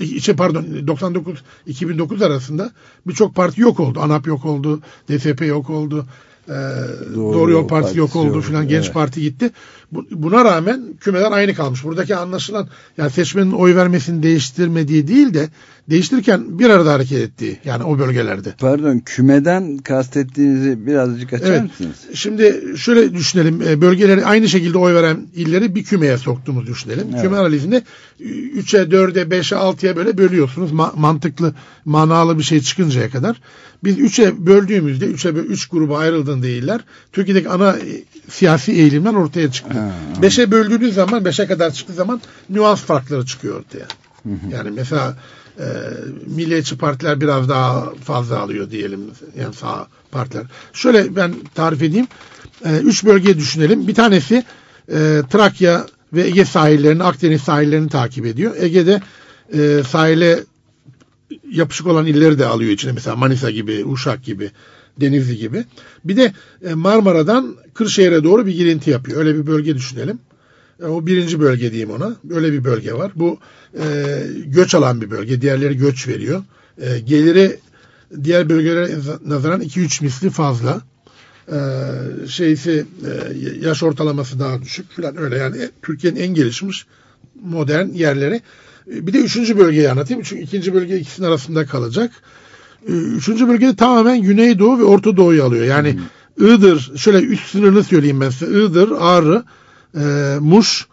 Speaker 8: E, şey pardon 99-2009 arasında birçok parti yok oldu. ANAP yok oldu. DSP yok oldu. E, Doğru, Yol Partisi yok oldu filan. Genç
Speaker 2: Evet.
Speaker 8: Parti gitti. Bu- Buna rağmen kümeler aynı kalmış. Buradaki anlaşılan yani seçmenin oy vermesini değiştirmediği değil de değiştirirken bir arada hareket ettiği yani o bölgelerde.
Speaker 2: Pardon kümeden kastettiğinizi birazcık açar
Speaker 8: Evet.
Speaker 2: mısınız?
Speaker 8: Şimdi şöyle düşünelim. e, Bölgeleri aynı şekilde oy veren illeri bir kümeye soktuğumuzu düşünelim.
Speaker 2: Evet.
Speaker 8: Küme analizinde 3'e, 4'e, 5'e, 6'ya böyle bölüyorsunuz. Ma- mantıklı, manalı bir şey çıkıncaya kadar. Biz 3'e böldüğümüzde 3'e 3 gruba ayrıldığında iller Türkiye'deki ana e, siyasi eğilimler ortaya çıktı.
Speaker 2: Ha.
Speaker 8: 5'e böldüğünüz zaman 5'e kadar çıktığı zaman nüans farkları çıkıyor ortaya. Yani mesela e, milliyetçi partiler biraz daha fazla alıyor diyelim. Yani sağ partiler. Şöyle ben tarif edeyim. E, üç bölge düşünelim. Bir tanesi e, Trakya ve Ege sahillerini, Akdeniz sahillerini takip ediyor. Ege'de e, sahile yapışık olan illeri de alıyor içine. Mesela Manisa gibi, Uşak gibi, Denizli gibi. Bir de e, Marmara'dan Kırşehir'e doğru bir girinti yapıyor. Öyle bir bölge düşünelim. E, o birinci bölge diyeyim ona. Öyle bir bölge var. Bu e, göç alan bir bölge. Diğerleri göç veriyor. E, geliri diğer bölgelere nazaran 2-3 misli fazla. E, şeysi e, yaş ortalaması daha düşük falan öyle yani e, Türkiye'nin en gelişmiş modern yerleri. Bir de üçüncü bölgeyi anlatayım. Çünkü ikinci bölge ikisinin arasında kalacak. E, Üçüncü bölgede tamamen Güneydoğu ve Orta Doğu'yu alıyor. Yani Iğdır, şöyle üst sınırını söyleyeyim ben size. Iğdır, Ağrı, e, Muş,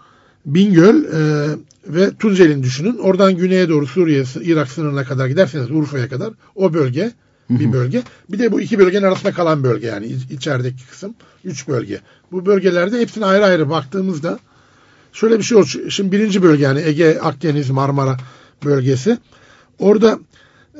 Speaker 8: Bingöl e, ve Tunceli'ni düşünün. Oradan güneye doğru Suriye, Irak sınırına kadar giderseniz Urfa'ya kadar o bölge bir bölge. Bir de bu iki bölgenin arasında kalan bölge yani iç- içerideki kısım. Üç bölge. Bu bölgelerde hepsine ayrı ayrı baktığımızda şöyle bir şey olmuş. Şimdi birinci bölge yani Ege, Akdeniz, Marmara bölgesi. Orada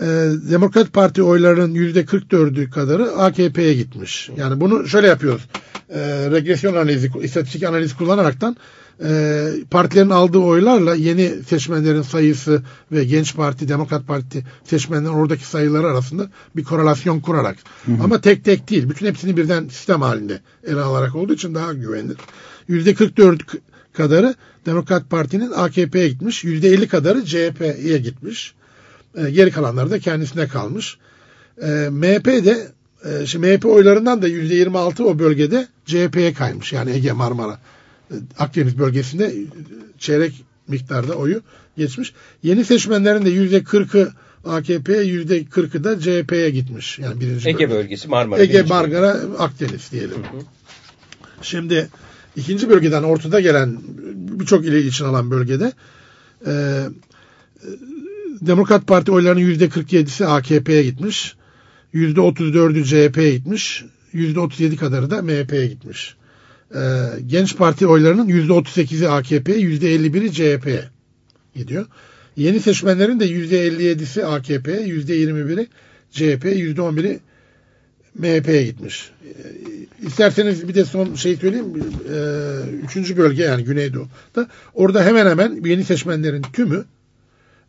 Speaker 8: e, Demokrat Parti oylarının yüzde 44'ü kadarı AKP'ye gitmiş. Yani bunu şöyle yapıyoruz. E, regresyon analizi, istatistik analiz kullanaraktan e, partilerin aldığı oylarla yeni seçmenlerin sayısı ve Genç Parti, Demokrat Parti seçmenlerin oradaki sayıları arasında bir korelasyon kurarak. Ama tek tek değil. Bütün hepsini birden sistem halinde ele alarak olduğu için daha güvenilir. Yüzde 44 k- kadarı Demokrat Parti'nin AKP'ye gitmiş. Yüzde 50 kadarı CHP'ye gitmiş. E, geri kalanları da kendisine kalmış. E, MHP de e, şimdi MHP oylarından da %26 o bölgede CHP'ye kaymış. Yani Ege Marmara e, Akdeniz bölgesinde e, çeyrek miktarda oyu geçmiş. Yeni seçmenlerin de %40'ı AKP'ye %40'ı da CHP'ye gitmiş. Yani birinci
Speaker 7: Ege
Speaker 8: bölge.
Speaker 7: bölgesi Marmara.
Speaker 8: Ege. Marmara, Akdeniz diyelim. Şimdi ikinci bölgeden ortada gelen birçok ili için alan bölgede e, Demokrat Parti oylarının yüzde 47'si AKP'ye gitmiş. Yüzde 34'ü CHP'ye gitmiş. Yüzde 37 kadarı da MHP'ye gitmiş. E, Genç Parti oylarının yüzde 38'i AKP'ye, yüzde 51'i CHP'ye gidiyor. Yeni seçmenlerin de yüzde 57'si AKP'ye, yüzde 21'i CHP'ye, yüzde 11'i MHP'ye gitmiş. Ee, İsterseniz bir de son şey söyleyeyim. Ee, üçüncü bölge yani Güneydoğu'da. Orada hemen hemen yeni seçmenlerin tümü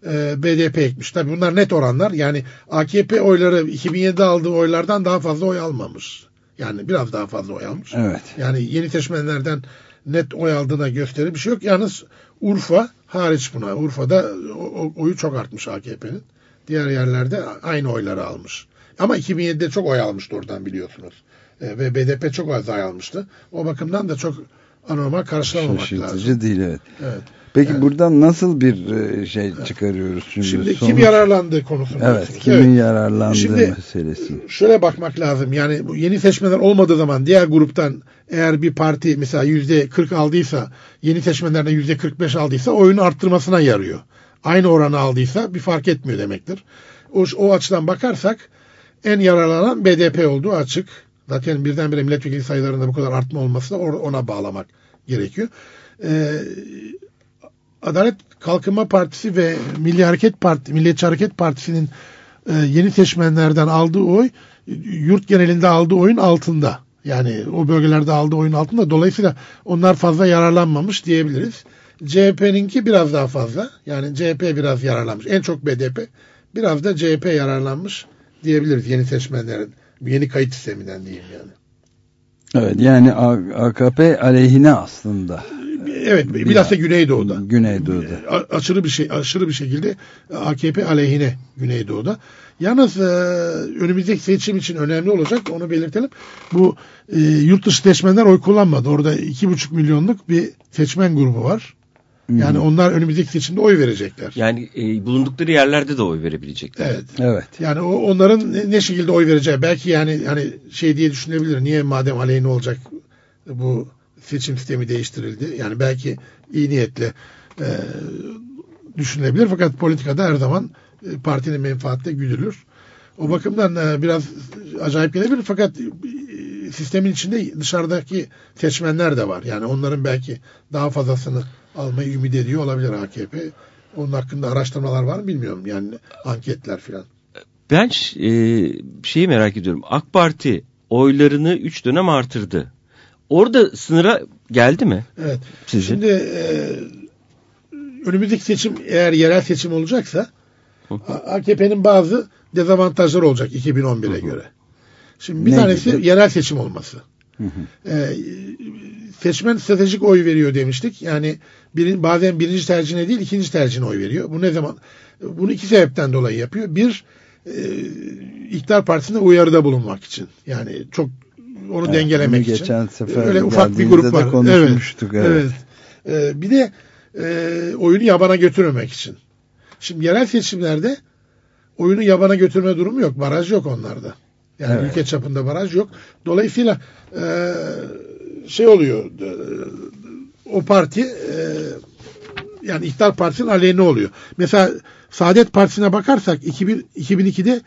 Speaker 8: e, BDP'ye gitmiş. Tabii bunlar net oranlar. Yani AKP oyları 2007'de aldığı oylardan daha fazla oy almamış. Yani biraz daha fazla oy almış.
Speaker 2: Evet.
Speaker 8: Yani yeni seçmenlerden net oy aldığına gösteri bir şey yok. Yalnız Urfa hariç buna. Urfa'da oyu çok artmış AKP'nin. Diğer yerlerde aynı oyları almış. Ama 2007'de çok oy almıştı oradan biliyorsunuz. E, ve BDP çok az oy almıştı. O bakımdan da çok anormal karşılamamak lazım.
Speaker 2: Şaşırtıcı değil evet.
Speaker 8: Evet.
Speaker 2: Peki
Speaker 8: Evet.
Speaker 2: buradan nasıl bir e, şey çıkarıyoruz şimdi?
Speaker 8: Şimdi
Speaker 2: Sonuç-
Speaker 8: kim yararlandı konusunda.
Speaker 2: Evet, kimin
Speaker 8: Evet.
Speaker 2: yararlandığı
Speaker 8: Şimdi-
Speaker 2: meselesi.
Speaker 8: şöyle bakmak lazım. Yani bu yeni seçmenler olmadığı zaman diğer gruptan eğer bir parti mesela yüzde 40 aldıysa yeni seçmenlerden yüzde 45 aldıysa oyunu arttırmasına yarıyor. Aynı oranı aldıysa bir fark etmiyor demektir. O, o açıdan bakarsak en yararlanan BDP olduğu açık. Zaten birdenbire milletvekili sayılarında bu kadar artma olması da or- ona bağlamak gerekiyor. Ee, Adalet Kalkınma Partisi ve Milli Hareket Parti, Milliyetçi Hareket Partisi'nin e, yeni seçmenlerden aldığı oy yurt genelinde aldığı oyun altında. Yani o bölgelerde aldığı oyun altında. Dolayısıyla onlar fazla yararlanmamış diyebiliriz. CHP'ninki biraz daha fazla. Yani CHP biraz yararlanmış. En çok BDP. Biraz da CHP yararlanmış diyebiliriz yeni seçmenlerin. Yeni kayıt sisteminden diyeyim yani.
Speaker 2: Evet yani AKP aleyhine aslında.
Speaker 8: Evet bilhassa Güneydoğu'da.
Speaker 2: Güneydoğu'da.
Speaker 8: Aşırı bir şey aşırı bir şekilde AKP aleyhine Güneydoğu'da. Yalnız e, önümüzdeki seçim için önemli olacak onu belirtelim. Bu e, yurt dışı seçmenler oy kullanmadı. Orada iki buçuk milyonluk bir seçmen grubu var. Yani onlar önümüzdeki seçimde oy verecekler.
Speaker 7: Yani e, bulundukları yerlerde de oy verebilecekler.
Speaker 8: Evet.
Speaker 2: Evet.
Speaker 8: Yani o, onların ne, ne şekilde oy vereceği belki yani hani şey diye düşünebilir. Niye madem aleyhine olacak bu seçim sistemi değiştirildi. Yani belki iyi niyetle e, düşünülebilir fakat politikada her zaman e, partinin menfaatle güdülür. O bakımdan e, biraz acayip gelebilir fakat e, sistemin içinde dışarıdaki seçmenler de var. Yani onların belki daha fazlasını almayı ümit ediyor olabilir AKP. Onun hakkında araştırmalar var mı bilmiyorum. Yani anketler filan.
Speaker 7: Ben e, şeyi merak ediyorum. AK Parti oylarını 3 dönem artırdı. Orada sınıra geldi mi?
Speaker 8: Evet.
Speaker 7: Sizce?
Speaker 8: Şimdi e, önümüzdeki seçim eğer yerel seçim olacaksa AKP'nin bazı dezavantajları olacak 2011'e göre. Şimdi bir
Speaker 2: Ne
Speaker 8: tanesi
Speaker 2: gibi?
Speaker 8: yerel seçim olması. Ee, seçmen stratejik oy veriyor demiştik. Yani birin, bazen birinci tercihine değil ikinci tercihine oy veriyor. Bu ne zaman? Bunu iki sebepten dolayı yapıyor. Bir, e, iktidar partisine uyarıda bulunmak için. Yani çok onu
Speaker 2: Evet,
Speaker 8: dengelemek
Speaker 2: bunu
Speaker 8: için.
Speaker 2: geçen sefer
Speaker 8: Öyle ufak bir grup var.
Speaker 2: konuşmuştuk,
Speaker 8: Evet.
Speaker 2: evet.
Speaker 8: evet. Ee, bir de e, oyunu yabana götürmemek için. Şimdi yerel seçimlerde oyunu yabana götürme durumu yok. Baraj yok onlarda. Yani
Speaker 2: Evet.
Speaker 8: ülke çapında baraj yok. Dolayısıyla e, şey oluyor e, o parti e, yani iktidar partisinin aleyhine oluyor. Mesela Saadet Partisi'ne bakarsak 2000, 2002'de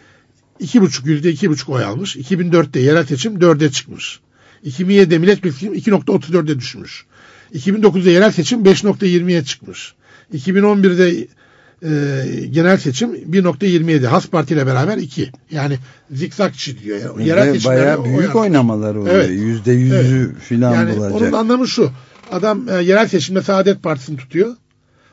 Speaker 8: iki buçuk yüzde iki buçuk oy almış. 2004'te yerel seçim dörde çıkmış. 2007'de milletvekili 2.34'e düşmüş. 2009'da yerel seçim 5.20'ye çıkmış. 2011'de e, genel seçim 1.27. Has Parti ile beraber 2. Yani zikzak çiziyor. Yani yerel
Speaker 2: Ve
Speaker 8: seçimlerde
Speaker 2: bayağı büyük oynamalar oluyor.
Speaker 8: Evet.
Speaker 2: Yüzde yüzü filan
Speaker 8: Yani
Speaker 2: bulacak.
Speaker 8: onun anlamı şu. Adam e, yerel seçimde Saadet Partisi'ni tutuyor.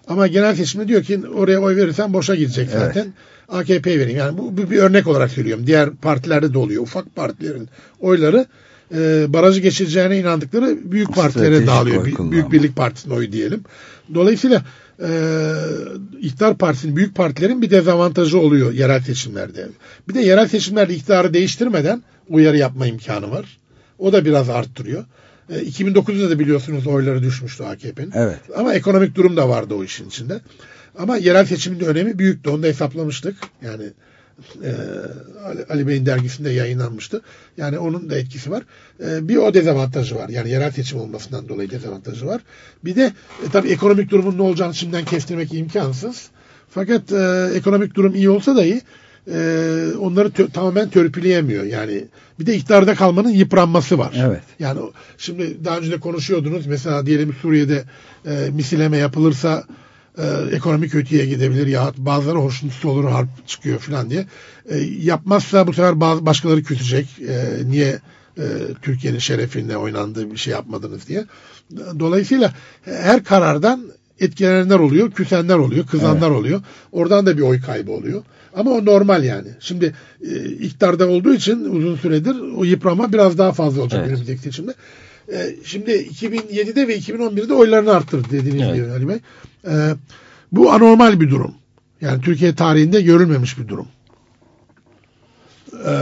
Speaker 8: Ama genel seçimde diyor ki oraya oy verirsen boşa gidecek
Speaker 2: Evet.
Speaker 8: zaten. AKP'ye vereyim. Yani bu, bu bir örnek olarak söylüyorum. Diğer partilerde de oluyor. Ufak partilerin oyları e, barajı geçireceğine inandıkları büyük partilere dağılıyor.
Speaker 2: kullanma.
Speaker 8: büyük Birlik Partisi'nin oyu diyelim. Dolayısıyla e, iktidar partisinin büyük partilerin bir dezavantajı oluyor yerel seçimlerde. Bir de yerel seçimlerde iktidarı değiştirmeden uyarı yapma imkanı var. O da biraz arttırıyor. E, 2009'da da biliyorsunuz oyları düşmüştü AKP'nin.
Speaker 2: Evet.
Speaker 8: Ama ekonomik durum da vardı o işin içinde. Ama yerel seçimin de önemi büyüktü. Onu da hesaplamıştık. Yani e, Ali, Ali Bey'in dergisinde yayınlanmıştı. Yani onun da etkisi var. E, bir o dezavantajı var. Yani yerel seçim olmasından dolayı dezavantajı var. Bir de e, tabii ekonomik durumun ne olacağını şimdiden kestirmek imkansız. Fakat e, ekonomik durum iyi olsa dahi e, onları tö- tamamen törpüleyemiyor. Yani bir de iktidarda kalmanın yıpranması var.
Speaker 2: Evet.
Speaker 8: Yani şimdi daha önce de konuşuyordunuz. Mesela diyelim Suriye'de e, misileme yapılırsa e, ekonomi kötüye gidebilir ya bazıları hoşnutsuz olur harp çıkıyor falan diye. E, yapmazsa bu sefer bazı başkaları küsecek. E, niye e, Türkiye'nin şerefine oynandığı bir şey yapmadınız diye. Dolayısıyla her karardan etkilenenler oluyor, küsenler oluyor, kızanlar oluyor. Oradan da bir oy kaybı oluyor. Ama o normal yani. Şimdi e, iktidarda olduğu için uzun süredir o yıprama biraz daha fazla olacak
Speaker 7: Evet.
Speaker 8: önümüzdeki seçimde. E, şimdi 2007'de ve 2011'de oylarını arttırdı dediğiniz
Speaker 7: Evet.
Speaker 8: gibi Ali Bey. E, bu anormal bir durum. Yani Türkiye tarihinde görülmemiş bir durum. E,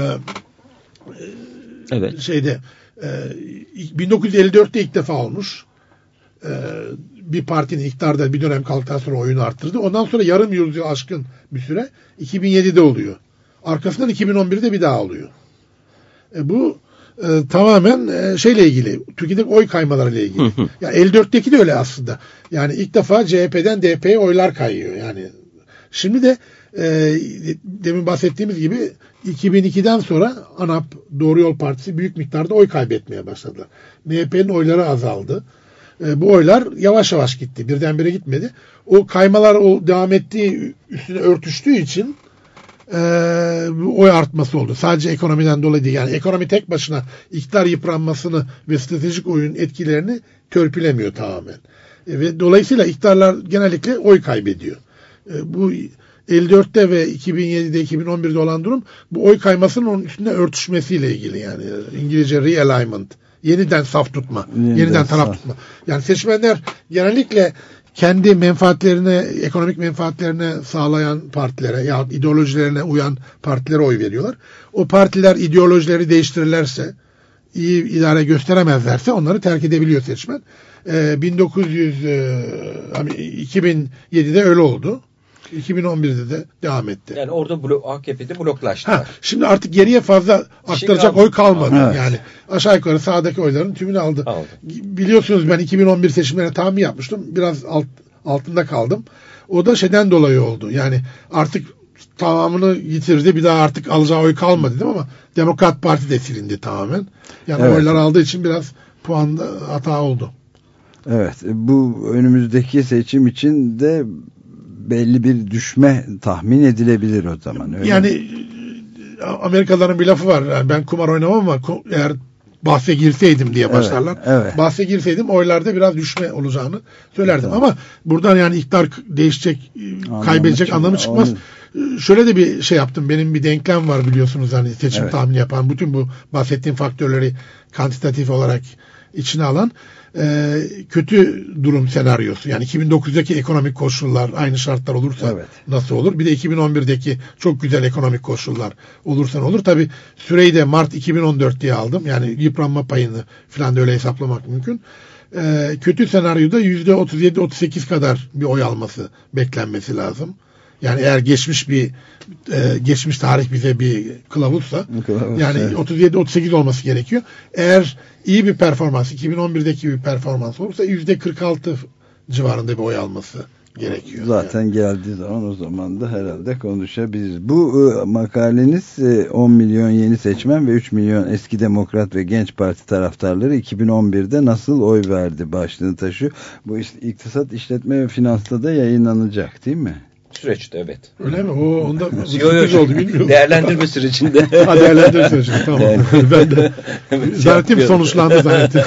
Speaker 7: Evet.
Speaker 8: şeyde e, 1954'te ilk defa olmuş. E, bir partinin iktidarda bir dönem kaldıktan sonra oyunu arttırdı. Ondan sonra yarım yüzyıl aşkın bir süre 2007'de oluyor. Arkasından 2011'de bir daha oluyor. E, bu e, tamamen e, şeyle ilgili. Türkiye'deki oy kaymalarıyla ilgili. ya 54'teki de öyle aslında. Yani ilk defa CHP'den DP'ye oylar kayıyor. Yani şimdi de e, demin bahsettiğimiz gibi 2002'den sonra ANAP Doğru Yol Partisi büyük miktarda oy kaybetmeye başladılar. MHP'nin oyları azaldı. E, bu oylar yavaş yavaş gitti. Birdenbire gitmedi. O kaymalar o devam ettiği üstüne örtüştüğü için e, oy artması oldu. Sadece ekonomiden dolayı değil. Yani ekonomi tek başına iktidar yıpranmasını ve stratejik oyun etkilerini törpülemiyor tamamen. E, ve dolayısıyla iktidarlar genellikle oy kaybediyor. E, bu 54'te ve 2007'de 2011'de olan durum bu oy kaymasının onun üstünde örtüşmesiyle ilgili yani İngilizce realignment yeniden saf tutma
Speaker 2: Yeniden
Speaker 8: yeniden, taraf
Speaker 2: saf.
Speaker 8: tutma yani seçmenler genellikle kendi menfaatlerine ekonomik menfaatlerine sağlayan partilere ya ideolojilerine uyan partilere oy veriyorlar o partiler ideolojileri değiştirirlerse iyi idare gösteremezlerse onları terk edebiliyor seçmen. Ee, 1900 e, hani 2007'de öyle oldu. 2011'de de devam etti.
Speaker 9: Yani orada blok, AKP'de bloklaştılar.
Speaker 8: Ha, şimdi artık geriye fazla aktaracak oy kalmadı.
Speaker 2: Evet.
Speaker 8: Yani aşağı yukarı sağdaki oyların tümünü aldı.
Speaker 9: Aldı.
Speaker 8: Biliyorsunuz ben 2011 seçimlerine tahmin yapmıştım. Biraz alt, altında kaldım. O da şeyden dolayı oldu. Yani artık tamamını yitirdi. Bir daha artık alacağı oy kalmadı dedim ama Demokrat Parti de silindi tamamen. Yani
Speaker 2: Evet.
Speaker 8: oylar aldığı için biraz puanda hata oldu.
Speaker 2: Evet bu önümüzdeki seçim için de belli bir düşme tahmin edilebilir o zaman. Öyle?
Speaker 8: Yani e, Amerikalıların bir lafı var. Yani ben kumar oynamam ama eğer bahse girseydim diye başlarlar.
Speaker 2: Evet, evet.
Speaker 8: Bahse girseydim oylarda biraz düşme olacağını söylerdim. Ama buradan yani iktidar değişecek, e,
Speaker 2: Anlamı
Speaker 8: kaybedecek
Speaker 2: çıkmaz.
Speaker 8: anlamı çıkmaz. E, Şöyle de bir şey yaptım. Benim bir denklem var biliyorsunuz hani seçim
Speaker 2: Evet.
Speaker 8: tahmini yapan. Bütün bu bahsettiğim faktörleri kantitatif olarak içine alan e, kötü durum senaryosu. Yani 2009'daki ekonomik koşullar aynı şartlar olursa
Speaker 2: Evet.
Speaker 8: nasıl olur? Bir de 2011'deki çok güzel ekonomik koşullar olursa olur? Tabi süreyi de Mart 2014 diye aldım. Yani yıpranma payını falan da öyle hesaplamak mümkün. E, kötü senaryoda %37-38 kadar bir oy alması beklenmesi lazım. Yani eğer geçmiş bir e, geçmiş tarih bize bir kılavuzsa
Speaker 2: Kılavuz,
Speaker 8: yani
Speaker 2: evet.
Speaker 8: 37-38 olması gerekiyor. Eğer iyi bir performans 2011'deki bir performans olursa %46 civarında bir oy alması gerekiyor.
Speaker 2: Zaten geldiği zaman o zaman da herhalde konuşabiliriz. Bu e, makaleniz e, 10 milyon yeni seçmen ve 3 milyon eski demokrat ve genç parti taraftarları 2011'de nasıl oy verdi başlığını taşıyor. Bu iktisat, işletme ve finansta da yayınlanacak değil mi?
Speaker 10: Süreçte evet.
Speaker 8: Öyle mi? O onda
Speaker 10: Yo, yo,
Speaker 8: oldu bilmiyorum.
Speaker 10: Değerlendirme sürecinde.
Speaker 8: ha değerlendirme süreci. Tamam. ben de
Speaker 10: Evet,
Speaker 8: zannettim sonuçlandı zannettim.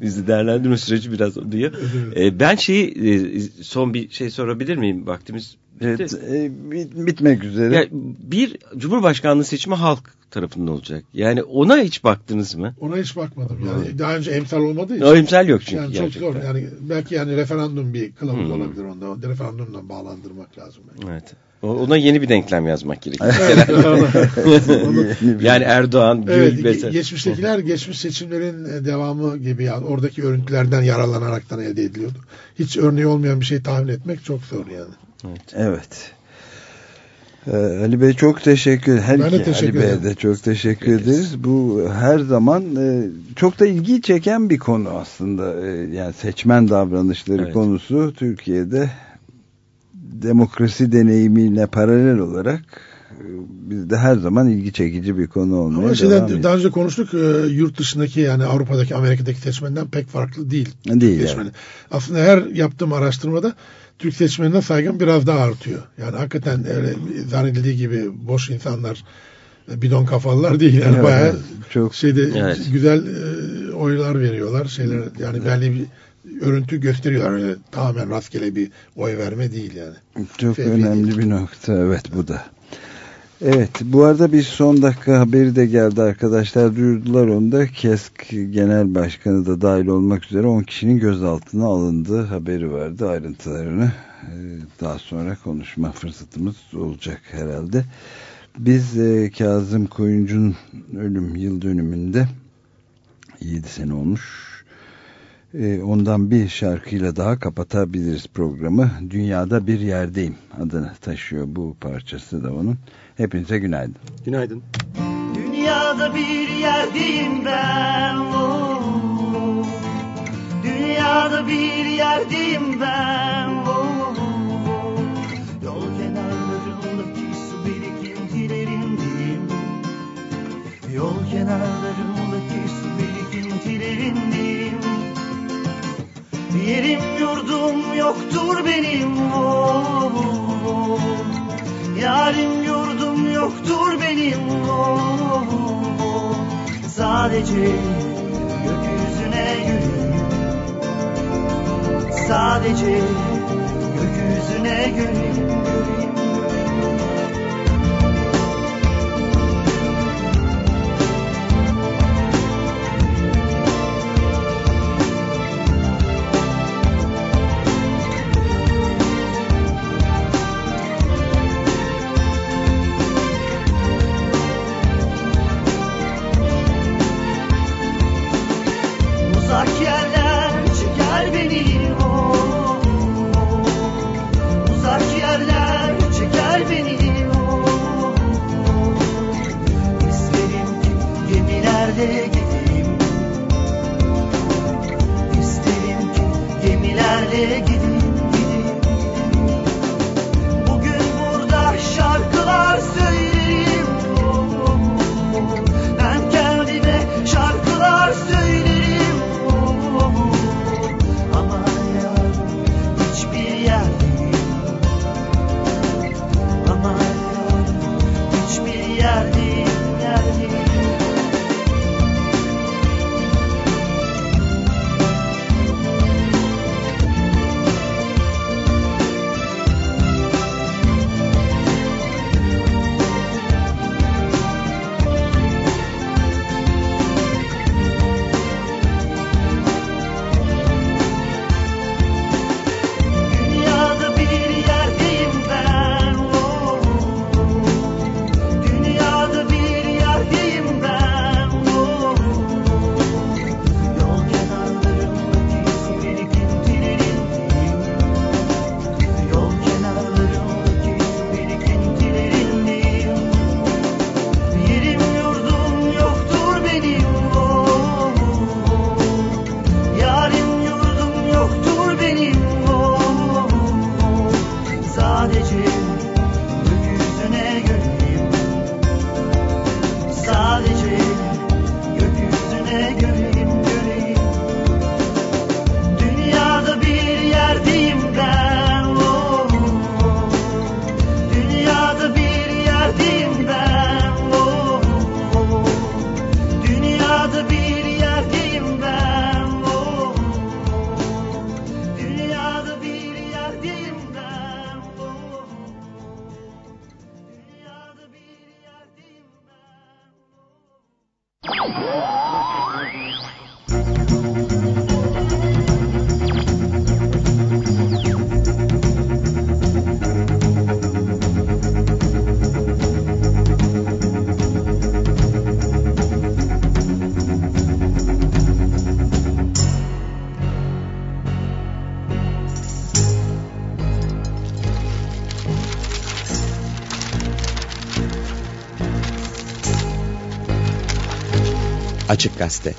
Speaker 7: Bizi değerlendirme süreci biraz diyor. Ee, ben şeyi e, son bir şey sorabilir miyim? Vaktimiz.
Speaker 2: Evet, e, bit- bitmek üzere.
Speaker 7: Ya, bir Cumhurbaşkanlığı seçimi halk tarafından olacak. Yani ona hiç baktınız mı?
Speaker 8: Ona hiç bakmadım. Yani daha önce emsal olmadığı için.
Speaker 7: O imsal yok çünkü
Speaker 8: Yani çok
Speaker 7: gerçekten.
Speaker 8: zor. Yani belki yani referandum bir kılavuz
Speaker 7: Hmm.
Speaker 8: olabilir onda. O Referandumla bağlandırmak lazım. belki.
Speaker 7: Evet. Ona yeni bir denklem yazmak gerekiyor. Yani Erdoğan, Gül
Speaker 8: Evet,
Speaker 7: vesaire.
Speaker 8: geçmiştekiler geçmiş seçimlerin e, devamı gibi yani oradaki örüntülerden yararlanaraktan elde ediliyordu. Hiç örneği olmayan bir şey tahmin etmek çok zor yani.
Speaker 2: Evet. Ee, Ali Bey çok teşekkür Her
Speaker 8: Ben de teşekkür
Speaker 2: Ali Bey'e de çok teşekkür ederiz. Bu her zaman e, çok da ilgi çeken bir konu aslında. E, yani seçmen davranışları
Speaker 7: Evet.
Speaker 2: konusu Türkiye'de demokrasi deneyimiyle paralel olarak e, bizde her zaman ilgi çekici bir konu olmaya
Speaker 8: Ama
Speaker 2: devam
Speaker 8: şeyden
Speaker 2: ediyor.
Speaker 8: daha önce konuştuk e, yurt dışındaki yani Avrupa'daki Amerika'daki seçmenden pek farklı değil.
Speaker 2: Değil,
Speaker 8: seçmeni. Aslında her yaptığım araştırmada Türk seçmenine saygım biraz daha artıyor. Yani hakikaten öyle zannedildiği gibi boş insanlar bidon kafalılar değil. Yani
Speaker 2: Evet,
Speaker 8: bayağı
Speaker 2: çok
Speaker 8: şeyde
Speaker 7: Evet.
Speaker 8: güzel e, oylar veriyorlar. Şeyler yani belli bir örüntü gösteriyorlar. Öyle tamamen rastgele bir oy verme değil yani.
Speaker 2: Çok
Speaker 8: Fevri
Speaker 2: önemli bir nokta evet bu da. Evet bu arada bir son dakika haberi de geldi arkadaşlar duyurdular onu da KESK Genel Başkanı da dahil olmak üzere 10 kişinin gözaltına alındığı haberi vardı ayrıntılarını e, daha sonra konuşma fırsatımız olacak herhalde. Biz e, Kazım Koyuncu'nun ölüm yıl dönümünde 7 sene olmuş e, ondan bir şarkıyla daha kapatabiliriz programı. Dünyada bir yerdeyim adını taşıyor bu parçası da onun. Hepinize günaydın.
Speaker 11: Günaydın.
Speaker 5: Dünyada bir yerdeyim ben oh. Dünyada bir yerdeyim ben oh. Yol kenarlarındaki su birikintilerindeyim Yol kenarlarındaki su birikintilerindeyim Yerim yurdum yoktur benim oh. Yarim yurdum yoktur benim oh. Sadece gökyüzüne yürüyorum Sadece gökyüzüne göreyim
Speaker 12: Açık Gazete